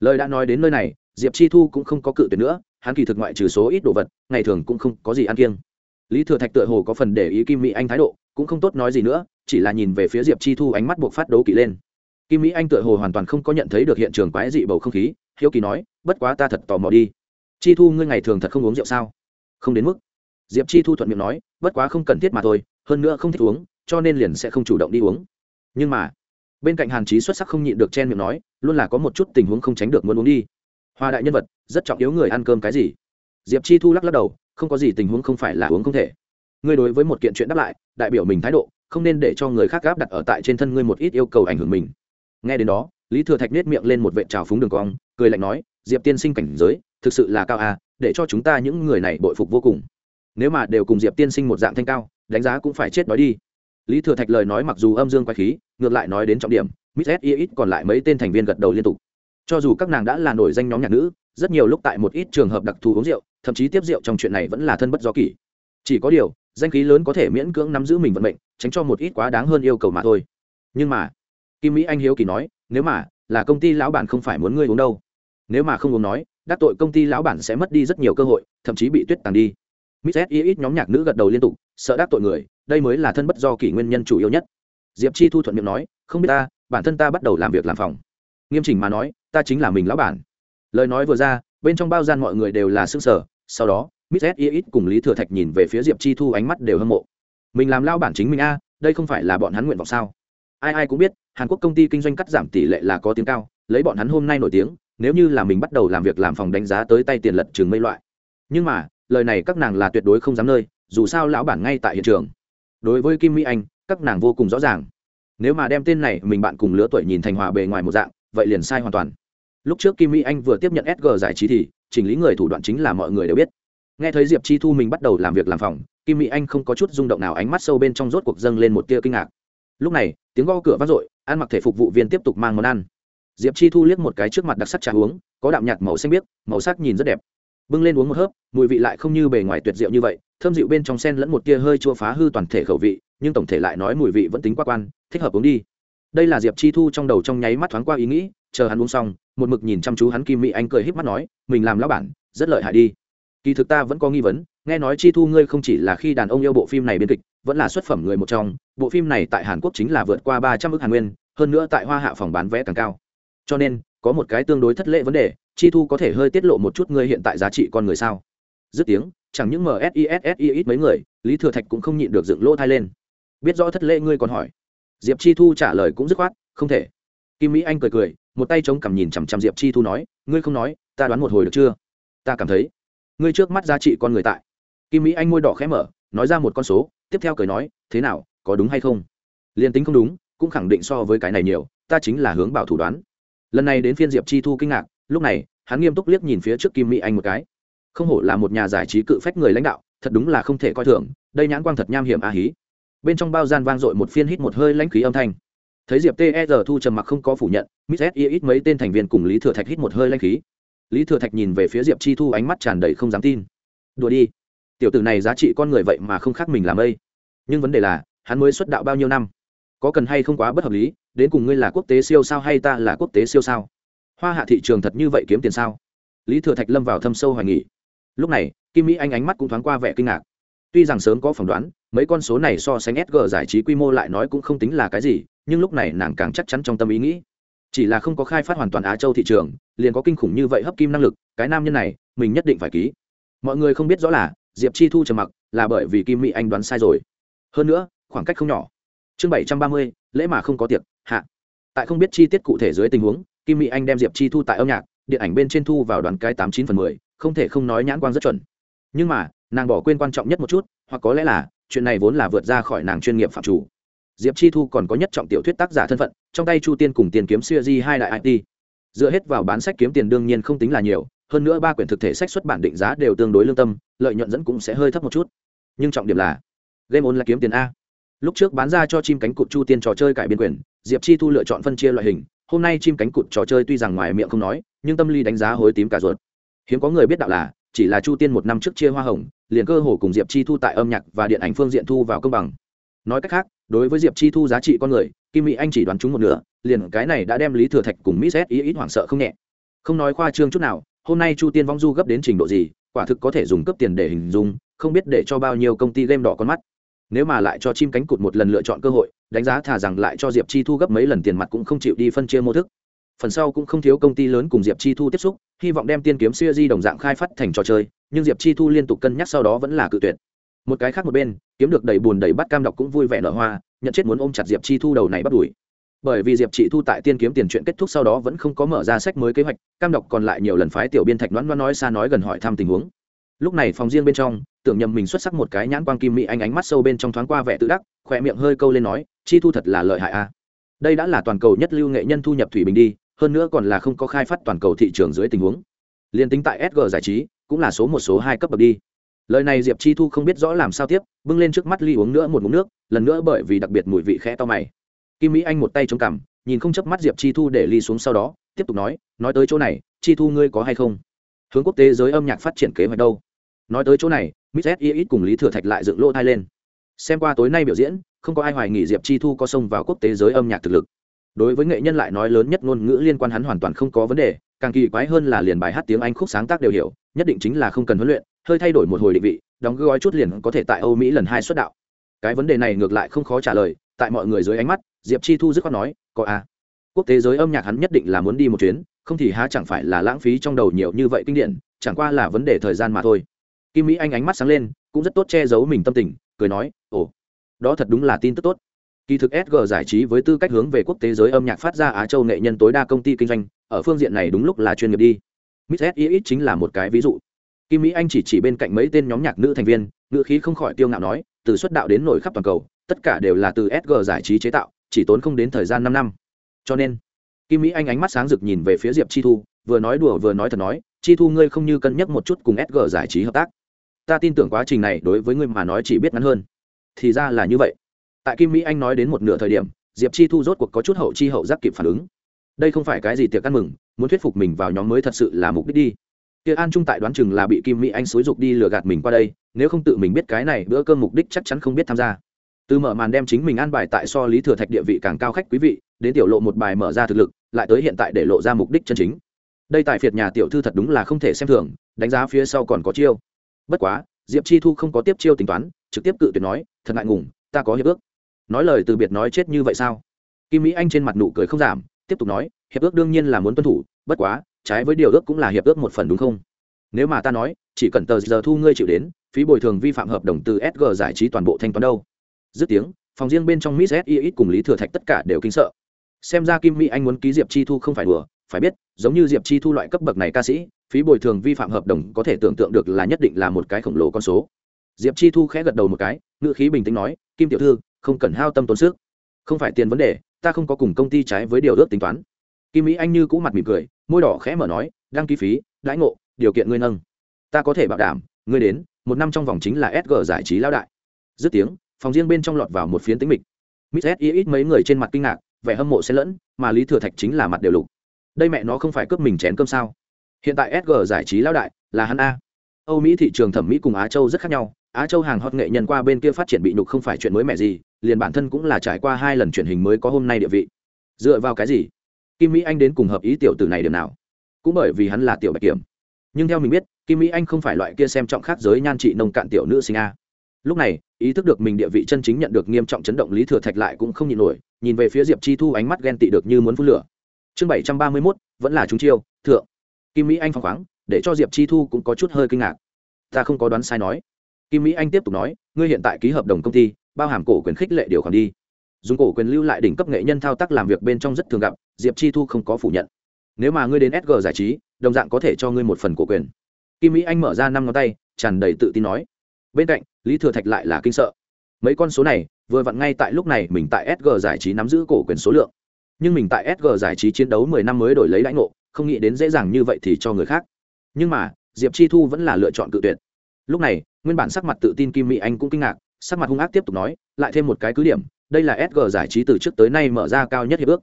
Lời đã nói đến nơi này, diệp chi thu cũng không có cự tuyệt nữa, hắn kỳ thực ngoại trừ số ít đồ vật, ngày thường cũng không có gì ăn kiêng. Lý thừa thạch tựa hồ có phần để ý kim mỹ anh thái độ, cũng không tốt nói gì nữa, chỉ là nhìn về phía diệp chi thu ánh mắt buộc phát đấu kỵ lên kim mỹ anh tựa hồ hoàn toàn không có nhận thấy được hiện trường quái dị bầu không khí, hiếu kỳ nói, bất quá ta thật tò mò đi. Chi thu, ngươi ngày thường thật không uống rượu sao? Không đến mức. Diệp chi thu thuận miệng nói, bất quá không cần thiết mà thôi, hơn nữa không thích uống, cho nên liền sẽ không chủ động đi uống. Nhưng mà, bên cạnh hàn chí xuất sắc không nhịn được chen miệng nói, luôn là có một chút tình huống không tránh được muốn uống đi. Hoa đại nhân vật, rất trọng yếu người ăn cơm cái gì? Diệp chi thu lắc lắc đầu, không có gì tình huống không phải là uống không thể. Ngươi đối với một kiện chuyện đáp lại, đại biểu mình thái độ, không nên để cho người khác gáp đặt ở tại trên thân ngươi một ít yêu cầu ảnh hưởng mình nghe đến đó, lý thừa thạch nết miệng lên một vệ trào phúng đường cong, cười lạnh nói, diệp tiên sinh cảnh giới, thực sự là cao à để cho chúng ta những người này bội phục vô cùng. Nếu mà đều cùng diệp tiên sinh một dạng thanh cao, đánh giá cũng phải chết đói đi. Lý thừa thạch lời nói mặc dù âm dương quay khí, ngược lại nói đến trọng điểm, miss s ít còn lại mấy tên thành viên gật đầu liên tục. Cho dù các nàng đã là nổi danh nhóm nhạc nữ, rất nhiều lúc tại một ít trường hợp đặc thù uống rượu, thậm chí tiếp rượu trong chuyện này vẫn là thân bất do kỷ. Chỉ có điều, danh khí lớn có thể miễn cưỡng nắm giữ mình vận mệnh, tránh cho một ít quá đáng hơn yêu cầu mà thôi. Nhưng mà kim mỹ anh hiếu kỳ nói, nếu mà, là công ty lão bản không phải muốn ngươi uống đâu. Nếu mà không uống nói, đắc tội công ty lão bản sẽ mất đi rất nhiều cơ hội, thậm chí bị tuyết tàn đi. Miss s ít nhóm nhạc nữ gật đầu liên tục, sợ đắc tội người, đây mới là thân bất do kỷ nguyên nhân chủ yếu nhất. Diệp chi thu thuận miệng nói, không biết ta, bản thân ta bắt đầu làm việc làm phòng. Nghiêm chỉnh mà nói, ta chính là mình lão bản. Lời nói vừa ra, bên trong bao gian mọi người đều là xương sở sau đó, miss s ít cùng lý thừa thạch nhìn về phía diệp chi thu ánh mắt đều hâm mộ. Mình làm lao bản chính mình a, đây không phải là bọn hắn nguyện vọng sao? Ai ai cũng biết, hàn quốc công ty kinh doanh cắt giảm tỷ lệ là có tiếng cao, lấy bọn hắn hôm nay nổi tiếng, nếu như là mình bắt đầu làm việc làm phòng đánh giá tới tay tiền lật trường mây loại. Nhưng mà, lời này các nàng là tuyệt đối không dám nơi, dù sao lão bản ngay tại hiện trường. Đối với kim mỹ anh, các nàng vô cùng rõ ràng. Nếu mà đem tên này mình bạn cùng lứa tuổi nhìn thành hòa bề ngoài một dạng, vậy liền sai hoàn toàn. Lúc trước kim mỹ anh vừa tiếp nhận sg giải trí thì, chỉnh lý người thủ đoạn chính là mọi người đều biết. Nghe thấy diệp chi thu mình bắt đầu làm việc làm phòng, kim mỹ anh không có chút rung động nào, ánh mắt sâu bên trong rốt cuộc dâng lên một tia kinh ngạc lúc này, tiếng go cửa vang rội ăn mặc thể phục vụ viên tiếp tục mang món ăn. Diệp chi thu liếc một cái trước mặt đặc sắc trà uống, có đạm nhạt màu xanh biếc, màu sắc nhìn rất đẹp. Bưng lên uống một hớp, mùi vị lại không như bề ngoài tuyệt diệu như vậy, thơm dịu bên trong sen lẫn một tia hơi chua phá hư toàn thể khẩu vị, nhưng tổng thể lại nói mùi vị vẫn tính quá quan, thích hợp uống đi. Đây là diệp chi thu trong đầu trong nháy mắt thoáng qua ý nghĩ, chờ hắn uống xong, một mực nhìn chăm chú hắn kim mỹ anh cười híp mắt nói, mình làm lão bản, rất lợi hại đi. Kỳ thực ta vẫn có nghi vấn, nghe nói chi thu ngươi không chỉ là khi đàn ông yêu bộ phim này biên kịch vẫn là xuất phẩm người một trong, bộ phim này tại hàn quốc chính là vượt qua ba trăm ước hàn nguyên, hơn nữa tại hoa hạ phòng bán vé càng cao. Cho nên, có một cái tương đối thất lễ vấn đề, chi thu có thể hơi tiết lộ một chút ngươi hiện tại giá trị con người sao? Dứt tiếng, chẳng những msissi mấy người, lý thừa thạch cũng không nhịn được dựng lỗ thai lên. Biết rõ thất lễ ngươi còn hỏi. Diệp chi thu trả lời cũng dứt khoát, không thể. Kim mỹ anh cười cười, một tay chống cằm nhìn chằm chằm diệp chi thu nói, ngươi không nói, ta đoán một hồi được chưa? Ta cảm thấy, ngươi trước mắt giá trị con người tại. Kim mỹ anh môi đỏ khẽ mở, nói ra một con số tiếp theo cười nói, thế nào, có đúng hay không? Liền tính không đúng, cũng khẳng định so với cái này nhiều, ta chính là hướng bảo thủ đoán. Lần này đến phiên diệp chi thu kinh ngạc, lúc này, hắn nghiêm túc liếc nhìn phía trước kim mỹ anh một cái. Không hổ là một nhà giải trí cự phách người lãnh đạo, thật đúng là không thể coi thường, đây nhãn quang thật nham hiểm a hí. Bên trong bao gian vang dội một phiên hít một hơi lãnh khí âm thanh. Thấy diệp ter thu trầm mặc không có phủ nhận, miss s ít mấy tên thành viên cùng lý thừa thạch hít một hơi lãnh khí. Lý thừa thạch nhìn về phía diệp chi thu ánh mắt tràn đầy không dám tin. Đùa đi tiểu tử này giá trị con người vậy mà không khác mình làm mây nhưng vấn đề là, hắn mới xuất đạo bao nhiêu năm? Có cần hay không quá bất hợp lý, đến cùng ngươi là quốc tế siêu sao hay ta là quốc tế siêu sao? Hoa hạ thị trường thật như vậy kiếm tiền sao? Lý thừa thạch lâm vào thâm sâu hoài nghỉ lúc này, kim mỹ anh ánh mắt cũng thoáng qua vẻ kinh ngạc. Tuy rằng sớm có phỏng đoán, mấy con số này so sánh sg giải trí quy mô lại nói cũng không tính là cái gì, nhưng lúc này nàng càng chắc chắn trong tâm ý nghĩ. Chỉ là không có khai phát hoàn toàn á châu thị trường, liền có kinh khủng như vậy hấp kim năng lực, cái nam nhân này, mình nhất định phải ký. Mọi người không biết rõ là diệp chi thu trầm mặc, là bởi vì kim mỹ anh đoán sai rồi. Hơn nữa, khoảng cách không nhỏ. Chương bảy trăm ba mươi, lễ mà không có tiệc, hạ. Tại không biết chi tiết cụ thể dưới tình huống, kim mỹ anh đem diệp chi thu tại âm nhạc, điện ảnh bên trên thu vào đoàn cái tám chín phần mười, không thể không nói nhãn quang rất chuẩn. Nhưng mà, nàng bỏ quên quan trọng nhất một chút, hoặc có lẽ là, chuyện này vốn là vượt ra khỏi nàng chuyên nghiệp phạm chủ. Diệp chi thu còn có nhất trọng tiểu thuyết tác giả thân phận, trong tay chu tiên cùng tiền kiếm siêu di hai đại it dựa hết vào bán sách kiếm tiền đương nhiên không tính là nhiều hơn nữa ba quyển thực thể sách xuất bản định giá đều tương đối lương tâm, lợi nhuận dẫn cũng sẽ hơi thấp một chút. Nhưng trọng điểm là, game on là kiếm tiền a. Lúc trước bán ra cho chim cánh cụt chu tiên trò chơi cải biên quyền, diệp chi thu lựa chọn phân chia loại hình. Hôm nay chim cánh cụt trò chơi tuy rằng ngoài miệng không nói, nhưng tâm lý đánh giá hối tím cả ruột. Hiếm có người biết đạo là, chỉ là chu tiên một năm trước chia hoa hồng, liền cơ hồ cùng diệp chi thu tại âm nhạc và điện ảnh phương diện thu vào công bằng. Nói cách khác, đối với diệp chi thu giá trị con người, kim mỹ anh chỉ đoán chúng một nửa, liền cái này đã đem lý thừa thạch cùng miss s ý ít hoảng sợ không nhẹ. Không nói khoa trương chút nào hôm nay chu tiên vong du gấp đến trình độ gì, quả thực có thể dùng cấp tiền để hình dung, không biết để cho bao nhiêu công ty game đỏ con mắt. Nếu mà lại cho chim cánh cụt một lần lựa chọn cơ hội, đánh giá thà rằng lại cho diệp chi thu gấp mấy lần tiền mặt cũng không chịu đi phân chia mô thức. Phần sau cũng không thiếu công ty lớn cùng diệp chi thu tiếp xúc, hy vọng đem tiên kiếm siêu di đồng dạng khai phát thành trò chơi, nhưng diệp chi thu liên tục cân nhắc sau đó vẫn là cự tuyệt. Một cái khác một bên, kiếm được đầy bùn đầy bắt cam đọc cũng vui vẻ nở hoa, nhận chết muốn ôm chặt diệp chi thu đầu này bắt đuổi bởi vì diệp chị thu tại tiên kiếm tiền chuyện kết thúc sau đó vẫn không có mở ra sách mới kế hoạch, cam đọc còn lại nhiều lần phái tiểu biên thạch đoán đoán nói xa nói gần hỏi thăm tình huống. Lúc này phòng riêng bên trong, tưởng nhầm mình xuất sắc một cái nhãn quang kim mỹ anh ánh mắt sâu bên trong thoáng qua vẻ tự đắc, khỏe miệng hơi câu lên nói, chi thu thật là lợi hại a. Đây đã là toàn cầu nhất lưu nghệ nhân thu nhập thủy bình đi, hơn nữa còn là không có khai phát toàn cầu thị trường dưới tình huống. Liên tính tại sg giải trí, cũng là số một, số hai cấp bậc đi. Lời này diệp chi thu không biết rõ làm sao tiếp, bưng lên trước mắt ly uống nữa một mụn nước, lần nữa bởi vì đặc biệt mùi vị khẽ to mày kim mỹ anh một tay chống cằm, nhìn không chớp mắt diệp chi thu để ly xuống sau đó, tiếp tục nói nói tới chỗ này, chi thu ngươi có hay không? Hướng quốc tế giới âm nhạc phát triển kế hoạch đâu? Nói tới chỗ này, miss s ít cùng lý thừa thạch lại dựng lỗ thai lên. Xem qua tối nay biểu diễn, không có ai hoài nghỉ diệp chi thu có xông vào quốc tế giới âm nhạc thực lực. Đối với nghệ nhân lại nói lớn nhất ngôn ngữ liên quan hắn hoàn toàn không có vấn đề, càng kỳ quái hơn là liền bài hát tiếng anh khúc sáng tác đều hiểu, nhất định chính là không cần huấn luyện, hơi thay đổi một hồi định vị, đóng gói chút liền có thể tại âu mỹ lần hai xuất đạo. Cái vấn đề này ngược lại không khó trả lời, tại mọi người dưới ánh mắt diệp chi thu dứt khoát nói, có a à. quốc tế giới âm nhạc hắn nhất định là muốn đi một chuyến, không thì há chẳng phải là lãng phí trong đầu nhiều như vậy kinh điển, chẳng qua là vấn đề thời gian mà thôi. Kim mỹ anh ánh mắt sáng lên, cũng rất tốt che giấu mình tâm tình, cười nói, ồ, đó thật đúng là tin tức tốt. Kỳ thực sg giải trí với tư cách hướng về quốc tế giới âm nhạc phát ra á châu nghệ nhân tối đa công ty kinh doanh, ở phương diện này đúng lúc là chuyên nghiệp đi. Miss s ít chính là một cái ví dụ. Kim mỹ anh chỉ chỉ bên cạnh mấy tên nhóm nhạc nữ thành viên, ngữ khí không khỏi tiêu ngạo nói, từ xuất đạo đến nổi khắp toàn cầu, tất cả đều là từ sg giải trí chế tạo chỉ tốn không đến thời gian năm năm. Cho nên, kim mỹ anh ánh mắt sáng rực nhìn về phía diệp chi thu, vừa nói đùa vừa nói thật nói, chi thu ngươi không như cân nhắc một chút cùng sg giải trí hợp tác. Ta tin tưởng quá trình này đối với ngươi mà nói chỉ biết ngắn hơn. Thì ra là như vậy. Tại kim mỹ anh nói đến một nửa thời điểm, diệp chi thu rốt cuộc có chút hậu chi hậu giác kịp phản ứng. Đây không phải cái gì tiệc ăn mừng, muốn thuyết phục mình vào nhóm mới thật sự là mục đích đi. Tiệc an trung tại đoán chừng là bị kim mỹ anh xúi dục đi lừa gạt mình qua đây, nếu không tự mình biết cái này bữa cơm mục đích chắc chắn không biết tham gia từ mở màn đem chính mình an bài tại so lý thừa thạch địa vị càng cao khách quý vị, đến tiểu lộ một bài mở ra thực lực, lại tới hiện tại để lộ ra mục đích chân chính. Đây tại phiệt nhà tiểu thư thật đúng là không thể xem thường, đánh giá phía sau còn có chiêu. Bất quá, diệp chi thu không có tiếp chiêu tính toán, trực tiếp cự tuyệt nói, thật ngại ngùng, ta có hiệp ước. Nói lời từ biệt nói chết như vậy sao? Kim mỹ anh trên mặt nụ cười không giảm, tiếp tục nói, hiệp ước đương nhiên là muốn tuân thủ, bất quá, trái với điều ước cũng là hiệp ước một phần đúng không? Nếu mà ta nói, chỉ cần tờ giờ thu ngươi chịu đến, phí bồi thường vi phạm hợp đồng từ sg giải trí toàn bộ thanh toán đâu? Dứt tiếng, phòng riêng bên trong miss s ít cùng lý thừa thạch tất cả đều kinh sợ. Xem ra kim mỹ anh muốn ký diệp chi thu không phải đùa, phải biết, giống như diệp chi thu loại cấp bậc này ca sĩ, phí bồi thường vi phạm hợp đồng có thể tưởng tượng được là nhất định là một cái khổng lồ con số. Diệp chi thu khẽ gật đầu một cái, ngữ khí bình tĩnh nói, kim tiểu thư, không cần hao tâm tốn sức. Không phải tiền vấn đề, ta không có cùng công ty trái với điều ước tính toán. Kim mỹ anh như cũ mặt mỉm cười, môi đỏ khẽ mở nói, đăng ký phí, đãi ngộ, điều kiện ngươi nâng. Ta có thể bảo đảm, ngươi đến, một năm trong vòng chính là sg giải trí lao đại. Dứt tiếng phòng riêng bên trong lọt vào một phiến tĩnh mịch. Miss s ít mấy người trên mặt kinh ngạc, vẻ hâm mộ xen lẫn, mà lý thừa thạch chính là mặt đều lục. Đây mẹ nó không phải cướp mình chén cơm sao? Hiện tại sg giải trí lão đại là hắn a. Âu mỹ thị trường thẩm mỹ cùng á châu rất khác nhau, á châu hàng hot nghệ nhân qua bên kia phát triển bị nhục không phải chuyện mới mẻ gì, liền bản thân cũng là trải qua hai lần truyền hình mới có hôm nay địa vị. Dựa vào cái gì? Kim mỹ anh đến cùng hợp ý tiểu tử này điểm nào? Cũng bởi vì hắn là tiểu bạch kiểm. Nhưng theo mình biết, kim mỹ anh không phải loại kia xem trọng khác giới nhan trị nông cạn tiểu nữ sinh a lúc này, ý thức được mình địa vị chân chính nhận được nghiêm trọng chấn động lý thừa thạch lại cũng không nhịn nổi, nhìn về phía diệp chi thu ánh mắt ghen tị được như muốn phun lửa. Chương bảy trăm ba mươi mốt, vẫn là chúng chiêu, thượng. Kim mỹ anh phăng khoáng, để cho diệp chi thu cũng có chút hơi kinh ngạc. Ta không có đoán sai nói. Kim mỹ anh tiếp tục nói, ngươi hiện tại ký hợp đồng công ty, bao hàm cổ quyền khích lệ điều khoản đi. Dùng cổ quyền lưu lại đỉnh cấp nghệ nhân thao tác làm việc bên trong rất thường gặp, diệp chi thu không có phủ nhận. Nếu mà ngươi đến sg giải trí, đồng dạng có thể cho ngươi một phần cổ quyền. Kim mỹ anh mở ra năm ngón tay, tràn đầy tự tin nói bên cạnh, lý thừa thạch lại là kinh sợ. Mấy con số này, vừa vặn ngay tại lúc này mình tại sg giải trí nắm giữ cổ quyền số lượng. Nhưng mình tại sg giải trí chiến đấu mười năm mới đổi lấy lãnh ngộ, không nghĩ đến dễ dàng như vậy thì cho người khác. Nhưng mà, diệp chi thu vẫn là lựa chọn cự tuyệt. Lúc này, nguyên bản sắc mặt tự tin kim mỹ anh cũng kinh ngạc, sắc mặt hung ác tiếp tục nói, lại thêm một cái cứ điểm, đây là sg giải trí từ trước tới nay mở ra cao nhất hiệp ước.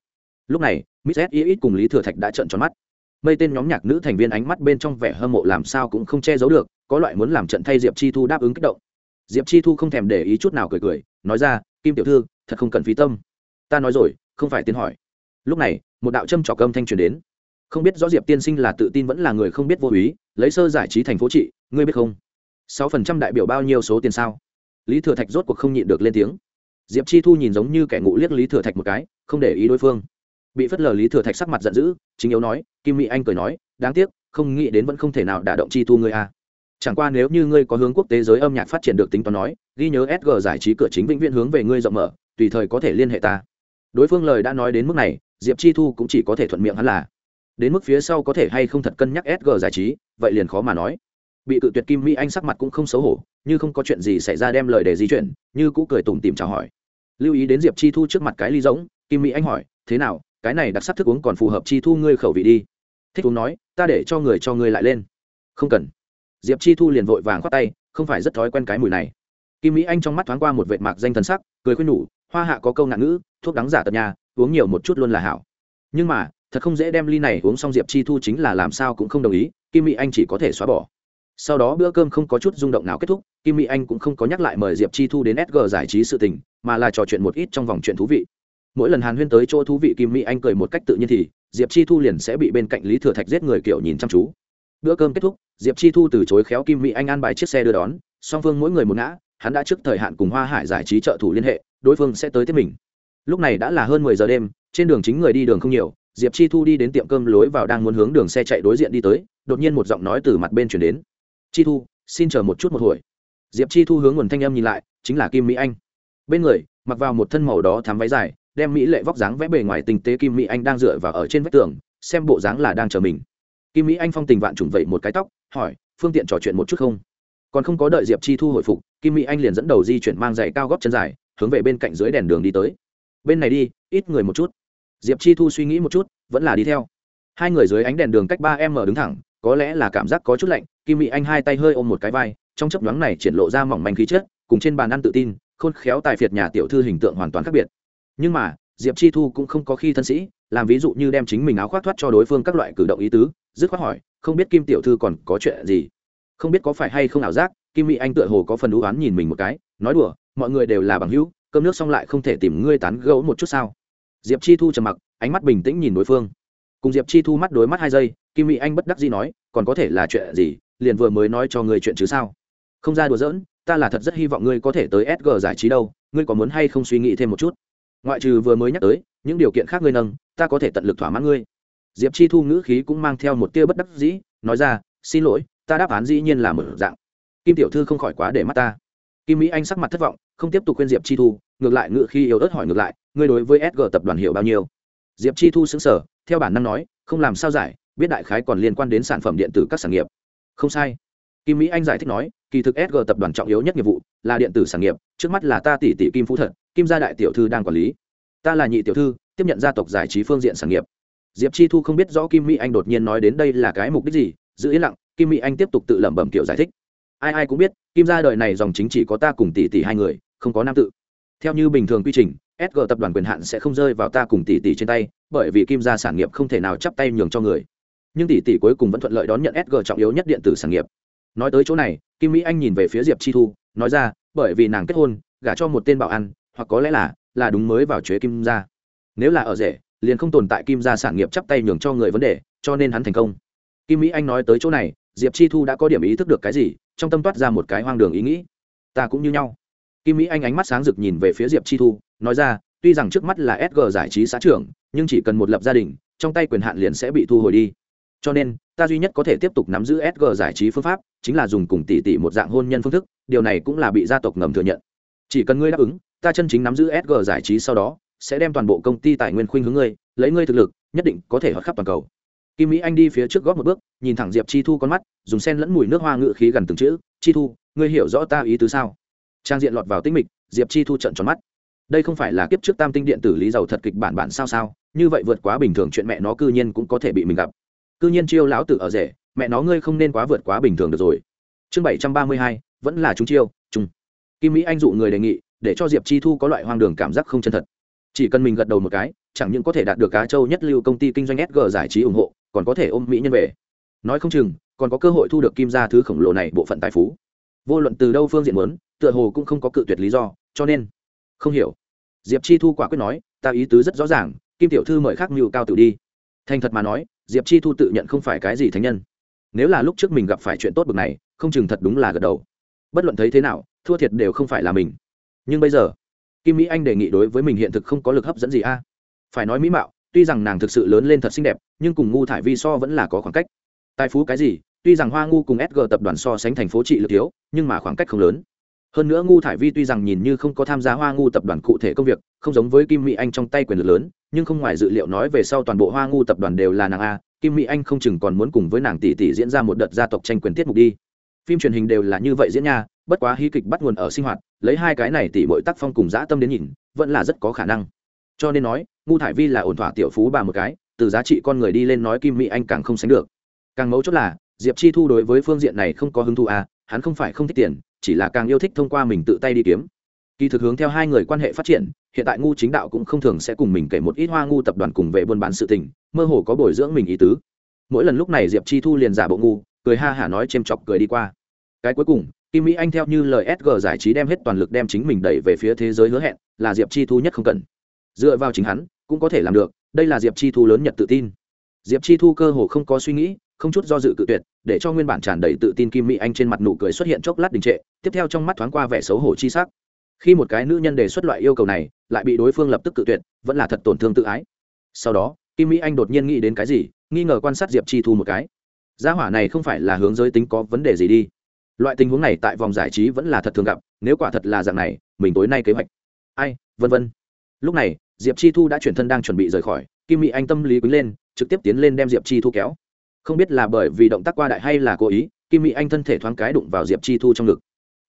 Lúc này, miss s ít cùng lý thừa thạch đã trợn tròn mắt. Mây tên nhóm nhạc nữ thành viên ánh mắt bên trong vẻ hâm mộ làm sao cũng không che giấu được có loại muốn làm trận thay diệp chi thu đáp ứng kích động. Diệp chi thu không thèm để ý chút nào cười cười, nói ra, kim tiểu thư, thật không cần phí tâm. Ta nói rồi, không phải tiến hỏi. Lúc này, một đạo châm trọc âm thanh truyền đến. Không biết rõ diệp tiên sinh là tự tin vẫn là người không biết vô ý, lấy sơ giải trí thành phố trị, ngươi biết không? sáu phần trăm đại biểu bao nhiêu số tiền sao? Lý thừa thạch rốt cuộc không nhịn được lên tiếng. Diệp chi thu nhìn giống như kẻ ngụ liếc lý thừa thạch một cái, không để ý đối phương. Bị phất lờ lý thừa thạch sắc mặt giận dữ, chính yếu nói, kim mỹ anh cười nói, đáng tiếc, không nghĩ đến vẫn không thể nào đả động chi thu ngươi a à chẳng qua nếu như ngươi có hướng quốc tế giới âm nhạc phát triển được tính toán nói, ghi nhớ sg giải trí cửa chính vĩnh viễn hướng về ngươi rộng mở, tùy thời có thể liên hệ ta. Đối phương lời đã nói đến mức này, diệp chi thu cũng chỉ có thể thuận miệng hắn là, đến mức phía sau có thể hay không thật cân nhắc sg giải trí, vậy liền khó mà nói. Bị cự tuyệt kim mỹ anh sắc mặt cũng không xấu hổ, như không có chuyện gì xảy ra đem lời để di chuyển, như cũ cười tủm tìm chào hỏi. Lưu ý đến diệp chi thu trước mặt cái ly giống kim mỹ anh hỏi, thế nào, cái này đặc sắc thức uống còn phù hợp chi thu ngươi khẩu vị đi. Thích uống nói, ta để cho người cho ngươi lại lên. Không cần diệp chi thu liền vội vàng khoát tay, không phải rất thói quen cái mùi này. Kim mỹ anh trong mắt thoáng qua một vệt mạc danh thần sắc, cười khuyên nhủ, hoa hạ có câu ngạn ngữ, thuốc đắng giả tật nhà, uống nhiều một chút luôn là hảo. Nhưng mà, thật không dễ đem ly này uống xong diệp chi thu chính là làm sao cũng không đồng ý, kim mỹ anh chỉ có thể xóa bỏ. Sau đó bữa cơm không có chút rung động nào kết thúc, kim mỹ anh cũng không có nhắc lại mời diệp chi thu đến sg giải trí sự tình, mà là trò chuyện một ít trong vòng chuyện thú vị. Mỗi lần hàn huyên tới chỗ thú vị kim mỹ anh cười một cách tự nhiên thì, diệp chi thu liền sẽ bị bên cạnh lý thừa thạch giết người kiểu nhìn chăm chú bữa cơm kết thúc, diệp chi thu từ chối khéo kim mỹ anh an bài chiếc xe đưa đón, song phương mỗi người một ngã, hắn đã trước thời hạn cùng hoa hải giải trí trợ thủ liên hệ, đối phương sẽ tới tiếp mình. Lúc này đã là hơn mười giờ đêm, trên đường chính người đi đường không nhiều, diệp chi thu đi đến tiệm cơm lối vào đang muốn hướng đường xe chạy đối diện đi tới, đột nhiên một giọng nói từ mặt bên chuyển đến. Chi thu, xin chờ một chút một hồi. Diệp chi thu hướng nguồn thanh âm nhìn lại, chính là kim mỹ anh. Bên người, mặc vào một thân màu đó thám váy dài, đem mỹ lệ vóc dáng vẽ bề ngoài tinh tế kim mỹ anh đang dựa vào ở trên vách tường, xem bộ dáng là đang chờ mình kim mỹ anh phong tình vạn trùng vậy một cái tóc, hỏi, phương tiện trò chuyện một chút không? Còn không có đợi diệp chi thu hồi phục, kim mỹ anh liền dẫn đầu di chuyển mang giày cao góp chân dài, hướng về bên cạnh dưới đèn đường đi tới. Bên này đi, ít người một chút. Diệp chi thu suy nghĩ một chút, vẫn là đi theo. Hai người dưới ánh đèn đường cách ba em đứng thẳng, có lẽ là cảm giác có chút lạnh, kim mỹ anh hai tay hơi ôm một cái vai, trong chấp nhoáng này triển lộ ra mỏng manh khí chất, cùng trên bàn ăn tự tin, khôn khéo tài phiệt nhà tiểu thư hình tượng hoàn toàn khác biệt. Nhưng mà diệp chi thu cũng không có khi thân sĩ, làm ví dụ như đem chính mình áo khoác thoát cho đối phương các loại cử động ý tứ, dứt khoát hỏi, không biết kim tiểu thư còn có chuyện gì? Không biết có phải hay không ảo giác, kim mỹ anh tựa hồ có phần đũ oán nhìn mình một cái, nói đùa, mọi người đều là bằng hữu, cơm nước xong lại không thể tìm ngươi tán gẫu một chút sao? Diệp chi thu trầm mặc, ánh mắt bình tĩnh nhìn đối phương. Cùng diệp chi thu mắt đối mắt hai giây, kim mỹ anh bất đắc dĩ nói, còn có thể là chuyện gì, liền vừa mới nói cho ngươi chuyện chứ sao? Không ra đùa giỡn, ta là thật rất hy vọng ngươi có thể tới sg giải trí đâu, ngươi có muốn hay không suy nghĩ thêm một chút? Ngoại trừ vừa mới nhắc tới, những điều kiện khác ngươi nâng, ta có thể tận lực thỏa mãn ngươi. Diệp chi thu ngữ khí cũng mang theo một tia bất đắc dĩ, nói ra, xin lỗi, ta đáp án dĩ nhiên là mở dạng. Kim tiểu thư không khỏi quá để mắt ta. Kim mỹ anh sắc mặt thất vọng, không tiếp tục khuyên diệp chi thu, ngược lại ngữ khi yếu ớt hỏi ngược lại, ngươi đối với sg tập đoàn hiểu bao nhiêu? Diệp chi thu xứng sở theo bản năng nói, không làm sao giải, biết đại khái còn liên quan đến sản phẩm điện tử các sản nghiệp. Không sai. Kim mỹ anh giải thích nói, kỳ thực sg tập đoàn trọng yếu nhất nghiệp vụ là điện tử sản nghiệp, trước mắt là ta tỷ tỷ kim phú thật kim gia đại tiểu thư đang quản lý. Ta là nhị tiểu thư, tiếp nhận gia tộc giải trí phương diện sản nghiệp. Diệp chi thu không biết rõ kim mỹ anh đột nhiên nói đến đây là cái mục đích gì, giữ yên lặng, kim mỹ anh tiếp tục tự lẩm bẩm kiểu giải thích. Ai ai cũng biết, kim gia đời này dòng chính chỉ có ta cùng tỷ tỷ hai người, không có nam tự. Theo như bình thường quy trình sg tập đoàn quyền hạn sẽ không rơi vào ta cùng tỷ tỷ trên tay, bởi vì kim gia sản nghiệp không thể nào chắp tay nhường cho người. Nhưng tỷ tỷ cuối cùng vẫn thuận lợi đón nhận sg trọng yếu nhất điện tử sản nghiệp. Nói tới chỗ này, kim mỹ anh nhìn về phía diệp chi thu, nói ra, bởi vì nàng kết hôn, gả cho một tên bảo ăn hoặc có lẽ là là đúng mới vào chế kim gia. Nếu là ở rể, liền không tồn tại kim gia sản nghiệp chắp tay nhường cho người vấn đề, cho nên hắn thành công. Kim mỹ anh nói tới chỗ này, diệp chi thu đã có điểm ý thức được cái gì, trong tâm toát ra một cái hoang đường ý nghĩ. Ta cũng như nhau. Kim mỹ anh ánh mắt sáng rực nhìn về phía diệp chi thu, nói ra, tuy rằng trước mắt là sg giải trí xã trưởng, nhưng chỉ cần một lập gia đình, trong tay quyền hạn liền sẽ bị thu hồi đi. Cho nên, ta duy nhất có thể tiếp tục nắm giữ sg giải trí phương pháp, chính là dùng cùng tỷ tỷ một dạng hôn nhân phương thức, điều này cũng là bị gia tộc ngầm thừa nhận. Chỉ cần ngươi đáp ứng ta chân chính nắm giữ sg giải trí sau đó, sẽ đem toàn bộ công ty tài nguyên khuynh hướng ngươi, lấy ngươi thực lực, nhất định có thể hót khắp toàn cầu. Kim mỹ anh đi phía trước góp một bước, nhìn thẳng diệp chi thu con mắt, dùng sen lẫn mùi nước hoa ngự khí gần từng chữ, chi thu, ngươi hiểu rõ ta ý tứ sao? Trang diện lọt vào tinh mịch, diệp chi thu trận tròn mắt. Đây không phải là kiếp trước tam tinh điện tử lý giàu thật kịch bản bản sao sao, như vậy vượt quá bình thường chuyện mẹ nó cư nhiên cũng có thể bị mình gặp. Cư nhiên chiêu lão tử ở rể, mẹ nó ngươi không nên quá vượt quá bình thường được rồi. Chương bảy trăm ba mươi hai, vẫn là chúng chiêu chung kim mỹ anh dụ người đề nghị để cho diệp chi thu có loại hoang đường cảm giác không chân thật. Chỉ cần mình gật đầu một cái, chẳng những có thể đạt được cá châu nhất lưu công ty kinh doanh sg giải trí ủng hộ, còn có thể ôm mỹ nhân về. Nói không chừng, còn có cơ hội thu được kim ra thứ khổng lồ này bộ phận tài phú. Vô luận từ đâu phương diện muốn, tựa hồ cũng không có cự tuyệt lý do, cho nên, không hiểu. Diệp chi thu quả quyết nói, ta ý tứ rất rõ ràng, kim tiểu thư mời khác mưu cao tự đi. Thành thật mà nói, diệp chi thu tự nhận không phải cái gì thánh nhân. Nếu là lúc trước mình gặp phải chuyện tốt bực này, không chừng thật đúng là gật đầu. Bất luận thấy thế nào, thua thiệt đều không phải là mình nhưng bây giờ, kim mỹ anh đề nghị đối với mình hiện thực không có lực hấp dẫn gì a. Phải nói mỹ mạo, tuy rằng nàng thực sự lớn lên thật xinh đẹp, nhưng cùng ngu thải vi so vẫn là có khoảng cách. Tài phú cái gì, tuy rằng hoa ngu cùng sg tập đoàn so sánh thành phố trị lực thiếu nhưng mà khoảng cách không lớn. Hơn nữa ngu thải vi tuy rằng nhìn như không có tham gia hoa ngu tập đoàn cụ thể công việc, không giống với kim mỹ anh trong tay quyền lực lớn, nhưng không ngoài dự liệu nói về sau toàn bộ hoa ngu tập đoàn đều là nàng a, kim mỹ anh không chừng còn muốn cùng với nàng tỷ tỷ diễn ra một đợt gia tộc tranh quyền tiết mục đi phim truyền hình đều là như vậy diễn nha, bất quá hí kịch bắt nguồn ở sinh hoạt, lấy hai cái này tỷ mỗi tác phong cùng dã tâm đến nhìn, vẫn là rất có khả năng. Cho nên nói, ngu thải vi là ổn thỏa tiểu phú bà một cái, từ giá trị con người đi lên nói kim mỹ anh càng không sánh được. Càng mấu chốt là, diệp chi thu đối với phương diện này không có hứng thú à hắn không phải không thích tiền, chỉ là càng yêu thích thông qua mình tự tay đi kiếm. Kỳ thực hướng theo hai người quan hệ phát triển, hiện tại ngu chính đạo cũng không thường sẽ cùng mình kể một ít hoa ngu tập đoàn cùng về buôn bán sự tình, mơ hồ có bồi dưỡng mình ý tứ. Mỗi lần lúc này diệp chi thu liền giả bộ ngu cười ha hả nói c h ê m chọc cười đi qua. Cái cuối cùng, kim mỹ anh theo như lời sg giải trí đem hết toàn lực đem chính mình đẩy về phía thế giới hứa hẹn, là diệp chi thu nhất không cần. Dựa vào chính hắn, cũng có thể làm được, đây là diệp chi thu lớn nhật tự tin. Diệp chi thu cơ hồ không có suy nghĩ, không chút do dự cự tuyệt, để cho nguyên bản tràn đầy tự tin kim mỹ anh trên mặt nụ cười xuất hiện chốc lát đình trệ, tiếp theo trong mắt thoáng qua vẻ xấu hổ chi sắc. Khi một cái nữ nhân đề xuất loại yêu cầu này, lại bị đối phương lập tức cự tuyệt, vẫn là thật tổn thương tự ái. Sau đó, kim mỹ anh đột nhiên nghĩ đến cái gì, nghi ngờ quan sát diệp chi thu một cái gia hỏa này không phải là hướng giới tính có vấn đề gì đi. Loại tình huống này tại vòng giải trí vẫn là thật thường gặp, nếu quả thật là dạng này, mình tối nay kế hoạch. Ai, vân vân. Lúc này, diệp chi thu đã chuyển thân đang chuẩn bị rời khỏi, kim mỹ anh tâm lý quýnh lên, trực tiếp tiến lên đem diệp chi thu kéo. Không biết là bởi vì động tác qua đại hay là cố ý, kim mỹ anh thân thể thoáng cái đụng vào diệp chi thu trong ngực.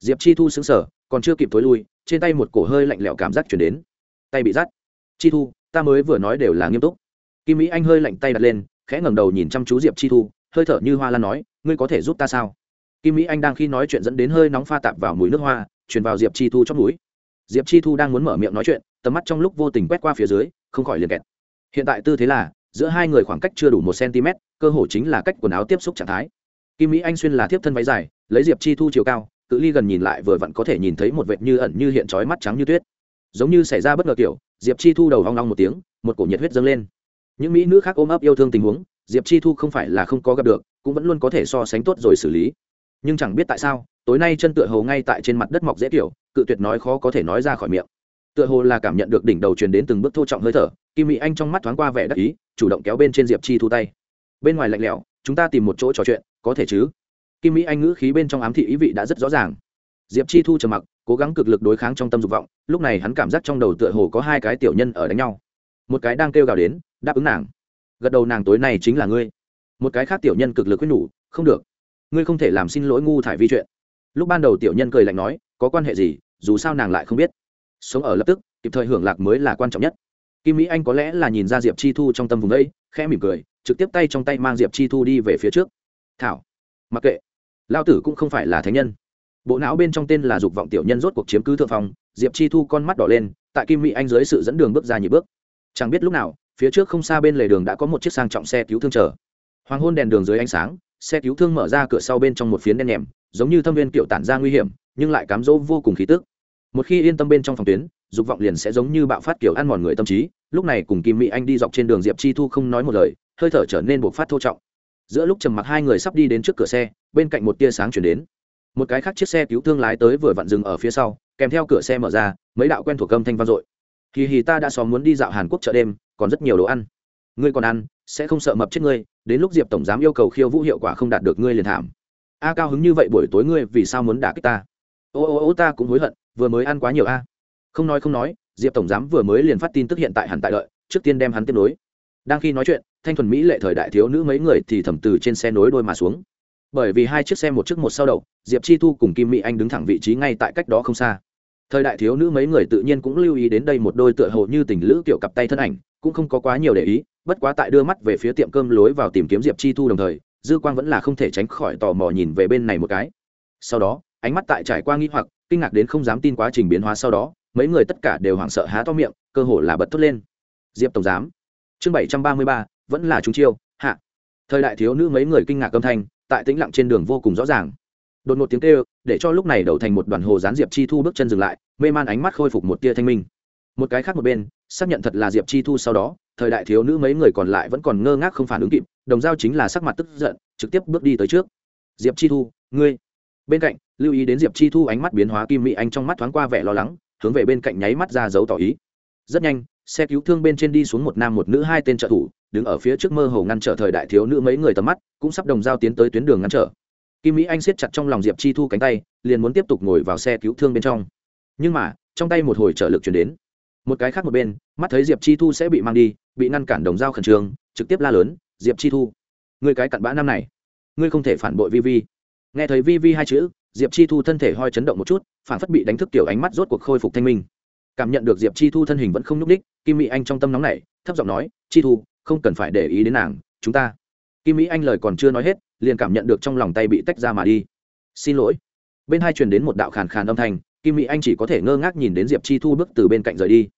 Diệp chi thu xứng sở còn chưa kịp t ố i lui, trên tay một cổ hơi lạnh lẽo cảm giác chuyển đến. Tay bị rắt chi thu, ta mới vừa nói đều là nghiêm túc. Kim mỹ anh hơi lạnh tay đặt lên, khẽ ngẩng đầu nhìn chăm chú diệp chi thu hơi thở như hoa lan nói, ngươi có thể giúp ta sao? Kim mỹ anh đang khi nói chuyện dẫn đến hơi nóng pha tạp vào mùi nước hoa, truyền vào diệp chi thu trong núi diệp chi thu đang muốn mở miệng nói chuyện, tầm mắt trong lúc vô tình quét qua phía dưới, không khỏi liền kẹt. Hiện tại tư thế là, giữa hai người khoảng cách chưa đủ một cm cơ hồ chính là cách quần áo tiếp xúc trạng thái. Kim mỹ anh xuyên là thiếp thân váy dài, lấy diệp chi thu chiều cao, cự ly gần nhìn lại vừa vặn có thể nhìn thấy một vệt như ẩn như hiện trói mắt trắng như tuyết. Giống như xảy ra bất ngờ kiểu, diệp chi thu đầu hoang long một tiếng, một cổ nhiệt huyết dâng lên. Những mỹ nữ khác ôm ấp yêu thương tình huống diệp chi thu không phải là không có gặp được, cũng vẫn luôn có thể so sánh tốt rồi xử lý. Nhưng chẳng biết tại sao, tối nay chân tựa hồ ngay tại trên mặt đất mọc dễ kiểu, cự tuyệt nói khó có thể nói ra khỏi miệng. Tựa hồ là cảm nhận được đỉnh đầu truyền đến từng bước thô trọng hơi thở, kim mỹ anh trong mắt thoáng qua vẻ đắc ý, chủ động kéo bên trên diệp chi thu tay. Bên ngoài lạnh lẽo, chúng ta tìm một chỗ trò chuyện, có thể chứ? Kim mỹ anh ngữ khí bên trong ám thị ý vị đã rất rõ ràng. Diệp chi thu trầm mặc, cố gắng cực lực đối kháng trong tâm dục vọng, lúc này hắn cảm giác trong đầu tựa hồ có hai cái tiểu nhân ở đánh nhau. Một cái đang kêu gào đến, đáp ứng nàng gật đầu nàng tối nay chính là ngươi. Một cái khác tiểu nhân cực lực quyết nhủ, không được, ngươi không thể làm xin lỗi ngu thải vi chuyện. Lúc ban đầu tiểu nhân cười lạnh nói, có quan hệ gì, dù sao nàng lại không biết. Sống ở lập tức, kịp thời hưởng lạc mới là quan trọng nhất. Kim mỹ anh có lẽ là nhìn ra diệp chi thu trong tâm vùng đây, khẽ mỉm cười, trực tiếp tay trong tay mang diệp chi thu đi về phía trước. Thảo, mặc kệ, lao tử cũng không phải là thánh nhân. Bộ não bên trong tên là dục vọng tiểu nhân rốt cuộc chiếm cứ thượng phòng diệp chi thu con mắt đỏ lên, tại kim mỹ anh dưới sự dẫn đường bước ra nhị bước. Chẳng biết lúc nào phía trước không xa bên lề đường đã có một chiếc sang trọng xe cứu thương chờ. Hoàng hôn đèn đường dưới ánh sáng, xe cứu thương mở ra cửa sau bên trong một phiến đen nhèm, giống như thâm viên kiểu tản ra nguy hiểm, nhưng lại cám dỗ vô cùng khí tức. Một khi yên tâm bên trong phòng tuyến, dục vọng liền sẽ giống như bạo phát kiểu ăn mòn người tâm trí, lúc này cùng kim mỹ anh đi dọc trên đường diệp chi thu không nói một lời, hơi thở trở nên buộc phát thô trọng. Giữa lúc trầm mặc hai người sắp đi đến trước cửa xe, bên cạnh một tia sáng chuyển đến. Một cái khác chiếc xe cứu thương lái tới vừa vặn dừng ở phía sau, kèm theo cửa xe mở ra, mấy đạo quen thuộc âm thanh vang dội. Kỳ hì ta đã xóm muốn đi dạo hàn quốc chợ đêm còn rất nhiều đồ ăn. Ngươi còn ăn sẽ không sợ mập chết ngươi đến lúc diệp tổng giám yêu cầu khiêu vũ hiệu quả không đạt được ngươi liền thảm. A cao hứng như vậy buổi tối ngươi vì sao muốn đả kích ta? Ô ô ô ta cũng hối hận vừa mới ăn quá nhiều a. Không nói không nói diệp tổng giám vừa mới liền phát tin tức hiện tại hẳn tại lợi, trước tiên đem hắn tiếp nối. Đang khi nói chuyện thanh thuần mỹ lệ thời đại thiếu nữ mấy người thì thầm từ trên xe nối đôi mà xuống. Bởi vì hai chiếc xe một trước một sau đầu diệp chi thu cùng kim mỹ anh đứng thẳng vị trí ngay tại cách đó không xa. Thời đại thiếu nữ mấy người tự nhiên cũng lưu ý đến đây một đôi tựa hồ như tình lữ kiểu cặp tay thân ảnh cũng không có quá nhiều để ý, bất quá tại đưa mắt về phía tiệm cơm lối vào tìm kiếm diệp chi thu đồng thời, dư quang vẫn là không thể tránh khỏi tò mò nhìn về bên này một cái. Sau đó, ánh mắt tại trải qua nghi hoặc, kinh ngạc đến không dám tin quá trình biến hóa sau đó, mấy người tất cả đều hoảng sợ há to miệng, cơ hồ là bật thốt lên. Diệp tổng giám, chương bảy trăm ba mươi ba, vẫn là chúng chiêu, hạ. Thời đại thiếu nữ mấy người kinh ngạc âm thanh, tại tĩnh lặng trên đường vô cùng rõ ràng. Đột ngột tiếng kêu, để cho lúc này đầu thành một đoàn hồ gián diệp chi thu bước chân dừng lại, mê man ánh mắt khôi phục một tia thanh minh. Một cái khác một bên xác nhận thật là diệp chi thu sau đó, thời đại thiếu nữ mấy người còn lại vẫn còn ngơ ngác không phản ứng kịp, đồng giao chính là sắc mặt tức giận, trực tiếp bước đi tới trước. Diệp chi thu, ngươi. Bên cạnh, lưu ý đến diệp chi thu ánh mắt biến hóa kim mỹ anh trong mắt thoáng qua vẻ lo lắng, hướng về bên cạnh nháy mắt ra dấu tỏ ý. Rất nhanh, xe cứu thương bên trên đi xuống một nam một nữ hai tên trợ thủ, đứng ở phía trước mơ hồ ngăn trở thời đại thiếu nữ mấy người tầm mắt, cũng sắp đồng giao tiến tới tuyến đường ngăn trở. Kim mỹ anh siết chặt trong lòng diệp chi thu cánh tay, liền muốn tiếp tục ngồi vào xe cứu thương bên trong. Nhưng mà, trong tay một hồi trợ lực chuyển đến một cái khác một bên mắt thấy diệp chi thu sẽ bị mang đi bị ngăn cản đồng dao khẩn trương trực tiếp la lớn diệp chi thu người cái cặn bã năm này ngươi không thể phản bội vi vi. Nghe thấy vi vi hai chữ diệp chi thu thân thể hoi chấn động một chút phản phất bị đánh thức tiểu ánh mắt rốt cuộc khôi phục thanh minh. Cảm nhận được diệp chi thu thân hình vẫn không nhúc ních, kim mỹ anh trong tâm nóng này thấp giọng nói chi thu không cần phải để ý đến nàng chúng ta. Kim mỹ anh lời còn chưa nói hết liền cảm nhận được trong lòng tay bị tách ra mà đi. Xin lỗi. Bên hai truyền đến một đạo khàn khàn âm thanh kim mỹ anh chỉ có thể ngơ ngác nhìn đến diệp chi thu bước từ bên cạnh rời đi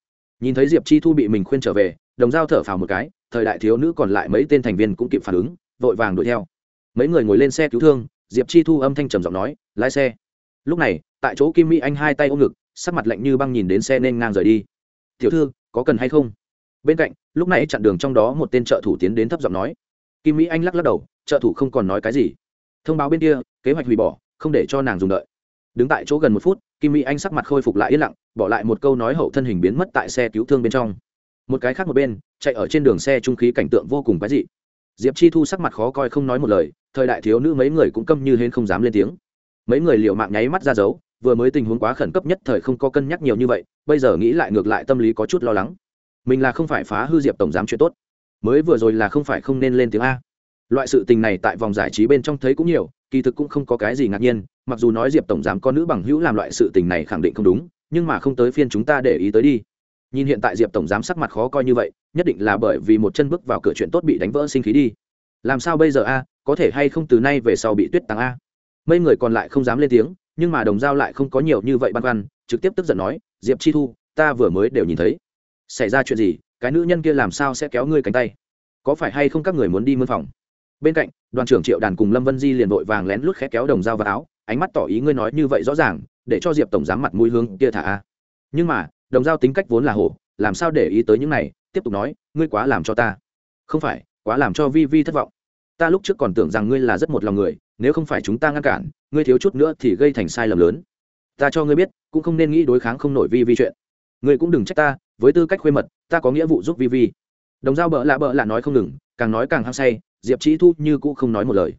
nhìn thấy diệp chi thu bị mình khuyên trở về, đồng dao thở phào một cái, thời đại thiếu nữ còn lại mấy tên thành viên cũng kịp phản ứng, vội vàng đuổi theo. Mấy người ngồi lên xe cứu thương, diệp chi thu âm thanh trầm giọng nói, lái xe. Lúc này, tại chỗ kim mỹ anh hai tay ôm ngực, sắc mặt lạnh như băng nhìn đến xe nên ngang rời đi. Tiểu thư, có cần hay không? Bên cạnh, lúc này chặn đường trong đó một tên trợ thủ tiến đến thấp giọng nói. Kim mỹ anh lắc lắc đầu, trợ thủ không còn nói cái gì. Thông báo bên kia, kế hoạch hủy bỏ, không để cho nàng dùng đợi. Đứng tại chỗ gần một phút kim mỹ anh sắc mặt khôi phục lại yên lặng, bỏ lại một câu nói hậu thân hình biến mất tại xe cứu thương bên trong. Một cái khác một bên, chạy ở trên đường xe trung khí cảnh tượng vô cùng quái dị. Diệp chi thu sắc mặt khó coi không nói một lời, thời đại thiếu nữ mấy người cũng câm như hên không dám lên tiếng. Mấy người liệu mạng nháy mắt ra dấu, vừa mới tình huống quá khẩn cấp nhất thời không có cân nhắc nhiều như vậy, bây giờ nghĩ lại ngược lại tâm lý có chút lo lắng. Mình là không phải phá hư diệp tổng giám chuyện tốt. Mới vừa rồi là không phải không nên lên tiếng a. Loại sự tình này tại vòng giải trí bên trong thấy cũng nhiều kỳ thực cũng không có cái gì ngạc nhiên, mặc dù nói diệp tổng giám có nữ bằng hữu làm loại sự tình này khẳng định không đúng, nhưng mà không tới phiên chúng ta để ý tới đi. Nhìn hiện tại diệp tổng giám sắc mặt khó coi như vậy, nhất định là bởi vì một chân bước vào cửa chuyện tốt bị đánh vỡ sinh khí đi. Làm sao bây giờ a, có thể hay không từ nay về sau bị tuyết tăng a? Mấy người còn lại không dám lên tiếng, nhưng mà đồng giao lại không có nhiều như vậy băn khoăn, trực tiếp tức giận nói, diệp chi thu, ta vừa mới đều nhìn thấy. Xảy ra chuyện gì, cái nữ nhân kia làm sao sẽ kéo ngươi cánh tay? Có phải hay không các người muốn đi mân phòng? Bên cạnh, đoàn trưởng triệu đàn cùng lâm vân di liền vội vàng lén lút khẽ kéo đồng dao vào áo, ánh mắt tỏ ý ngươi nói như vậy rõ ràng, để cho diệp tổng giám mặt mũi hướng kia thả a. Nhưng mà, đồng dao tính cách vốn là hổ, làm sao để ý tới những này, tiếp tục nói, ngươi quá làm cho ta. Không phải, quá làm cho vi vi thất vọng. Ta lúc trước còn tưởng rằng ngươi là rất một lòng người, nếu không phải chúng ta ngăn cản, ngươi thiếu chút nữa thì gây thành sai lầm lớn. Ta cho ngươi biết, cũng không nên nghĩ đối kháng không nổi vi vi chuyện. Ngươi cũng đừng trách ta, với tư cách khuê mật, ta có nghĩa vụ giúp vi vi. Đồng dao bợ lạ bợ lạ nói không ngừng, càng nói càng hăng say diệp trí thu như cũ không nói một lời.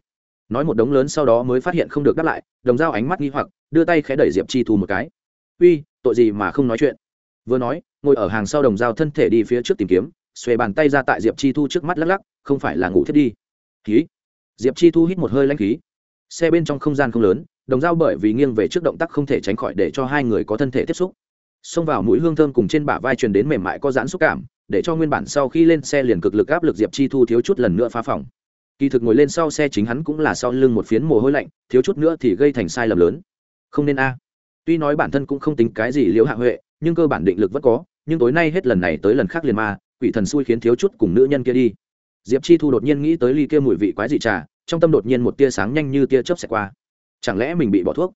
Nói một đống lớn sau đó mới phát hiện không được đáp lại, đồng dao ánh mắt nghi hoặc, đưa tay khẽ đẩy diệp chi thu một cái. Uy, tội gì mà không nói chuyện? Vừa nói, ngồi ở hàng sau đồng dao thân thể đi phía trước tìm kiếm, xuề bàn tay ra tại diệp chi thu trước mắt lắc lắc, không phải là ngủ thiết đi. Khí diệp chi thu hít một hơi lãnh khí. Xe bên trong không gian không lớn, đồng dao bởi vì nghiêng về trước động tác không thể tránh khỏi để cho hai người có thân thể tiếp xúc xông vào mũi hương thơm cùng trên bả vai truyền đến mềm mại có giãn xúc cảm, để cho nguyên bản sau khi lên xe liền cực lực áp lực diệp chi thu thiếu chút lần nữa phá phòng. Kỳ thực ngồi lên sau xe chính hắn cũng là sau lưng một phiến mồ hôi lạnh, thiếu chút nữa thì gây thành sai lầm lớn. Không nên a. Tuy nói bản thân cũng không tính cái gì liễu hạ huệ, nhưng cơ bản định lực vẫn có, nhưng tối nay hết lần này tới lần khác liền ma, quỷ thần xui khiến thiếu chút cùng nữ nhân kia đi. Diệp chi thu đột nhiên nghĩ tới ly kia mùi vị quái dị trà, trong tâm đột nhiên một tia sáng nhanh như tia chớp xẹt qua. Chẳng lẽ mình bị bỏ thuốc?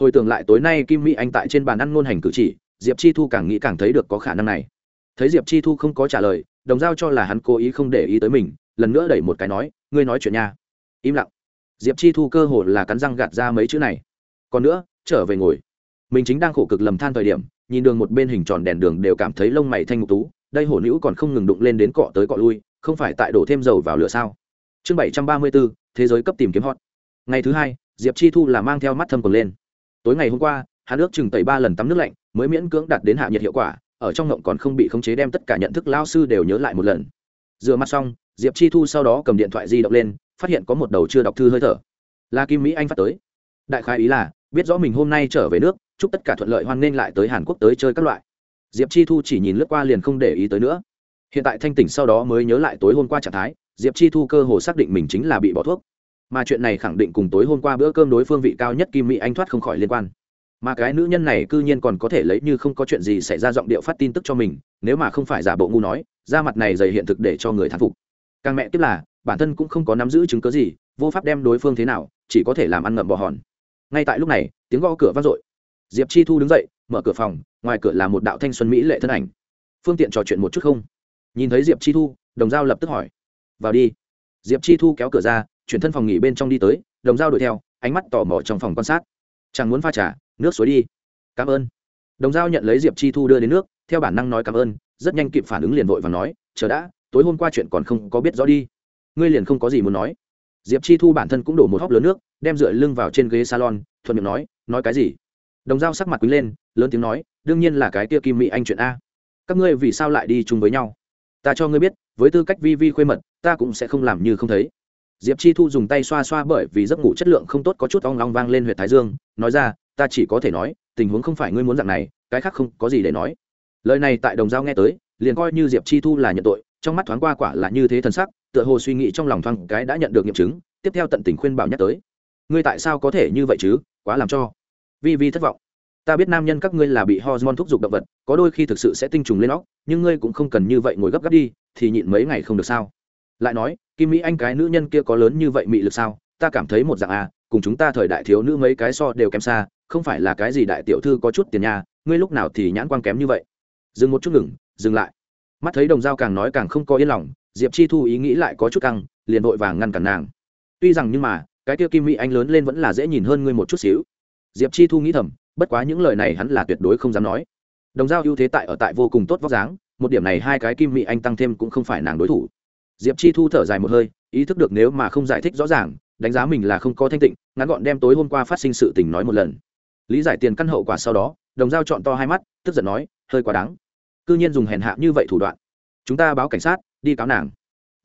Hồi tưởng lại tối nay kim mỹ anh tại trên bàn ăn ngôn hành cử chỉ diệp chi thu càng nghĩ càng thấy được có khả năng này. Thấy diệp chi thu không có trả lời, đồng giao cho là hắn cố ý không để ý tới mình, lần nữa đẩy một cái nói, ngươi nói chuyện nha. Im lặng. Diệp chi thu cơ hồ là cắn răng gạt ra mấy chữ này. Còn nữa, trở về ngồi. Mình chính đang khổ cực lầm than thời điểm, nhìn đường một bên hình tròn đèn đường đều cảm thấy lông mày thanh ngục tú, đây hổ nữ còn không ngừng đụng lên đến cọ tới cọ lui, không phải tại đổ thêm dầu vào lửa sao? Chương bảy trăm ba mươi bốn thế giới cấp tìm kiếm hot. Ngày thứ hai, diệp chi thu là mang theo mắt thâm còn lên. Tối ngày hôm qua hắn ước chừng tẩy ba lần tắm nước lạnh, mới miễn cưỡng đạt đến hạ nhiệt hiệu quả, ở trong ngộng còn không bị khống chế đem tất cả nhận thức lao sư đều nhớ lại một lần. Rửa mặt xong, diệp chi thu sau đó cầm điện thoại di động lên, phát hiện có một đầu chưa đọc thư hơi thở. Là kim mỹ anh phát tới. Đại khái ý là, biết rõ mình hôm nay trở về nước, chúc tất cả thuận lợi hoan nghênh lại tới hàn quốc tới chơi các loại. Diệp chi thu chỉ nhìn lướt qua liền không để ý tới nữa. Hiện tại thanh tỉnh sau đó mới nhớ lại tối hôm qua trạng thái, diệp chi thu cơ hồ xác định mình chính là bị bỏ thuốc. Mà chuyện này khẳng định cùng tối hôm qua bữa cơm đối phương vị cao nhất kim mỹ anh thoát không khỏi liên quan mà cái nữ nhân này cư nhiên còn có thể lấy như không có chuyện gì xảy ra giọng điệu phát tin tức cho mình, nếu mà không phải giả bộ ngu nói ra mặt này dày hiện thực để cho người thán phục. Càng mẹ tiếp là, bản thân cũng không có nắm giữ chứng cớ gì, vô pháp đem đối phương thế nào, chỉ có thể làm ăn ngậm bò hòn. Ngay tại lúc này, tiếng gõ cửa vang dội. Diệp chi thu đứng dậy, mở cửa phòng, ngoài cửa là một đạo thanh xuân mỹ lệ thân ảnh. Phương tiện trò chuyện một chút không? Nhìn thấy diệp chi thu, đồng giao lập tức hỏi. Vào đi. Diệp chi thu kéo cửa ra, chuyển thân phòng nghỉ bên trong đi tới, đồng giao đuổi theo, ánh mắt tò mò trong phòng quan sát. Chẳng muốn pha trả nước suối đi. Cảm ơn. Đồng giao nhận lấy diệp chi thu đưa đến nước, theo bản năng nói cảm ơn, rất nhanh kịp phản ứng liền vội và nói, chờ đã, tối hôm qua chuyện còn không có biết rõ đi. Ngươi liền không có gì muốn nói. Diệp chi thu bản thân cũng đổ một hóc lớn nước, đem dựa lưng vào trên ghế salon, thuận miệng nói nói cái gì? Đồng dao sắc mặt quý lên, lớn tiếng nói, đương nhiên là cái kia kim mỹ anh chuyện a. Các ngươi vì sao lại đi chung với nhau? Ta cho ngươi biết, với tư cách vi vi khuê mật, ta cũng sẽ không làm như không thấy. Diệp chi thu dùng tay xoa xoa bởi vì giấc ngủ chất lượng không tốt có chút ong long vang lên huyện thái dương, nói ra ta chỉ có thể nói, tình huống không phải ngươi muốn dạng này, cái khác không có gì để nói. Lời này tại đồng giao nghe tới, liền coi như diệp chi thu là nhận tội, trong mắt thoáng qua quả là như thế thần sắc, tựa hồ suy nghĩ trong lòng thoáng cái đã nhận được nghiệm chứng, tiếp theo tận tình khuyên bảo nhắc tới. Ngươi tại sao có thể như vậy chứ, quá làm cho. Vi vi thất vọng. Ta biết nam nhân các ngươi là bị hormone thúc giục động vật, có đôi khi thực sự sẽ tinh trùng lên óc, nhưng ngươi cũng không cần như vậy ngồi gấp gáp đi, thì nhịn mấy ngày không được sao? Lại nói, kim mỹ anh cái nữ nhân kia có lớn như vậy mị lực sao? Ta cảm thấy một dạng à cùng chúng ta thời đại thiếu nữ mấy cái so đều kém xa không phải là cái gì đại tiểu thư có chút tiền nhà ngươi lúc nào thì nhãn quan kém như vậy. Dừng một chút ngừng, dừng lại. Mắt thấy đồng dao càng nói càng không có yên lòng, diệp chi thu ý nghĩ lại có chút căng, liền vội vàng ngăn cản nàng. Tuy rằng nhưng mà, cái kia kim mỹ anh lớn lên vẫn là dễ nhìn hơn ngươi một chút xíu. Diệp chi thu nghĩ thầm, bất quá những lời này hắn là tuyệt đối không dám nói. Đồng giao ưu thế tại ở tại vô cùng tốt vóc dáng, một điểm này hai cái kim mỹ anh tăng thêm cũng không phải nàng đối thủ. Diệp chi thu thở dài một hơi, ý thức được nếu mà không giải thích rõ ràng, đánh giá mình là không có thanh tịnh, ngắn gọn đem tối hôm qua phát sinh sự tình nói một lần lý giải tiền căn hậu quả sau đó, đồng giao chọn to hai mắt, tức giận nói, hơi quá đáng. C ư nhiên dùng hèn hạ như vậy thủ đoạn. Chúng ta báo cảnh sát, đi cáo nàng.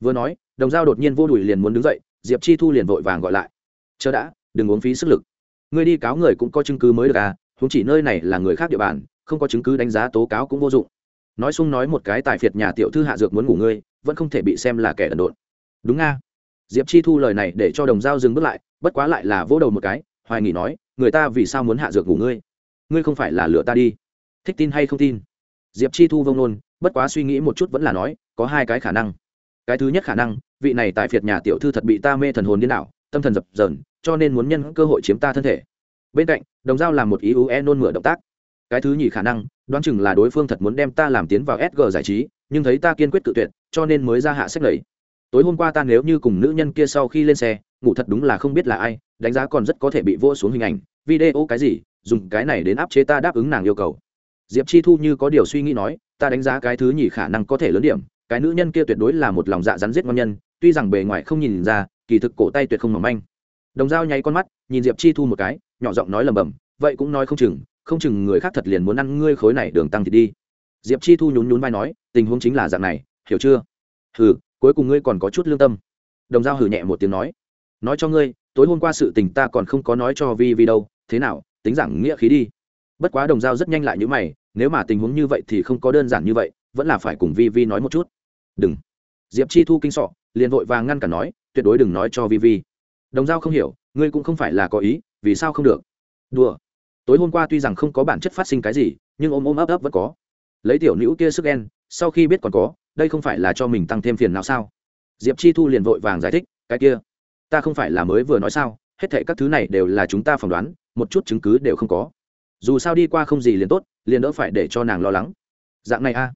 Vừa nói, đồng giao đột nhiên vô đùi liền muốn đứng dậy, diệp chi thu liền vội vàng gọi lại. Chờ đã, đừng uống phí sức lực. Người đi cáo người cũng có chứng cứ mới được à chúng chỉ nơi này là người khác địa bàn, không có chứng cứ đánh giá tố cáo cũng vô dụng. Nói xung nói một cái tài phiệt nhà tiểu thư hạ dược muốn ngủ ngươi, vẫn không thể bị xem là kẻ đần độn. Đúng nga diệp chi thu lời này để cho đồng giao dừng bước lại, bất quá lại là vỗ đầu một cái hoài nghỉ nói, người ta vì sao muốn hạ dược ngủ ngươi? Ngươi không phải là lựa ta đi. Thích tin hay không tin? Diệp chi thu vông nôn, bất quá suy nghĩ một chút vẫn là nói, có hai cái khả năng. Cái thứ nhất khả năng, vị này tại phiệt nhà tiểu thư thật bị ta mê thần hồn điên đảo, tâm thần dập dờn, cho nên muốn nhân cơ hội chiếm ta thân thể. Bên cạnh, đồng giao làm một ý ú e nôn mửa động tác. Cái thứ nhì khả năng, đoán chừng là đối phương thật muốn đem ta làm tiến vào sg giải trí, nhưng thấy ta kiên quyết tự tuyệt, cho nên mới ra hạ sách lầy. Tối hôm qua ta nếu như cùng nữ nhân kia sau khi lên xe ngủ thật đúng là không biết là ai, đánh giá còn rất có thể bị vô xuống hình ảnh. Video cái gì? Dùng cái này đến áp chế ta đáp ứng nàng yêu cầu. Diệp chi thu như có điều suy nghĩ nói, ta đánh giá cái thứ nhì khả năng có thể lớn điểm, cái nữ nhân kia tuyệt đối là một lòng dạ rắn giết ngon nhân, tuy rằng bề ngoài không nhìn ra, kỳ thực cổ tay tuyệt không mỏng manh. Đồng dao nháy con mắt, nhìn diệp chi thu một cái, nhỏ giọng nói lầm bầm vậy cũng nói không chừng không chừng người khác thật liền muốn ăn ngươi khối này đường tăng thì đi. Diệp chi thu nhún nhún vai nói, tình huống chính là dạng này, hiểu chưa? Hừ, cuối cùng ngươi còn có chút lương tâm. Đồng dao hừ nhẹ một tiếng nói nói cho ngươi, tối hôm qua sự tình ta còn không có nói cho vi vi đâu, thế nào, tính giảng nghĩa khí đi. Bất quá đồng dao rất nhanh lại như mày, nếu mà tình huống như vậy thì không có đơn giản như vậy, vẫn là phải cùng vi vi nói một chút. Đừng. Diệp chi thu kinh sọ, liền vội vàng ngăn cả nói, tuyệt đối đừng nói cho vi vi. Đồng giao không hiểu, ngươi cũng không phải là có ý, vì sao không được? Đùa. Tối hôm qua tuy rằng không có bản chất phát sinh cái gì, nhưng ôm ôm ấp ấp vẫn có. Lấy tiểu nữ kia sức en sau khi biết còn có, đây không phải là cho mình tăng thêm phiền nào sao? Diệp chi thu liền vội vàng giải thích, cái kia ta không phải là mới vừa nói sao, hết thệ các thứ này đều là chúng ta phỏng đoán, một chút chứng cứ đều không có. Dù sao đi qua không gì liền tốt, liền đỡ phải để cho nàng lo lắng. Dạng này a.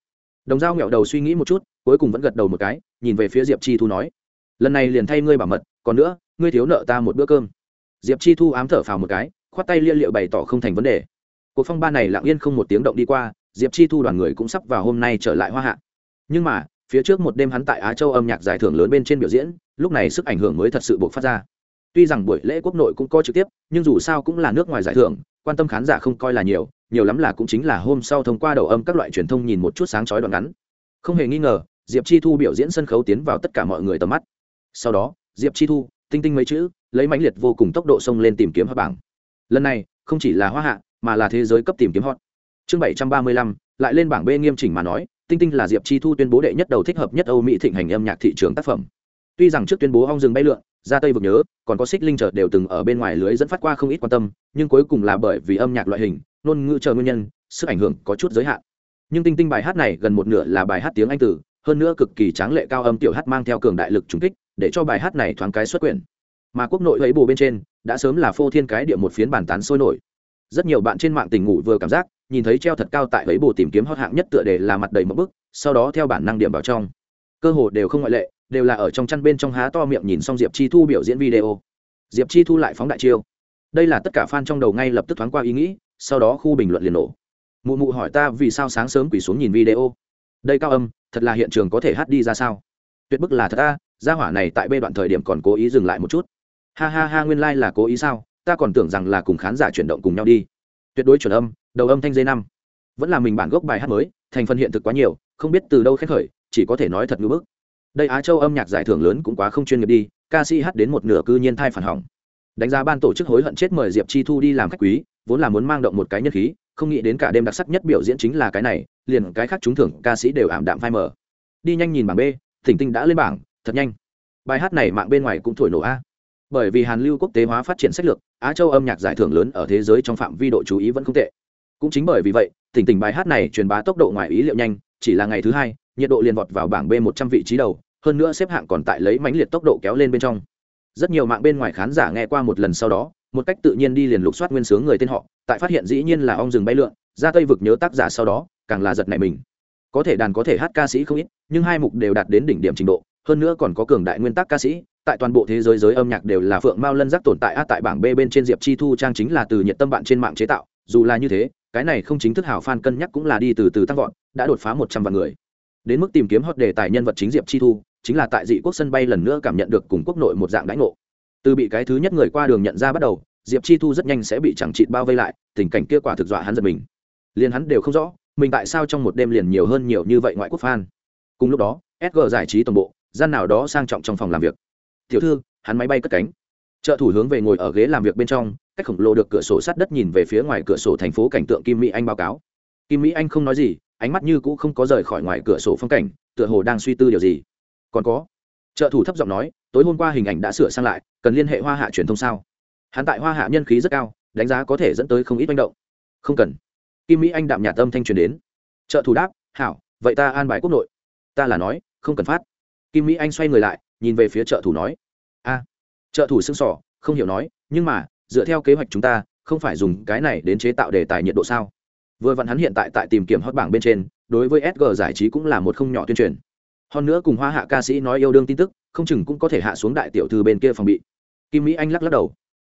Đồng dao nghẹo đầu suy nghĩ một chút, cuối cùng vẫn gật đầu một cái, nhìn về phía diệp chi thu nói, lần này liền thay ngươi bảo mật, còn nữa, ngươi thiếu nợ ta một bữa cơm. Diệp chi thu ám thở phào một cái, khoát tay lia liệu bày tỏ không thành vấn đề. Cuộc phong ba này lặng yên không một tiếng động đi qua, diệp chi thu đoàn người cũng sắp vào hôm nay trở lại hoa hạ. Nhưng mà phía trước một đêm hắn tại á châu âm nhạc giải thưởng lớn bên trên biểu diễn, lúc này sức ảnh hưởng mới thật sự buộc phát ra. Tuy rằng buổi lễ quốc nội cũng có trực tiếp, nhưng dù sao cũng là nước ngoài giải thưởng, quan tâm khán giả không coi là nhiều nhiều lắm là cũng chính là hôm sau thông qua đầu âm các loại truyền thông nhìn một chút sáng chói đoạn ngắn. Không hề nghi ngờ, diệp chi thu biểu diễn sân khấu tiến vào tất cả mọi người tầm mắt. Sau đó, diệp chi thu, tinh tinh mấy chữ, lấy mãnh liệt vô cùng tốc độ xông lên tìm kiếm hot bảng. Lần này, không chỉ là hoa hạ, mà là thế giới cấp tìm kiếm hot. Chương bảy trăm ba mươi lăm, lại lên bảng b nghiêm chỉnh mà nói tinh tinh là diệp chi thu tuyên bố đệ nhất đầu thích hợp nhất âu mỹ thịnh hành âm nhạc thị trường tác phẩm. Tuy rằng trước tuyên bố ong rừng bay lượn, ra tây vực nhớ, còn có xích linh chợt đều từng ở bên ngoài lưới dẫn phát qua không ít quan tâm, nhưng cuối cùng là bởi vì âm nhạc loại hình, ngôn ngữ chờ nguyên nhân, sức ảnh hưởng có chút giới hạn. Nhưng tinh tinh bài hát này gần một nửa là bài hát tiếng anh tử hơn nữa cực kỳ tráng lệ cao âm tiểu hát mang theo cường đại lực trùng kích, để cho bài hát này thoáng cái xuất quyển. Mà quốc nội ấy bù bên trên, đã sớm là phô thiên cái địa một phiến bản tán sôi nổi. Rất nhiều bạn trên mạng tình ngủ vừa cảm giác nhìn thấy treo thật cao tại ấy bù tìm kiếm hot hạng nhất tựa đề là mặt đầy một bức, sau đó theo bản năng điểm vào trong. Cơ hồ đều không ngoại lệ, đều là ở trong chăn bên trong há to miệng nhìn xong diệp chi thu biểu diễn video. Diệp chi thu lại phóng đại chiêu. Đây là tất cả fan trong đầu ngay lập tức thoáng qua ý nghĩ, sau đó khu bình luận liền nổ. Mụ mụ hỏi ta vì sao sáng sớm quỳ xuống nhìn video? Đây cao âm, thật là hiện trường có thể hát đi ra sao? Tuyệt bức là thật ta gia hỏa này tại bê đoạn thời điểm còn cố ý dừng lại một chút. Ha ha ha, nguyên lai、like、là cố ý sao? Ta còn tưởng rằng là cùng khán giả chuyển động cùng nhau đi. Tuyệt đối chuẩn âm đầu âm thanh dây năm. Vẫn là mình bản gốc bài hát mới, thành phần hiện thực quá nhiều, không biết từ đâu khét khởi, chỉ có thể nói thật ngữ bức. Đây á châu âm nhạc giải thưởng lớn cũng quá không chuyên nghiệp đi, ca sĩ hát đến một nửa cư nhiên thai phản hỏng. Đánh giá ban tổ chức hối hận chết mời diệp chi thu đi làm khách quý, vốn là muốn mang động một cái nhân khí, không nghĩ đến cả đêm đặc sắc nhất biểu diễn chính là cái này, liền cái khác trúng thưởng ca sĩ đều ảm đạm phai mờ. Đi nhanh nhìn bảng b, thỉnh tinh đã lên bảng, thật nhanh. Bài hát này mạng bên ngoài cũng thổi nổ a. Bởi vì hàn lưu quốc tế hóa phát triển sách lược, á châu âm nhạc giải thưởng lớn ở thế giới trong phạm vi độ chú ý vẫn không tệ cũng chính bởi vì vậy, tỉnh tình bài hát này truyền bá tốc độ ngoài ý liệu nhanh, chỉ là ngày thứ hai, nhiệt độ liền vọt vào bảng b một trăm vị trí đầu, hơn nữa xếp hạng còn tại lấy mãnh liệt tốc độ kéo lên bên trong. Rất nhiều mạng bên ngoài khán giả nghe qua một lần sau đó, một cách tự nhiên đi liền lục soát nguyên sướng người tên họ, tại phát hiện dĩ nhiên là ong rừng bay lượn, ra tây vực nhớ tác giả sau đó, càng là giật này mình. Có thể đàn có thể hát ca sĩ không ít, nhưng hai mục đều đạt đến đỉnh điểm trình độ, hơn nữa còn có cường đại nguyên tắc ca sĩ, tại toàn bộ thế giới giới âm nhạc đều là phượng mao lân giác tồn tại a tại bảng b bên trên diệp chi thu trang chính là từ nhiệt tâm bạn trên mạng chế tạo, dù là như thế cái này không chính thức hảo fan cân nhắc cũng là đi từ từ tăng vọt, đã đột phá một trăm vạn người. Đến mức tìm kiếm hot đề tài nhân vật chính diệp chi thu, chính là tại dị quốc sân bay lần nữa cảm nhận được cùng quốc nội một dạng đãi ngộ. Từ bị cái thứ nhất người qua đường nhận ra bắt đầu, diệp chi thu rất nhanh sẽ bị chẳng trị bao vây lại, tình cảnh kia quả thực dọa hắn giật mình. Liền hắn đều không rõ, mình tại sao trong một đêm liền nhiều hơn nhiều như vậy ngoại quốc fan. Cùng lúc đó sg giải trí toàn bộ, gian nào đó sang trọng trong phòng làm việc. Tiểu thư, hắn máy bay cất cánh. Trợ thủ hướng về ngồi ở ghế làm việc bên trong cách khổng lồ được cửa sổ sát đất nhìn về phía ngoài cửa sổ thành phố cảnh tượng kim mỹ anh báo cáo. Kim mỹ anh không nói gì, ánh mắt như cũ không có rời khỏi ngoài cửa sổ phong cảnh, tựa hồ đang suy tư điều gì. Còn có, trợ thủ thấp giọng nói, tối hôm qua hình ảnh đã sửa sang lại, cần liên hệ hoa hạ truyền thông sao? Hắn tại hoa hạ nhân khí rất cao, đánh giá có thể dẫn tới không ít manh động. Không cần. Kim mỹ anh đạm nhạt tâm thanh truyền đến. Trợ thủ đáp, hảo, vậy ta an bài quốc nội. Ta là nói, không cần phát. Kim mỹ anh xoay người lại, nhìn về phía trợ thủ nói, a. Trợ thủ xưng sỏ không hiểu nói, nhưng mà dựa theo kế hoạch chúng ta, không phải dùng cái này đến chế tạo đề tài nhiệt độ sao? Vừa vặn hắn hiện tại tại tìm kiếm hot bảng bên trên, đối với sg giải trí cũng là một không nhỏ tuyên truyền. Hơn nữa cùng hoa hạ ca sĩ nói yêu đương tin tức, không chừng cũng có thể hạ xuống đại tiểu thư bên kia phòng bị. Kim mỹ anh lắc lắc đầu.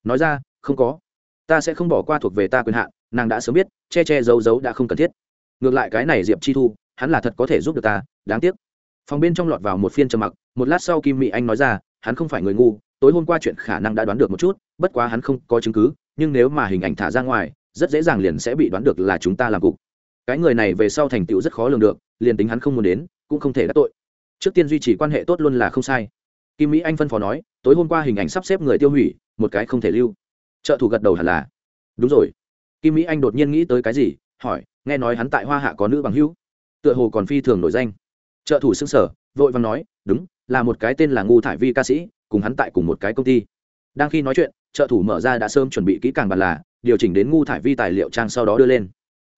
Nói ra, không có. Ta sẽ không bỏ qua thuộc về ta quyền hạn, nàng đã sớm biết, che che giấu giấu đã không cần thiết. Ngược lại cái này diệp chi thu, hắn là thật có thể giúp được ta, đáng tiếc. Phòng bên trong lọt vào một phiên trầm mặc, một lát sau kim mỹ anh nói ra, hắn không phải người ngu tối hôm qua chuyện khả năng đã đoán được một chút, bất quá hắn không có chứng cứ, nhưng nếu mà hình ảnh thả ra ngoài, rất dễ dàng liền sẽ bị đoán được là chúng ta làm cục. Cái người này về sau thành tựu rất khó lường được, liền tính hắn không muốn đến, cũng không thể đắc tội. Trước tiên duy trì quan hệ tốt luôn là không sai. Kim mỹ anh phân phó nói, tối hôm qua hình ảnh sắp xếp người tiêu hủy, một cái không thể lưu. Trợ thủ gật đầu hẳn là. Đúng rồi. Kim mỹ anh đột nhiên nghĩ tới cái gì, hỏi, nghe nói hắn tại hoa hạ có nữ bằng hữu. Tựa hồ còn phi thường nổi danh. Trợ thủ xưng sở vội vàng nói, đúng, là một cái tên là ngu thải vi ca sĩ cùng hắn tại cùng một cái công ty. Đang khi nói chuyện, trợ thủ mở ra đã sớm chuẩn bị kỹ càng bàn là, điều chỉnh đến ngu thải vi tài liệu trang sau đó đưa lên.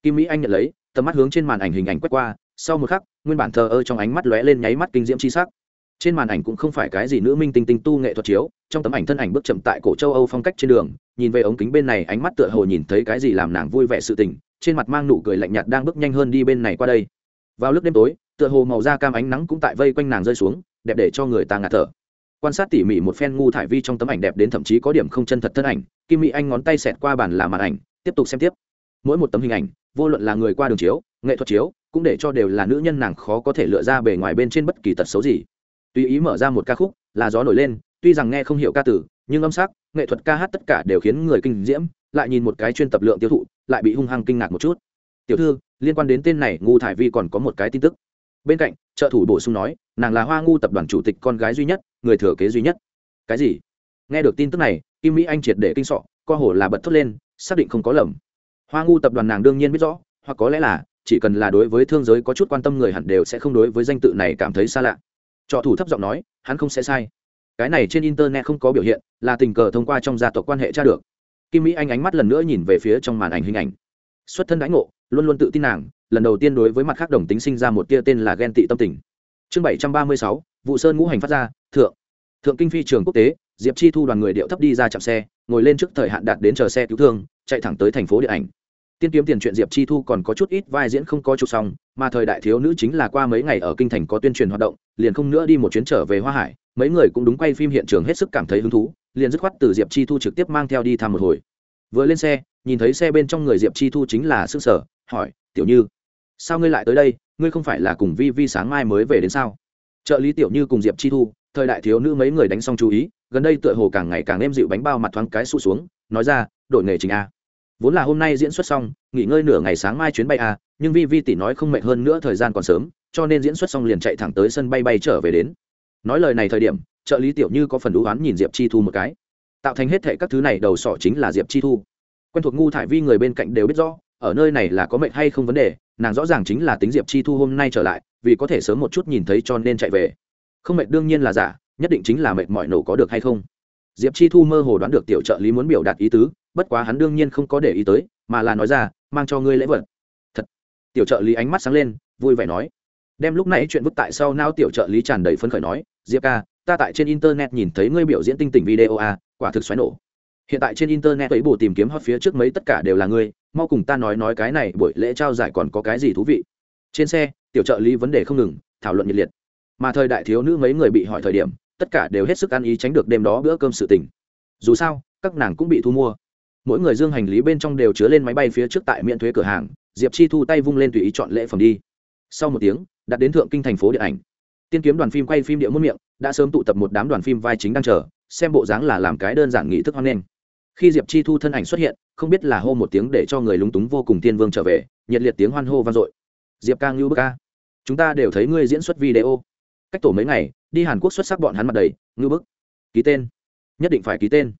Kim mỹ anh nhận lấy, tầm mắt hướng trên màn ảnh hình ảnh quét qua, sau một khắc, nguyên bản thờ ơ trong ánh mắt lóe lên nháy mắt kinh diễm chi sắc. trên màn ảnh cũng không phải cái gì nữ minh tinh tinh tu nghệ thuật chiếu, trong tấm ảnh thân ảnh bước chậm tại cổ châu âu phong cách trên đường, nhìn về ống kính bên này, ánh mắt tựa hồ nhìn thấy cái gì làm nàng vui vẻ sự tình, trên mặt mang nụ cười lạnh nhạt đang bước nhanh hơn đi bên này qua đây. Vào lúc đêm tối, tựa hồ màu da cam ánh nắng cũng tại vây quanh nàng rơi xuống, đẹp để cho người ta ngạt thở quan sát tỉ mỉ một phen ngu thải vi trong tấm ảnh đẹp đến thậm chí có điểm không chân thật thân ảnh, kim mỹ anh ngón tay xẹt qua bàn là màn ảnh, tiếp tục xem tiếp. Mỗi một tấm hình ảnh, vô luận là người qua đường chiếu, nghệ thuật chiếu, cũng để cho đều là nữ nhân nàng khó có thể lựa ra bề ngoài bên trên bất kỳ tật xấu gì. Tùy ý mở ra một ca khúc, là gió nổi lên, tuy rằng nghe không hiểu ca tử, nhưng âm sắc, nghệ thuật ca hát tất cả đều khiến người kinh diễm, lại nhìn một cái chuyên tập lượng tiêu thụ, lại bị hung hăng kinh ngạc một chút. Tiểu thư, liên quan đến tên này, ngu thải vi còn có một cái tin tức. Bên cạnh trợ thủ bổ sung nói, nàng là hoa ngu tập đoàn chủ tịch con gái duy nhất, người thừa kế duy nhất. Cái gì? Nghe được tin tức này, kim mỹ anh triệt để kinh sọ, co hồ là bật thốt lên, xác định không có lầm. Hoa ngu tập đoàn nàng đương nhiên biết rõ, hoặc có lẽ là, chỉ cần là đối với thương giới có chút quan tâm người hẳn đều sẽ không đối với danh tự này cảm thấy xa lạ. Trọ thủ thấp giọng nói, hắn không sẽ sai. Cái này trên internet không có biểu hiện, là tình cờ thông qua trong gia tộc quan hệ tra được. Kim mỹ anh ánh mắt lần nữa nhìn về phía trong màn ảnh hình ảnh. Xuất thân đãi ngộ, luôn luôn tự tin nàng lần đầu tiên đối với mặt khác đồng tính sinh ra một tia tên là ghen tị tâm tình. Chương bảy trăm ba mươi sáu vụ sơn ngũ hành phát ra, thượng. Thượng kinh phi trường quốc tế, diệp chi thu đoàn người điệu thấp đi ra chạm xe, ngồi lên trước thời hạn đạt đến chờ xe cứu thương, chạy thẳng tới thành phố điện ảnh. Tiên kiếm tiền chuyện diệp chi thu còn có chút ít vai diễn không có chụp xong, mà thời đại thiếu nữ chính là qua mấy ngày ở kinh thành có tuyên truyền hoạt động, liền không nữa đi một chuyến trở về hoa hải, mấy người cũng đúng quay phim hiện trường hết sức cảm thấy hứng thú, liền dứt khoát từ diệp chi thu trực tiếp mang theo đi thăm một hồi. Vừa lên xe, nhìn thấy xe bên trong người diệp chi thu chính là s ư ơ n g sở, hỏi, tiểu như sao ngươi lại tới đây, ngươi không phải là cùng vi vi sáng mai mới về đến sao? Trợ lý tiểu như cùng diệp chi thu, thời đại thiếu nữ mấy người đánh xong chú ý, gần đây tựa hồ càng ngày càng êm dịu bánh bao mặt thoáng cái sụ xuống, nói ra, đội nghề trình a. Vốn là hôm nay diễn xuất xong, nghỉ ngơi nửa ngày sáng mai chuyến bay a, nhưng vi vi tỷ nói không mệt hơn nữa thời gian còn sớm, cho nên diễn xuất xong liền chạy thẳng tới sân bay bay trở về đến. Nói lời này thời điểm, trợ lý tiểu như có phần đũ oán nhìn diệp chi thu một cái. Tạo thành hết thệ các thứ này đầu sỏ chính là diệp chi thu. Quen thuộc ngu thải vi người bên cạnh đều biết rõ ở nơi này là có mệnh hay không vấn đề nàng rõ ràng chính là tính diệp chi thu hôm nay trở lại vì có thể sớm một chút nhìn thấy cho nên chạy về. Không mệt đương nhiên là giả nhất định chính là mệt mỏi nổ có được hay không. Diệp chi thu mơ hồ đoán được tiểu trợ lý muốn biểu đạt ý tứ bất quá hắn đương nhiên không có để ý tới mà là nói ra mang cho ngươi lễ vật. Thật. Tiểu trợ lý ánh mắt sáng lên vui vẻ nói. Đem lúc nãy chuyện vứt tại sau nao tiểu trợ lý tràn đầy phấn khởi nói diệp ca ta tại trên internet nhìn thấy ngươi biểu diễn tinh tỉnh video a à, quả thực xoáy nổ hiện tại trên internet ấy bổ tìm kiếm hot phía trước mấy tất cả đều là ngươi, mau cùng ta nói nói cái này buổi lễ trao giải còn có cái gì thú vị. Trên xe, tiểu trợ lý vấn đề không ngừng, thảo luận nhiệt liệt. Mà thời đại thiếu nữ mấy người bị hỏi thời điểm, tất cả đều hết sức ăn ý tránh được đêm đó bữa cơm sự tình. Dù sao, các nàng cũng bị thu mua. Mỗi người dương hành lý bên trong đều chứa lên máy bay phía trước tại miễn thuế cửa hàng, diệp chi thu tay vung lên tùy ý chọn lễ phẩm đi. Sau một tiếng, đặt đến thượng kinh thành phố điện ảnh. Tiên kiếm đoàn phim quay phim địa muôn miệng, đã sớm tụ tập một đám đoàn phim vai chính đang chờ, xem bộ dáng là làm cái đơn giản nghị thức hoan nghênh khi diệp chi thu thân ảnh xuất hiện, không biết là hô một tiếng để cho người lúng túng vô cùng tiên vương trở về, nhiệt liệt tiếng hoan hô vang dội. Diệp ca ngưu bức ca. Chúng ta đều thấy ngươi diễn xuất video. Cách tổ mấy ngày, đi hàn quốc xuất sắc bọn hắn mặt đầy, ngưu bức. Ký tên. Nhất định phải ký tên.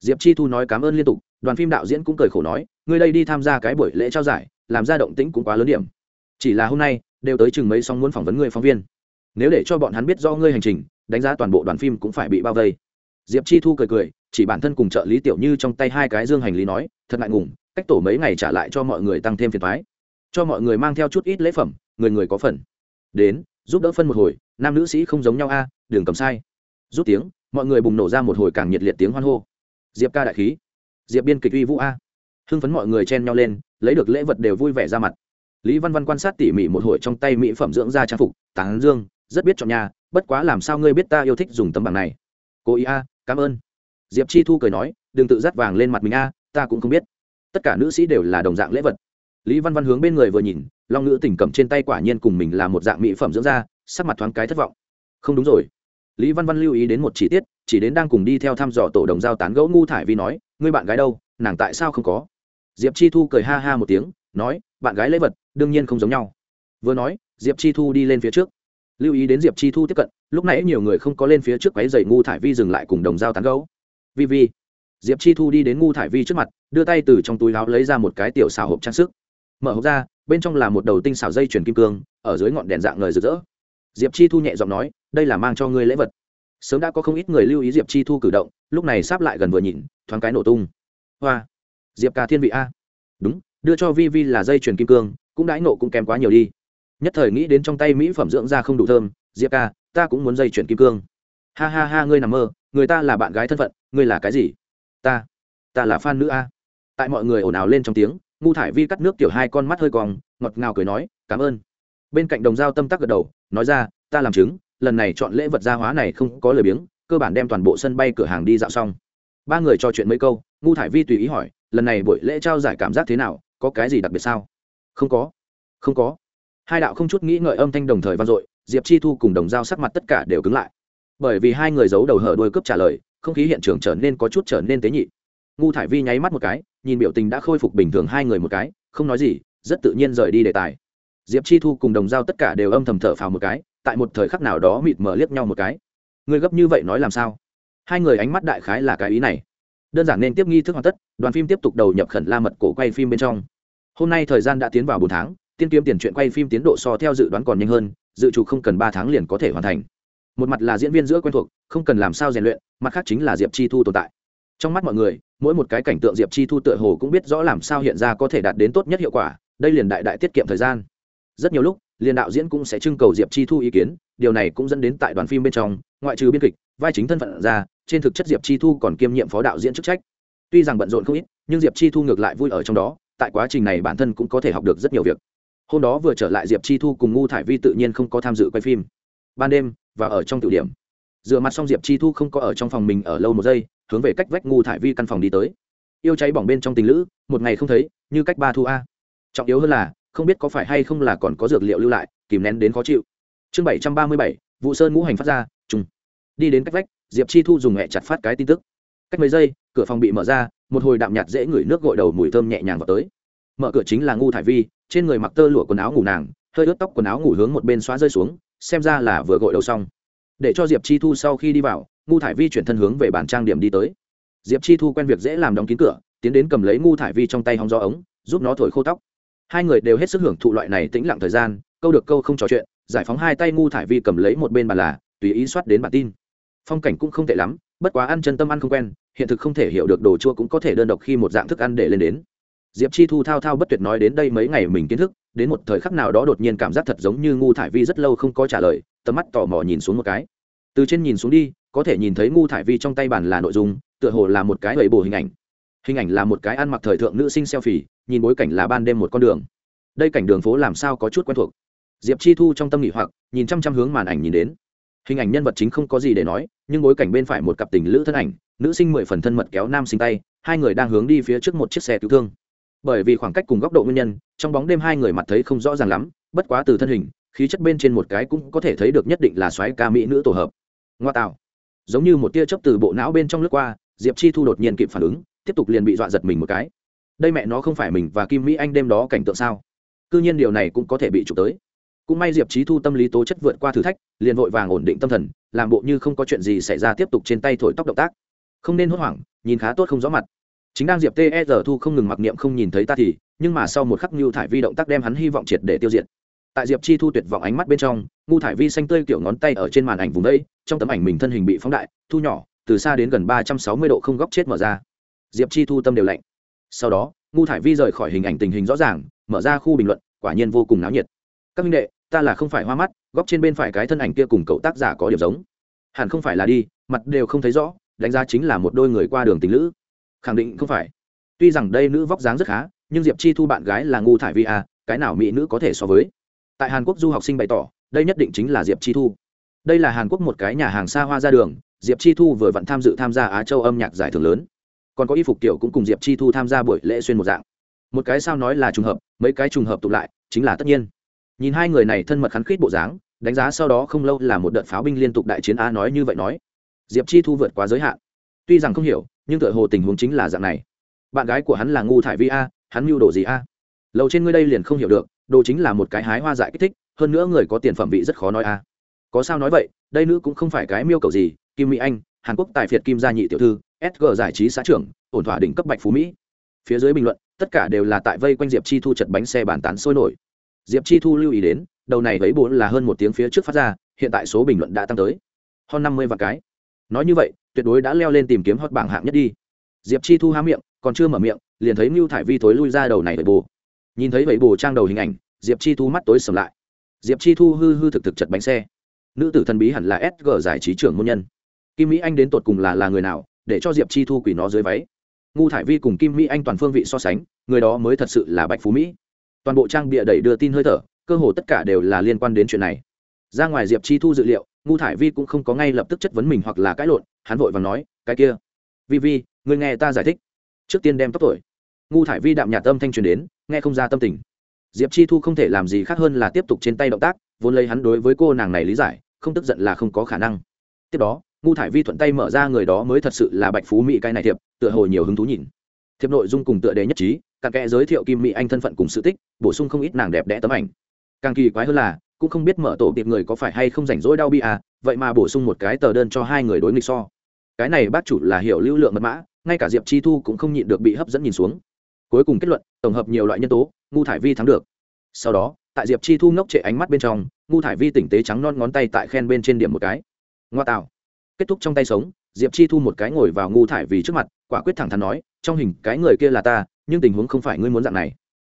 Diệp chi thu nói cảm ơn liên tục, đoàn phim đạo diễn cũng cười khổ nói, ngươi đây đi tham gia cái buổi lễ trao giải, làm ra động tĩnh cũng quá lớn điểm. Chỉ là hôm nay, đều tới chừng mấy song muốn phỏng vấn người phóng viên. Nếu để cho bọn hắn biết do ngươi hành trình, đánh giá toàn bộ đoàn phim cũng phải bị bao vây diệp chi thu cười cười, chỉ bản thân cùng trợ lý tiểu như trong tay hai cái dương hành lý nói, thật ngại ngùng, cách tổ mấy ngày trả lại cho mọi người tăng thêm phiền thoái cho mọi người mang theo chút ít lễ phẩm, người người có phần. Đến, giúp đỡ phân một hồi, nam nữ sĩ không giống nhau a đường cầm sai. Rút tiếng, mọi người bùng nổ ra một hồi càng nhiệt liệt tiếng hoan hô. Diệp ca đại khí. Diệp biên kịch uy vũ a. Hưng phấn mọi người chen nhau lên, lấy được lễ vật đều vui vẻ ra mặt. Lý văn văn quan sát tỉ mỉ một hồi trong tay mỹ phẩm dưỡng da trang phục, tán dương, rất biết chọn nhà, bất quá làm sao ngươi biết ta yêu thích dùng tấm bằng này. Cô ý a cảm ơn. Diệp chi thu cười nói, đừng tự dắt vàng lên mặt mình a, ta cũng không biết. Tất cả nữ sĩ đều là đồng dạng lễ vật. Lý văn văn hướng bên người vừa nhìn, long nữ tỉnh cầm trên tay quả nhiên cùng mình là một dạng mỹ phẩm dưỡng da, sắc mặt thoáng cái thất vọng. Không đúng rồi. Lý văn văn lưu ý đến một chi tiết, chỉ đến đang cùng đi theo thăm dò tổ đồng giao tán gẫu ngu thải vi nói, ngươi bạn gái đâu, nàng tại sao không có? Diệp chi thu cười ha ha một tiếng, nói, bạn gái lễ vật, đương nhiên không giống nhau. Vừa nói, diệp chi thu đi lên phía trước. Lưu ý đến diệp chi thu tiếp cận lúc nãy nhiều người không có lên phía trước quáy dày ngu thải vi dừng lại cùng đồng dao tán gấu vi vi. Diệp chi thu đi đến ngu thải vi trước mặt, đưa tay từ trong túi áo lấy ra một cái tiểu xào hộp trang sức. Mở hộp ra, bên trong là một đầu tinh xào dây chuyền kim cương, ở dưới ngọn đèn dạng ngời rực rỡ. Diệp chi thu nhẹ giọng nói, đây là mang cho ngươi lễ vật. Sớm đã có không ít người lưu ý diệp chi thu cử động, lúc này sáp lại gần vừa nhìn, thoáng cái nổ tung. Hoa, diệp ca thiên vị a. Đúng, đưa cho vi vi là dây chuyền kim cương, cũng đãi nộ cũng kém quá nhiều đi. Nhất thời nghĩ đến trong tay mỹ phẩm dưỡng da không đủ thơm, diệp ca ta cũng muốn dây chuyển kim cương. Ha ha ha, ngươi nằm mơ, người ta là bạn gái thân phận, ngươi là cái gì? Ta ta là fan nữ a. Tại mọi người ồn ào lên trong tiếng, ngu thải vi cắt nước tiểu hai con mắt hơi còng ngọt ngào cười nói, cảm ơn. Bên cạnh đồng dao tâm tắc gật đầu, nói ra, ta làm chứng, lần này chọn lễ vật gia hóa này không có lời biếng, cơ bản đem toàn bộ sân bay cửa hàng đi dạo xong. Ba người trò chuyện mấy câu, ngu thải vi tùy ý hỏi, lần này buổi lễ trao giải cảm giác thế nào, có cái gì đặc biệt sao? Không có không có. Hai đạo không chút nghĩ ngợi âm thanh đồng thời vang dội diệp chi thu cùng đồng dao sắc mặt tất cả đều cứng lại. Bởi vì hai người giấu đầu hở đôi cướp trả lời, không khí hiện trường trở nên có chút trở nên tế nhị. Ngu thải vi nháy mắt một cái, nhìn biểu tình đã khôi phục bình thường hai người một cái, không nói gì, rất tự nhiên rời đi đề tài. Diệp chi thu cùng đồng dao tất cả đều âm thầm thở phào một cái, tại một thời khắc nào đó mịt mờ liếc nhau một cái. Người gấp như vậy nói làm sao? Hai người ánh mắt đại khái là cái ý này. Đơn giản nên tiếp nghi thức hoàn tất, đoàn phim tiếp tục đầu nhập khẩn la mật cổ quay phim bên trong. Hôm nay thời gian đã tiến vào bốn tháng, tiên kiếm tiền chuyện quay phim tiến độ so theo dự đoán còn nhanh hơn dự trù không cần ba tháng liền có thể hoàn thành. Một mặt là diễn viên giữa quen thuộc, không cần làm sao rèn luyện, mặt khác chính là diệp chi thu tồn tại. Trong mắt mọi người, mỗi một cái cảnh tượng diệp chi thu tựa hồ cũng biết rõ làm sao hiện ra có thể đạt đến tốt nhất hiệu quả, đây liền đại đại tiết kiệm thời gian. Rất nhiều lúc, liền đạo diễn cũng sẽ trưng cầu diệp chi thu ý kiến, điều này cũng dẫn đến tại đoàn phim bên trong, ngoại trừ biên kịch, vai chính thân phận ra, trên thực chất diệp chi thu còn kiêm nhiệm phó đạo diễn chức trách. Tuy rằng bận rộn không ít, nhưng diệp chi thu ngược lại vui ở trong đó, tại quá trình này bản thân cũng có thể học được rất nhiều việc hôm đó vừa trở lại diệp chi thu cùng ngu thải vi tự nhiên không có tham dự quay phim. Ban đêm, và ở trong tiểu điểm. Dựa mặt xong diệp chi thu không có ở trong phòng mình ở lâu một giây, hướng về cách vách ngu thải vi căn phòng đi tới. Yêu cháy bỏng bên trong tình lữ, một ngày không thấy, như cách ba thu a. Trọng yếu hơn là, không biết có phải hay không là còn có dược liệu lưu lại, kìm nén đến khó chịu. Chương bảy trăm ba mươi bảy vụ sơn ngũ hành phát ra chung đi đến cách vách, diệp chi thu dùng hẹ chặt phát cái tin tức. Cách mấy giây, cửa phòng bị mở ra, một hồi đạm nhạt dễ ngửi nước gội đầu mùi thơm nhẹ nhàng vào tới mở cửa chính là ngu thải vi, trên người mặc tơ lụa quần áo ngủ nàng, hơi ướt tóc quần áo ngủ hướng một bên xóa rơi xuống, xem ra là vừa gội đầu xong. Để cho diệp chi thu sau khi đi vào, ngu thải vi chuyển thân hướng về bàn trang điểm đi tới. Diệp chi thu quen việc dễ làm đóng kín cửa, tiến đến cầm lấy ngu thải vi trong tay hóng gió ống, giúp nó thổi khô tóc. Hai người đều hết sức hưởng thụ loại này tĩnh lặng thời gian, câu được câu không trò chuyện, giải phóng hai tay ngu thải vi cầm lấy một bên bàn là, tùy ý soát đến bản tin. Phong cảnh cũng không tệ lắm, bất quá ăn chân tâm ăn không quen, hiện thực không thể hiểu được đồ chua cũng có thể đơn độc khi một dạng thức ăn để lên đến diệp chi thu thao thao bất tuyệt nói đến đây mấy ngày mình kiến thức, đến một thời khắc nào đó đột nhiên cảm giác thật giống như ngu thải vi rất lâu không có trả lời, tầm mắt tò mò nhìn xuống một cái. Từ trên nhìn xuống đi, có thể nhìn thấy ngu thải vi trong tay bàn là nội dung, tựa hồ là một cái lầy bổ hình ảnh. Hình ảnh là một cái ăn mặc thời thượng nữ sinh selfie, nhìn bối cảnh là ban đêm một con đường. Đây cảnh đường phố làm sao có chút quen thuộc? Diệp chi thu trong tâm nghỉ hoặc, nhìn chăm chăm hướng màn ảnh nhìn đến. Hình ảnh nhân vật chính không có gì để nói, nhưng bối cảnh bên phải một cặp tình lữ thân ảnh, nữ sinh mười phần thân mật kéo nam sinh tay, hai người đang hướng đi phía trước một chiếc xe cứu thương bởi vì khoảng cách cùng góc độ nguyên nhân, trong bóng đêm hai người mặt thấy không rõ ràng lắm, bất quá từ thân hình, khí chất bên trên một cái cũng có thể thấy được nhất định là xoáy ca mỹ nữ tổ hợp. Ngoa tạo. Giống như một tia chớp từ bộ não bên trong lướt qua, diệp chi thu đột nhiên kịp phản ứng, tiếp tục liền bị dọa giật mình một cái. Đây mẹ nó không phải mình và kim mỹ anh đêm đó cảnh tượng sao? C nhiên điều này cũng có thể bị chụp tới. Cũng may diệp trí thu tâm lý tố chất vượt qua thử thách, liền vội vàng ổn định tâm thần, làm bộ như không có chuyện gì xảy ra tiếp tục trên tay thổi tóc động tác. Không nên hốt hoảng, nhìn khá tốt không rõ mặt chính đang diệp ter thu không ngừng mặc niệm không nhìn thấy ta thì, nhưng mà sau một khắc ngưu thải vi động tác đem hắn hy vọng triệt để tiêu diệt. Tại diệp chi thu tuyệt vọng ánh mắt bên trong ngu thải vi xanh tươi kiểu ngón tay ở trên màn ảnh vùng đây, trong tấm ảnh mình thân hình bị phóng đại, thu nhỏ, từ xa đến gần ba trăm sáu mươi độ không góc chết mở ra. Diệp chi thu tâm đều lạnh. Sau đó ngu thải vi rời khỏi hình ảnh tình hình rõ ràng, mở ra khu bình luận, quả nhiên vô cùng náo nhiệt. Các minh đệ, ta là không phải hoa mắt, góc trên bên phải cái thân ảnh kia cùng cậu tác giả có điểm giống. Hẳn không phải là đi, mặt đều không thấy rõ, đánh giá chính là một đôi người qua đường tình lữ khẳng định không phải. Tuy rằng đây nữ vóc dáng rất khá, nhưng diệp chi thu bạn gái là ngu thải vi a cái nào mỹ nữ có thể so với? Tại hàn quốc du học sinh bày tỏ, đây nhất định chính là diệp chi thu. Đây là hàn quốc một cái nhà hàng xa hoa ra đường, diệp chi thu vừa vặn tham dự tham gia á châu âm nhạc giải thưởng lớn. Còn có y phục kiểu cũng cùng diệp chi thu tham gia buổi lễ xuyên một dạng. Một cái sao nói là trùng hợp, mấy cái trùng hợp tụ lại, chính là tất nhiên. Nhìn hai người này thân mật khắn khít bộ dáng, đánh giá sau đó không lâu là một đợt pháo binh liên tục đại chiến a nói như vậy nói. Diệp chi thu vượt quá giới hạn. Tuy rằng không hiểu nhưng tựa hồ tình huống chính là dạng này. Bạn gái của hắn là ngu thải vi a, hắn mưu đồ gì a? Lầu trên ngươi đây liền không hiểu được, đồ chính là một cái hái hoa dại kích thích, hơn nữa người có tiền phẩm vị rất khó nói a. Có sao nói vậy, đây nữ cũng không phải cái miêu cầu gì, kim mỹ anh, hàn quốc tài phiệt kim gia nhị tiểu thư sg giải trí xã trưởng, ổn thỏa đỉnh cấp bạch phú mỹ. Phía dưới bình luận, tất cả đều là tại vây quanh diệp chi thu chật bánh xe bàn tán sôi nổi. Diệp chi thu lưu ý đến, đầu này với bốn là hơn một tiếng phía trước phát ra, hiện tại số bình luận đã tăng tới. Hơn năm mươi vạn cái. Nói như vậy tuyệt đối đã leo lên tìm kiếm hot bảng hạng nhất đi. Diệp chi thu há miệng, còn chưa mở miệng, liền thấy mưu thải vi thối lui ra đầu này vậy bồ. Nhìn thấy vậy bồ trang đầu hình ảnh, diệp chi thu mắt tối sầm lại. Diệp chi thu hư hư thực thực chật bánh xe. Nữ tử thần bí hẳn là sg giải trí trưởng môn nhân. Kim mỹ anh đến tột cùng là là người nào, để cho diệp chi thu quỷ nó dưới váy? Ngu thải vi cùng kim mỹ anh toàn phương vị so sánh, người đó mới thật sự là bạch phú mỹ. Toàn bộ trang bịa đẩy đưa tin hơi thở, cơ hồ tất cả đều là liên quan đến chuyện này. Ra ngoài diệp chi thu dự liệu ngu thải vi cũng không có ngay lập tức chất vấn mình hoặc là cãi lộn hắn vội và nói, cái kia, vi vi người nghe ta giải thích. Trước tiên đem tóc tuổi ngu thải vi đạm nhạt tâm thanh truyền đến, nghe không ra tâm tình. Diệp chi thu không thể làm gì khác hơn là tiếp tục trên tay động tác, vốn lấy hắn đối với cô nàng này lý giải, không tức giận là không có khả năng. Tiếp đó, ngu thải vi thuận tay mở ra người đó mới thật sự là bạch phú mỹ cái này thiệp, tựa hồ nhiều hứng thú nhìn. Thiệp nội dung cùng tựa đề nhất trí, cặn kẽ giới thiệu kim mỹ anh thân phận cùng sự tích, bổ sung không ít nàng đẹp đẽ tấm ảnh. Càng kỳ quái hơn là cũng không biết mở tổ tiệp người có phải hay không rảnh rỗi đau bi à vậy mà bổ sung một cái tờ đơn cho hai người đối nghịch so. Cái này bác chủ là hiểu lưu lượng mật mã, ngay cả diệp chi thu cũng không nhịn được bị hấp dẫn nhìn xuống. Cuối cùng kết luận, tổng hợp nhiều loại nhân tố, ngu thải vi thắng được. Sau đó, tại diệp chi thu ngốc trệ ánh mắt bên trong, ngu thải vi tỉnh tế trắng non ngón tay tại khen bên trên điểm một cái. Ngoa tạo. Kết thúc trong tay sống, diệp chi thu một cái ngồi vào ngu thải vi trước mặt, quả quyết thẳng thắn nói, trong hình, cái người kia là ta, nhưng tình huống không phải ngươi muốn dạng này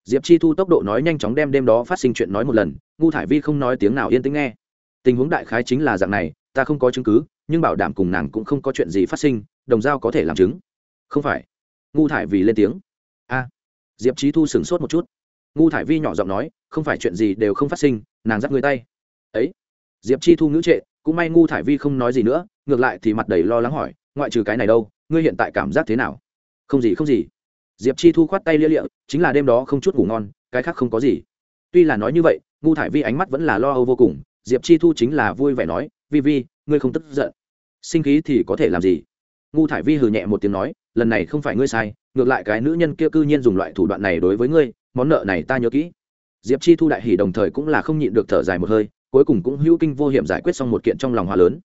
diệp chi thu tốc độ nói nhanh chóng đem đêm đó phát sinh chuyện nói một lần, ngu thải vi không nói tiếng nào yên tĩnh nghe. Tình huống đại khái chính là dạng này, ta không có chứng cứ, nhưng bảo đảm cùng nàng cũng không có chuyện gì phát sinh, đồng giao có thể làm chứng. Không phải. Ngu thải vì lên tiếng. A. Diệp trí thu sửng sốt một chút. Ngu thải vi nhỏ giọng nói, không phải chuyện gì đều không phát sinh, nàng dắt người tay. Ấy. Diệp chi thu ngữ trệ, cũng may ngu thải vi không nói gì nữa, ngược lại thì mặt đầy lo lắng hỏi, ngoại trừ cái này đâu, ngươi hiện tại cảm giác thế nào? Không gì không gì diệp chi thu khoát tay lia lịa, chính là đêm đó không chút ngủ ngon, cái khác không có gì. Tuy là nói như vậy, ngu thải vi ánh mắt vẫn là lo âu vô cùng, diệp chi thu chính là vui vẻ nói, vi vi, ngươi không tức giận. Sinh khí thì có thể làm gì? Ngu thải vi hừ nhẹ một tiếng nói, lần này không phải ngươi sai, ngược lại cái nữ nhân kia cư nhiên dùng loại thủ đoạn này đối với ngươi, món nợ này ta nhớ kỹ. Diệp chi thu đại hỉ đồng thời cũng là không nhịn được thở dài một hơi, cuối cùng cũng hữu kinh vô hiểm giải quyết xong một kiện trong lòng hòa lớn.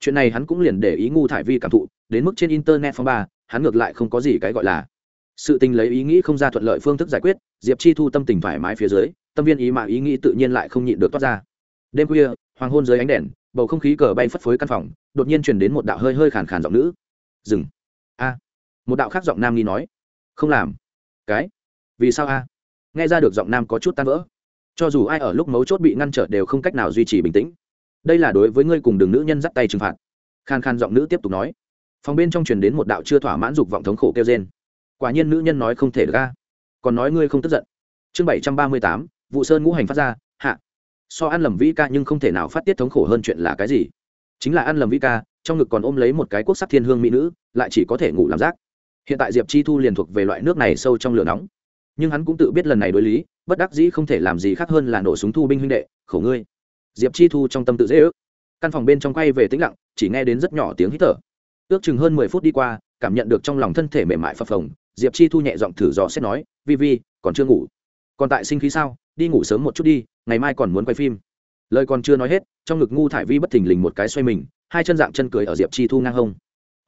Chuyện này hắn cũng liền để ý ngu thải vi cảm thụ, đến mức trên internet phong ba, hắn ngược lại không có gì cái gọi là sự tình lấy ý nghĩ không ra thuận lợi phương thức giải quyết, diệp chi thu tâm tình thoải mái phía dưới, tâm viên ý mà ý nghĩ tự nhiên lại không nhịn được toát ra. Đêm khuya, hoàng hôn dưới ánh đèn, bầu không khí cờ bay phất phới căn phòng, đột nhiên truyền đến một đạo hơi hơi khàn khàn giọng nữ. Dừng. A. Một đạo khác giọng nam nghi nói. Không làm. Cái? Vì sao a? Nghe ra được giọng nam có chút tan vỡ. Cho dù ai ở lúc mấu chốt bị ngăn trở đều không cách nào duy trì bình tĩnh. Đây là đối với ngươi cùng đường nữ nhân dắt tay trừng phạt. Khan khan giọng nữ tiếp tục nói. Phòng bên trong truyền đến một đạo chưa thỏa mãn dục vọng thống khổ kêu trên quả nhiên nữ nhân nói không thể được ga còn nói ngươi không tức giận. Chương bảy trăm ba mươi tám, vụ sơn ngũ hành phát ra, hạ. So ăn lầm vĩ ca nhưng không thể nào phát tiết thống khổ hơn chuyện là cái gì? Chính là ăn lầm vĩ ca, trong ngực còn ôm lấy một cái quốc sắc thiên hương mỹ nữ, lại chỉ có thể ngủ làm rác. Hiện tại diệp chi thu liền thuộc về loại nước này sâu trong lửa nóng. Nhưng hắn cũng tự biết lần này đối lý, bất đắc dĩ không thể làm gì khác hơn là nổ súng thu binh huynh đệ, khổ ngươi. Diệp chi thu trong tâm tự dễ ước. Căn phòng bên trong quay về tĩnh lặng, chỉ nghe đến rất nhỏ tiếng hít thở. Ước chừng hơn mười phút đi qua, cảm nhận được trong lòng thân thể mềm mại phập phồng diệp chi thu nhẹ giọng thử dò xét nói, vi vi, còn chưa ngủ. Còn tại sinh khí sao? Đi ngủ sớm một chút đi, ngày mai còn muốn quay phim. Lời còn chưa nói hết, trong ngực ngu thải vi bất thình lình một cái xoay mình, hai chân dạng chân cười ở diệp chi thu ngang hông.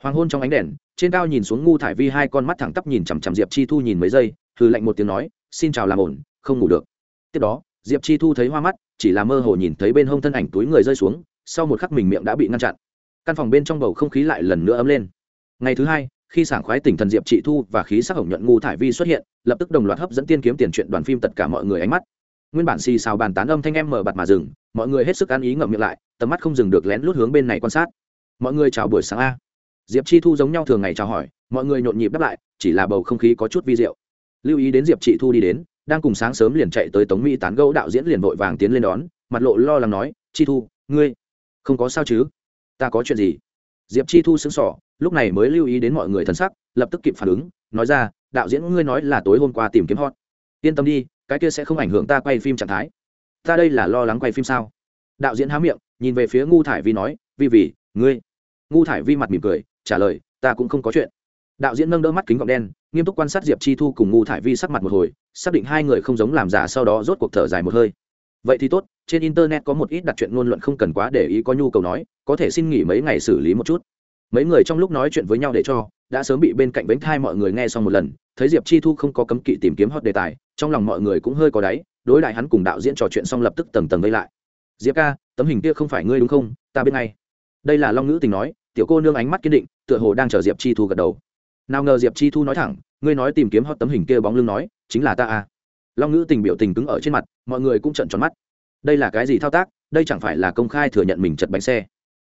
Hoàng hôn trong ánh đèn, trên cao nhìn xuống ngu thải vi hai con mắt thẳng tắp nhìn chằm chằm diệp chi thu nhìn mấy giây thử lạnh một tiếng nói, xin chào làm ổn, không ngủ được. Tiếp đó, diệp chi thu thấy hoa mắt, chỉ là mơ hồ nhìn thấy bên hông thân ảnh túi người rơi xuống, sau một khắc mình miệng đã bị ngăn chặn. Căn phòng bên trong bầu không khí lại lần nữa ấm lên. Ngày thứ hai khi sảng khoái tỉnh thần diệp trị thu và khí sắc hồng nhuận ngu thải vi xuất hiện, lập tức đồng loạt hấp dẫn tiên kiếm tiền chuyện đoàn phim tất cả mọi người ánh mắt. Nguyên bản xì xào bàn tán âm thanh em mở bặt mà dừng, mọi người hết sức ăn ý ngậm miệng lại, tầm mắt không dừng được lén lút hướng bên này quan sát. Mọi người chào buổi sáng a. Diệp chi thu giống nhau thường ngày chào hỏi, mọi người nhộn nhịp đáp lại, chỉ là bầu không khí có chút vi diệu. Lưu ý đến diệp chị thu đi đến, đang cùng sáng sớm liền chạy tới tống mỹ tán gẫu đạo diễn liền vội vàng tiến lên đón, mặt lộ lo lắng nói chi thu, ngươi không có sao chứ? Ta có chuyện gì? Diệp chi thu xứng sỏ lúc này mới lưu ý đến mọi người thân sắc, lập tức kịp phản ứng, nói ra, đạo diễn, ngươi nói là tối hôm qua tìm kiếm hot. Yên tâm đi, cái kia sẽ không ảnh hưởng ta quay phim trạng thái. Ta đây là lo lắng quay phim sao? Đạo diễn há miệng, nhìn về phía ngu thải vi nói, vi vì ngươi. Ngu thải vi mặt mỉm cười, trả lời, ta cũng không có chuyện. Đạo diễn nâng đỡ mắt kính gọng đen, nghiêm túc quan sát diệp chi thu cùng ngu thải vi sắc mặt một hồi, xác định hai người không giống làm giả sau đó rốt cuộc thở dài một hơi vậy thì tốt, trên internet có một ít đặt chuyện ngôn luận không cần quá để ý có nhu cầu nói, có thể xin nghỉ mấy ngày xử lý một chút. Mấy người trong lúc nói chuyện với nhau để cho, đã sớm bị bên cạnh bánh thai mọi người nghe xong một lần, thấy diệp chi thu không có cấm kỵ tìm kiếm hot đề tài, trong lòng mọi người cũng hơi có đáy, đối lại hắn cùng đạo diễn trò chuyện xong lập tức tầng tầng vây lại. Diệp ca, tấm hình kia không phải ngươi đúng không? Ta biết ngay. Đây là long ngữ tình nói, tiểu cô nương ánh mắt kiên định, tựa hồ đang chờ diệp chi thu gật đầu. Nào ngờ diệp chi thu nói thẳng, ngươi nói tìm kiếm hot tấm hình kia bóng lưng nói, chính là ta à long ngữ tình biểu tình cứng ở trên mặt, mọi người cũng trận tròn mắt. Đây là cái gì thao tác? Đây chẳng phải là công khai thừa nhận mình chật bánh xe.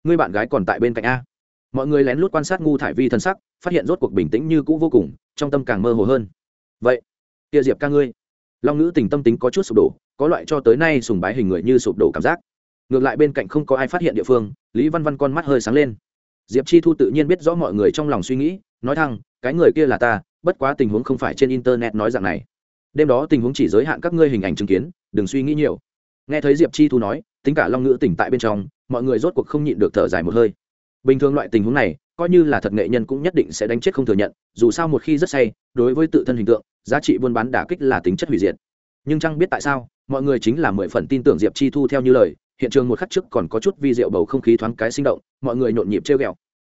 Ngươi bạn gái còn tại bên cạnh a. Mọi người lén lút quan sát ngu thải vi thân sắc, phát hiện rốt cuộc bình tĩnh như cũ vô cùng, trong tâm càng mơ hồ hơn. Vậy kia diệp ca ngươi. Long ngữ tình tâm tính có chút sụp đổ, có loại cho tới nay sùng bái hình người như sụp đổ cảm giác. Ngược lại bên cạnh không có ai phát hiện địa phương, lý văn văn con mắt hơi sáng lên. Diệp chi thu tự nhiên biết rõ mọi người trong lòng suy nghĩ, nói thẳng, cái người kia là ta, bất quá tình huống không phải trên internet nói dạng này đêm đó tình huống chỉ giới hạn các ngươi hình ảnh chứng kiến, đừng suy nghĩ nhiều. Nghe thấy diệp chi thu nói, tính cả long ngữ tỉnh tại bên trong, mọi người rốt cuộc không nhịn được thở dài một hơi. Bình thường loại tình huống này, coi như là thật nghệ nhân cũng nhất định sẽ đánh chết không thừa nhận, dù sao một khi rất say, đối với tự thân hình tượng, giá trị buôn bán đả kích là tính chất hủy diệt. Nhưng chẳng biết tại sao, mọi người chính là mười phần tin tưởng diệp chi thu theo như lời, hiện trường một khắc trước còn có chút vi rượu bầu không khí thoáng cái sinh động, mọi người nhộn nhịp trêu ghẹo.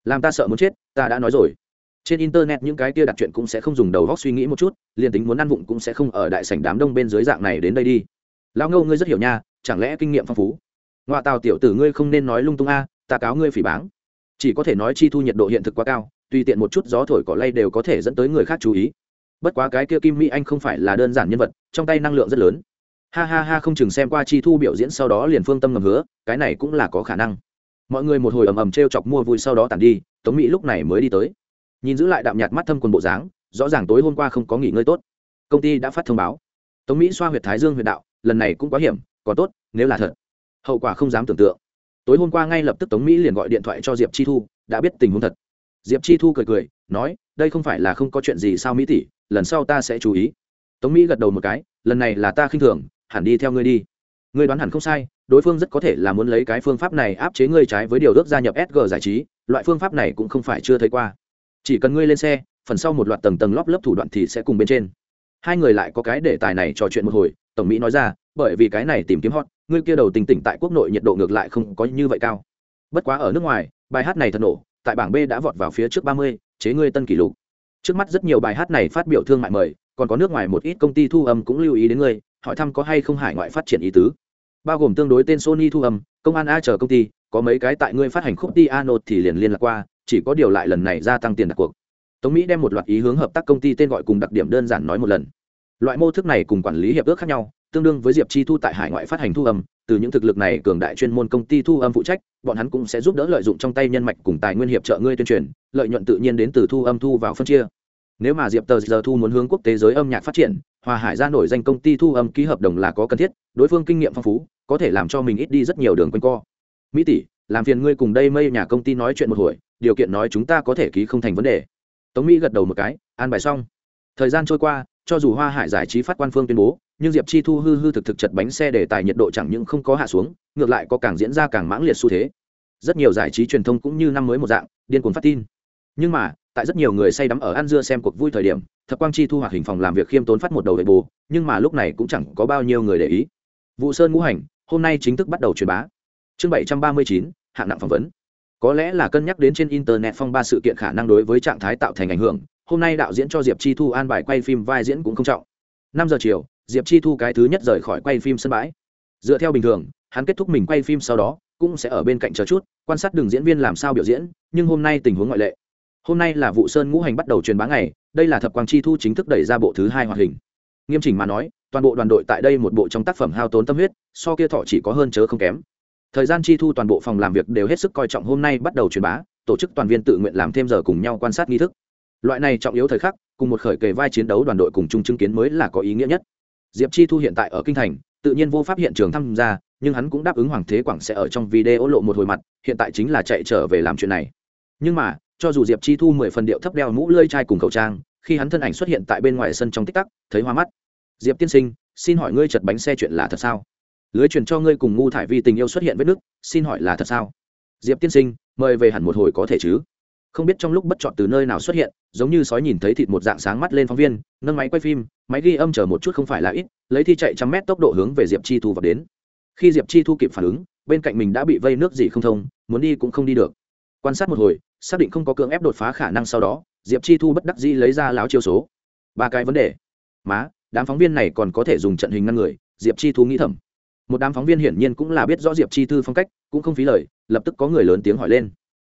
Làm ta sợ muốn chết, ta đã nói rồi trên internet những cái kia đặt chuyện cũng sẽ không dùng đầu góc suy nghĩ một chút, liền tính muốn ăn vụng cũng sẽ không ở đại sảnh đám đông bên dưới dạng này đến đây đi. Lão ngâu ngươi rất hiểu nha, chẳng lẽ kinh nghiệm phong phú? Ngoại tào tiểu tử ngươi không nên nói lung tung a, ta cáo ngươi phỉ báng. Chỉ có thể nói chi thu nhiệt độ hiện thực quá cao, tùy tiện một chút gió thổi cỏ lay đều có thể dẫn tới người khác chú ý. Bất quá cái kia kim mỹ anh không phải là đơn giản nhân vật, trong tay năng lượng rất lớn. Ha ha ha, không chừng xem qua chi thu biểu diễn sau đó liền phương tâm ngầm hứa, cái này cũng là có khả năng. Mọi người một hồi ầm ầm t r e o chọc mua vui sau đó tàn đi, tống mỹ lúc này mới đi tới nhìn giữ lại đạm nhạt mắt thâm quần bộ dáng, rõ ràng tối hôm qua không có nghỉ ngơi tốt. Công ty đã phát thông báo. Tống mỹ xoa h u y ệ t thái dương huyện đạo, lần này cũng quá hiểm, còn tốt, nếu là thật. Hậu quả không dám tưởng tượng. Tối hôm qua ngay lập tức tống mỹ liền gọi điện thoại cho diệp chi thu, đã biết tình huống thật. Diệp chi thu cười cười, nói, đây không phải là không có chuyện gì sao mỹ tỷ, lần sau ta sẽ chú ý. Tống mỹ gật đầu một cái, lần này là ta khinh thường, hẳn đi theo ngươi đi. Ngươi đoán hẳn không sai, đối phương rất có thể là muốn lấy cái phương pháp này áp chế ngươi trái với điều ước gia nhập sg giải trí, loại phương pháp này cũng không phải chưa thấy qua chỉ cần ngươi lên xe, phần sau một loạt tầng tầng lóp lớp thủ đoạn thì sẽ cùng bên trên. Hai người lại có cái đề tài này trò chuyện một hồi, tổng mỹ nói ra, bởi vì cái này tìm kiếm hot, ngươi kia đầu tình tỉnh tại quốc nội nhiệt độ ngược lại không có như vậy cao. Bất quá ở nước ngoài, bài hát này thật nổ, tại bảng b đã vọt vào phía trước ba mươi, chế ngươi tân kỷ lục. Trước mắt rất nhiều bài hát này phát biểu thương mại mời, còn có nước ngoài một ít công ty thu âm cũng lưu ý đến ngươi, hỏi thăm có hay không hải ngoại phát triển ý tứ. Bao gồm tương đối tên sony thu âm, công an a chờ công ty, có mấy cái tại ngươi phát hành khúc piano thì liền liên lạc qua chỉ có điều lại lần này gia tăng tiền đặt cuộc. Tống mỹ đem một loạt ý hướng hợp tác công ty tên gọi cùng đặc điểm đơn giản nói một lần. Loại mô thức này cùng quản lý hiệp ước khác nhau, tương đương với diệp chi thu tại hải ngoại phát hành thu âm, từ những thực lực này cường đại chuyên môn công ty thu âm phụ trách, bọn hắn cũng sẽ giúp đỡ lợi dụng trong tay nhân mạch cùng tài nguyên hiệp trợ ngươi tuyên truyền, lợi nhuận tự nhiên đến từ thu âm thu vào phân chia. Nếu mà diệp tờ giờ thu muốn hướng quốc tế giới âm nhạc phát triển, hòa hải ra nổi danh công ty thu âm ký hợp đồng là có cần thiết, đối phương kinh nghiệm phong phú, có thể làm cho mình ít đi rất nhiều đường quanh co. Mỹ tỷ làm phiền ngươi cùng đây mây nhà công ty nói chuyện một hồi, điều kiện nói chúng ta có thể ký không thành vấn đề. Tống mỹ gật đầu một cái, an bài xong. Thời gian trôi qua, cho dù hoa hải giải trí phát quan phương tuyên bố, nhưng diệp chi thu hư hư thực thực chật bánh xe để tài nhiệt độ chẳng những không có hạ xuống, ngược lại có càng diễn ra càng mãng liệt xu thế. Rất nhiều giải trí truyền thông cũng như năm mới một dạng, điên cuồng phát tin. Nhưng mà, tại rất nhiều người say đắm ở ăn dưa xem cuộc vui thời điểm, thập quang chi thu hoạch hình phòng làm việc khiêm tốn phát một đầu hệ bù, nhưng mà lúc này cũng chẳng có bao nhiêu người để ý. Vụ sơn ngũ hành, hôm nay chính thức bắt đầu truyền bá. Chương bảy trăm ba mươi chín hạng nặng phỏng vấn. Có lẽ là cân nhắc đến trên internet phong ba sự kiện khả năng đối với trạng thái tạo thành ảnh hưởng, hôm nay đạo diễn cho diệp chi thu an bài quay phim vai diễn cũng không trọng. Năm giờ chiều, diệp chi thu cái thứ nhất rời khỏi quay phim sân bãi. Dựa theo bình thường, hắn kết thúc mình quay phim sau đó, cũng sẽ ở bên cạnh chờ chút, quan sát đường diễn viên làm sao biểu diễn, nhưng hôm nay tình huống ngoại lệ. Hôm nay là vụ sơn ngũ hành bắt đầu truyền bá ngày, đây là thập quang chi thu chính thức đẩy ra bộ thứ hai hoạt hình. Nghiêm chỉnh mà nói, toàn bộ đoàn đội tại đây một bộ trong tác phẩm hao tốn tâm huyết, so kia thọ chỉ có hơn chớ không kém thời gian chi thu toàn bộ phòng làm việc đều hết sức coi trọng hôm nay bắt đầu truyền bá, tổ chức toàn viên tự nguyện làm thêm giờ cùng nhau quan sát nghi thức. Loại này trọng yếu thời khắc, cùng một khởi kề vai chiến đấu đoàn đội cùng chung chứng kiến mới là có ý nghĩa nhất. Diệp chi thu hiện tại ở kinh thành, tự nhiên vô pháp hiện trường tham gia, nhưng hắn cũng đáp ứng hoàng thế quảng sẽ ở trong video lộ một hồi mặt, hiện tại chính là chạy trở về làm chuyện này. Nhưng mà, cho dù diệp chi thu mười phần điệu thấp đeo mũ lơi chai cùng khẩu trang, khi hắn thân ảnh xuất hiện tại bên ngoài sân trong tích tắc, thấy hoa mắt. Diệp tiên sinh, xin hỏi ngươi chật bánh xe chuyện là thật sao? Lưới truyền cho ngươi cùng ngu thải vi tình yêu xuất hiện vết nứt, xin hỏi là thật sao? Diệp tiên sinh, mời về hẳn một hồi có thể chứ? Không biết trong lúc bất chọn từ nơi nào xuất hiện, giống như sói nhìn thấy thịt một dạng sáng mắt lên phóng viên, nâng máy quay phim, máy ghi âm chờ một chút không phải là ít, lấy thi chạy trăm mét tốc độ hướng về diệp chi thu vào đến. Khi diệp chi thu kịp phản ứng, bên cạnh mình đã bị vây nước gì không thông, muốn đi cũng không đi được. Quan sát một hồi, xác định không có cưỡng ép đột phá khả năng sau đó, diệp chi thu bất đắc dĩ lấy ra láo chiêu số. Ba cái vấn đề. Má, đám phóng viên này còn có thể dùng trận hình ngăn người, diệp chi thu nghĩ thầm một đám phóng viên hiển nhiên cũng là biết rõ diệp chi thư phong cách, cũng không phí lời, lập tức có người lớn tiếng hỏi lên.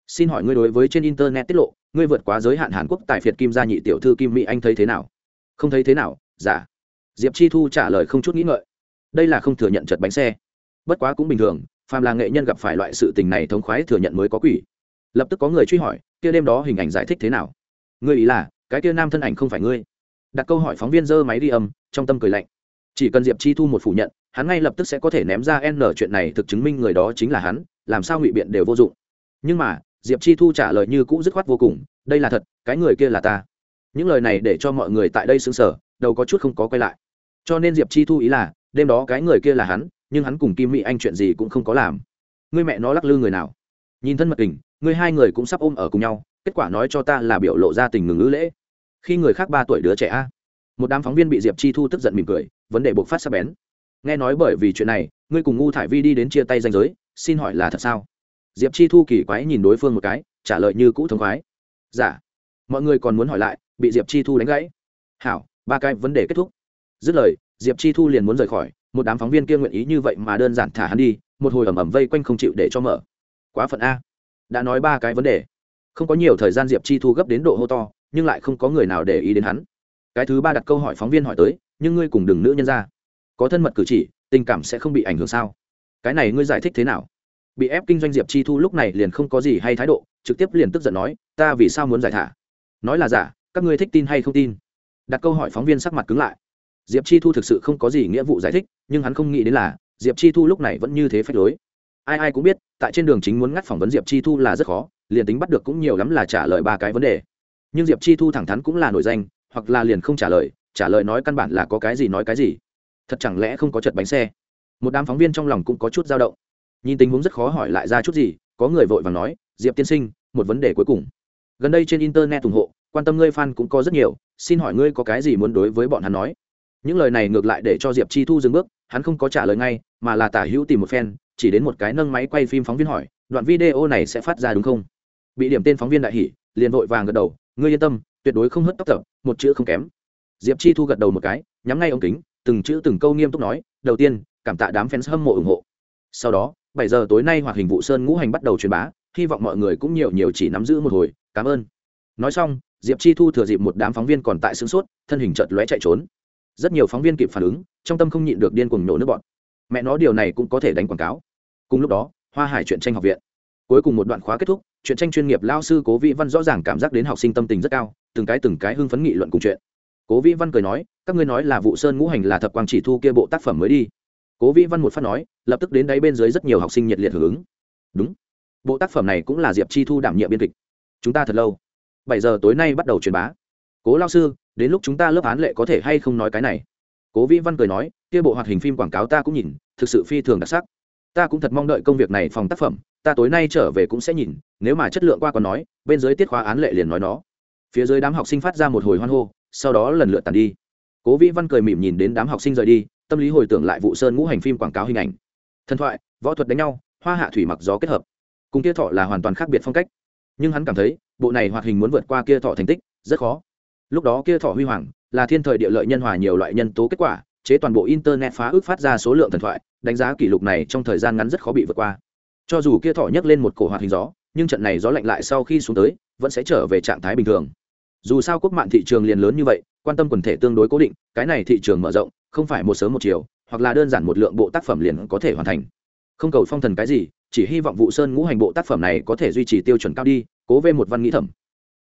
Xin hỏi ngươi đối với trên internet tiết lộ, ngươi vượt quá giới hạn hàn quốc tại phiệt kim gia nhị tiểu thư kim mỹ anh thấy thế nào? Không thấy thế nào giả dạ. diệp chi thu trả lời không chút nghĩ ngợi. Đây là không thừa nhận chật bánh xe. Bất quá cũng bình thường, phàm là nghệ nhân gặp phải loại sự tình này thống khoái thừa nhận mới có quỷ. Lập tức có người truy hỏi, kia đêm đó hình ảnh giải thích thế nào? Ngươi ý là, cái kia nam thân ảnh không phải ngươi? Đặt câu hỏi phóng viên giơ máy đi âm, trong tâm cười lạnh. Chỉ cần diệp chi thu một phủ nhận hắn ngay lập tức sẽ có thể ném ra n chuyện này thực chứng minh người đó chính là hắn, làm sao ngụy biện đều vô dụng. Nhưng mà, diệp chi thu trả lời như cũ dứt khoát vô cùng, đây là thật, cái người kia là ta. Những lời này để cho mọi người tại đây xứng sở đầu có chút không có quay lại. Cho nên diệp chi thu ý là, đêm đó cái người kia là hắn, nhưng hắn cùng kim mỹ anh chuyện gì cũng không có làm. Ngươi mẹ nó lắc lư người nào? Nhìn thân mật tình ngươi hai người cũng sắp ôm ở cùng nhau, kết quả nói cho ta là biểu lộ ra tình ngừng ngữ lễ. Khi người khác ba tuổi đứa trẻ a, một đám phóng viên bị diệp chi thu tức giận mỉm cười, vấn đề buộc phát sắp bén nghe nói bởi vì chuyện này, ngươi cùng ngu thải vi đi đến chia tay danh giới, xin hỏi là thật sao? Diệp chi thu kỳ quái nhìn đối phương một cái, trả lời như cũ thống khoái. Giả dạ. mọi người còn muốn hỏi lại, bị diệp chi thu đánh gãy. Hảo, ba cái vấn đề kết thúc. Dứt lời, diệp chi thu liền muốn rời khỏi, một đám phóng viên kia nguyện ý như vậy mà đơn giản thả hắn đi, một hồi ẩm ẩm vây quanh không chịu để cho mở. Quá phận a. Đã nói ba cái vấn đề. Không có nhiều thời gian diệp chi thu gấp đến độ hô to, nhưng lại không có người nào để ý đến hắn. Cái thứ ba đặt câu hỏi phóng viên hỏi tới, nhưng ngươi cùng đừng nữ nhân ra? Có thân mật cử chỉ, tình cảm sẽ không bị ảnh hưởng sao? Cái này ngươi giải thích thế nào? Bị ép kinh doanh diệp chi thu lúc này liền không có gì hay thái độ, trực tiếp liền tức giận nói, ta vì sao muốn giải thả? Nói là giả, các ngươi thích tin hay không tin? Đặt câu hỏi phóng viên sắc mặt cứng lại. Diệp chi thu thực sự không có gì nghĩa vụ giải thích, nhưng hắn không nghĩ đến là, diệp chi thu lúc này vẫn như thế phách lối. Ai ai cũng biết, tại trên đường chính muốn ngắt phỏng vấn diệp chi thu là rất khó, liền tính bắt được cũng nhiều lắm là trả lời ba cái vấn đề. Nhưng diệp chi thu thẳng thắn cũng là nổi danh, hoặc là liền không trả lời trả lời nói căn bản là có cái gì nói cái gì thật chẳng lẽ không có chật bánh xe? Một đám phóng viên trong lòng cũng có chút dao động. Nhìn tình huống rất khó hỏi lại ra chút gì, có người vội vàng nói, diệp tiên sinh, một vấn đề cuối cùng. Gần đây trên internet ủng hộ, quan tâm ngươi fan cũng có rất nhiều, xin hỏi ngươi có cái gì muốn đối với bọn hắn nói? Những lời này ngược lại để cho diệp chi thu dừng bước, hắn không có trả lời ngay, mà là tả hữu tìm một fan, chỉ đến một cái nâng máy quay phim phóng viên hỏi, đoạn video này sẽ phát ra đúng không? Bị điểm tên phóng viên đại hỷ liền vội vàng gật đầu, ngươi yên tâm, tuyệt đối không hớt tóc tập, một chữ không kém. Diệp chi thu gật đầu một cái, nhắm ngay ống kính từng chữ từng câu nghiêm túc nói, đầu tiên, cảm tạ đám fans hâm mộ ủng hộ. Sau đó, bảy giờ tối nay hoạt hình vụ sơn ngũ hành bắt đầu truyền bá, hy vọng mọi người cũng nhiều nhiều chỉ nắm giữ một hồi, cảm ơn. Nói xong, diệp chi thu thừa dịp một đám phóng viên còn tại sướng sốt, thân hình chợt lóe chạy trốn. Rất nhiều phóng viên kịp phản ứng, trong tâm không nhịn được điên cuồng nổ nước bọn mẹ nói điều này cũng có thể đánh quảng cáo. Cùng lúc đó, hoa hải chuyện tranh học viện. Cuối cùng một đoạn khóa kết thúc, chuyện tranh chuyên nghiệp lao sư cố vĩ văn rõ ràng cảm giác đến học sinh tâm tình rất cao, từng cái từng cái hưng phấn nghị luận cùng chuyện cố vĩ văn cười nói, các ngươi nói là vụ sơn ngũ hành là thập quang chỉ thu kia bộ tác phẩm mới đi. Cố vĩ văn một phát nói, lập tức đến đáy bên dưới rất nhiều học sinh nhiệt liệt hưởng ứng. Đúng, bộ tác phẩm này cũng là diệp chi thu đảm nhiệm biên kịch. Chúng ta thật lâu. Bảy giờ tối nay bắt đầu truyền bá. Cố lao sư, đến lúc chúng ta lớp án lệ có thể hay không nói cái này? Cố vĩ văn cười nói, kia bộ hoạt hình phim quảng cáo ta cũng nhìn, thực sự phi thường đặc sắc. Ta cũng thật mong đợi công việc này phòng tác phẩm, ta tối nay trở về cũng sẽ nhìn, nếu mà chất lượng qua còn nói, bên dưới tiết khóa án lệ liền nói nó. Phía dưới đám học sinh phát ra một hồi hoan hô sau đó lần lượt tàn đi. Cố vĩ văn cười mỉm nhìn đến đám học sinh rời đi, tâm lý hồi tưởng lại vụ sơn ngũ hành phim quảng cáo hình ảnh. Thần thoại, võ thuật đánh nhau, hoa hạ thủy mặc gió kết hợp. Cùng kia thọ là hoàn toàn khác biệt phong cách. Nhưng hắn cảm thấy, bộ này hoạt hình muốn vượt qua kia thọ thành tích, rất khó. Lúc đó kia thọ huy hoàng, là thiên thời địa lợi nhân hòa nhiều loại nhân tố kết quả, chế toàn bộ internet phá ước phát ra số lượng thần thoại, đánh giá kỷ lục này trong thời gian ngắn rất khó bị vượt qua. Cho dù kia thọ nhấc lên một cổ hoạt hình gió, nhưng trận này gió lạnh lại sau khi xuống tới, vẫn sẽ trở về trạng thái bình thường dù sao quốc mạng thị trường liền lớn như vậy, quan tâm quần thể tương đối cố định, cái này thị trường mở rộng, không phải một sớm một chiều, hoặc là đơn giản một lượng bộ tác phẩm liền có thể hoàn thành. Không cầu phong thần cái gì, chỉ hy vọng vụ sơn ngũ hành bộ tác phẩm này có thể duy trì tiêu chuẩn cao đi, cố vê một văn nghĩ thẩm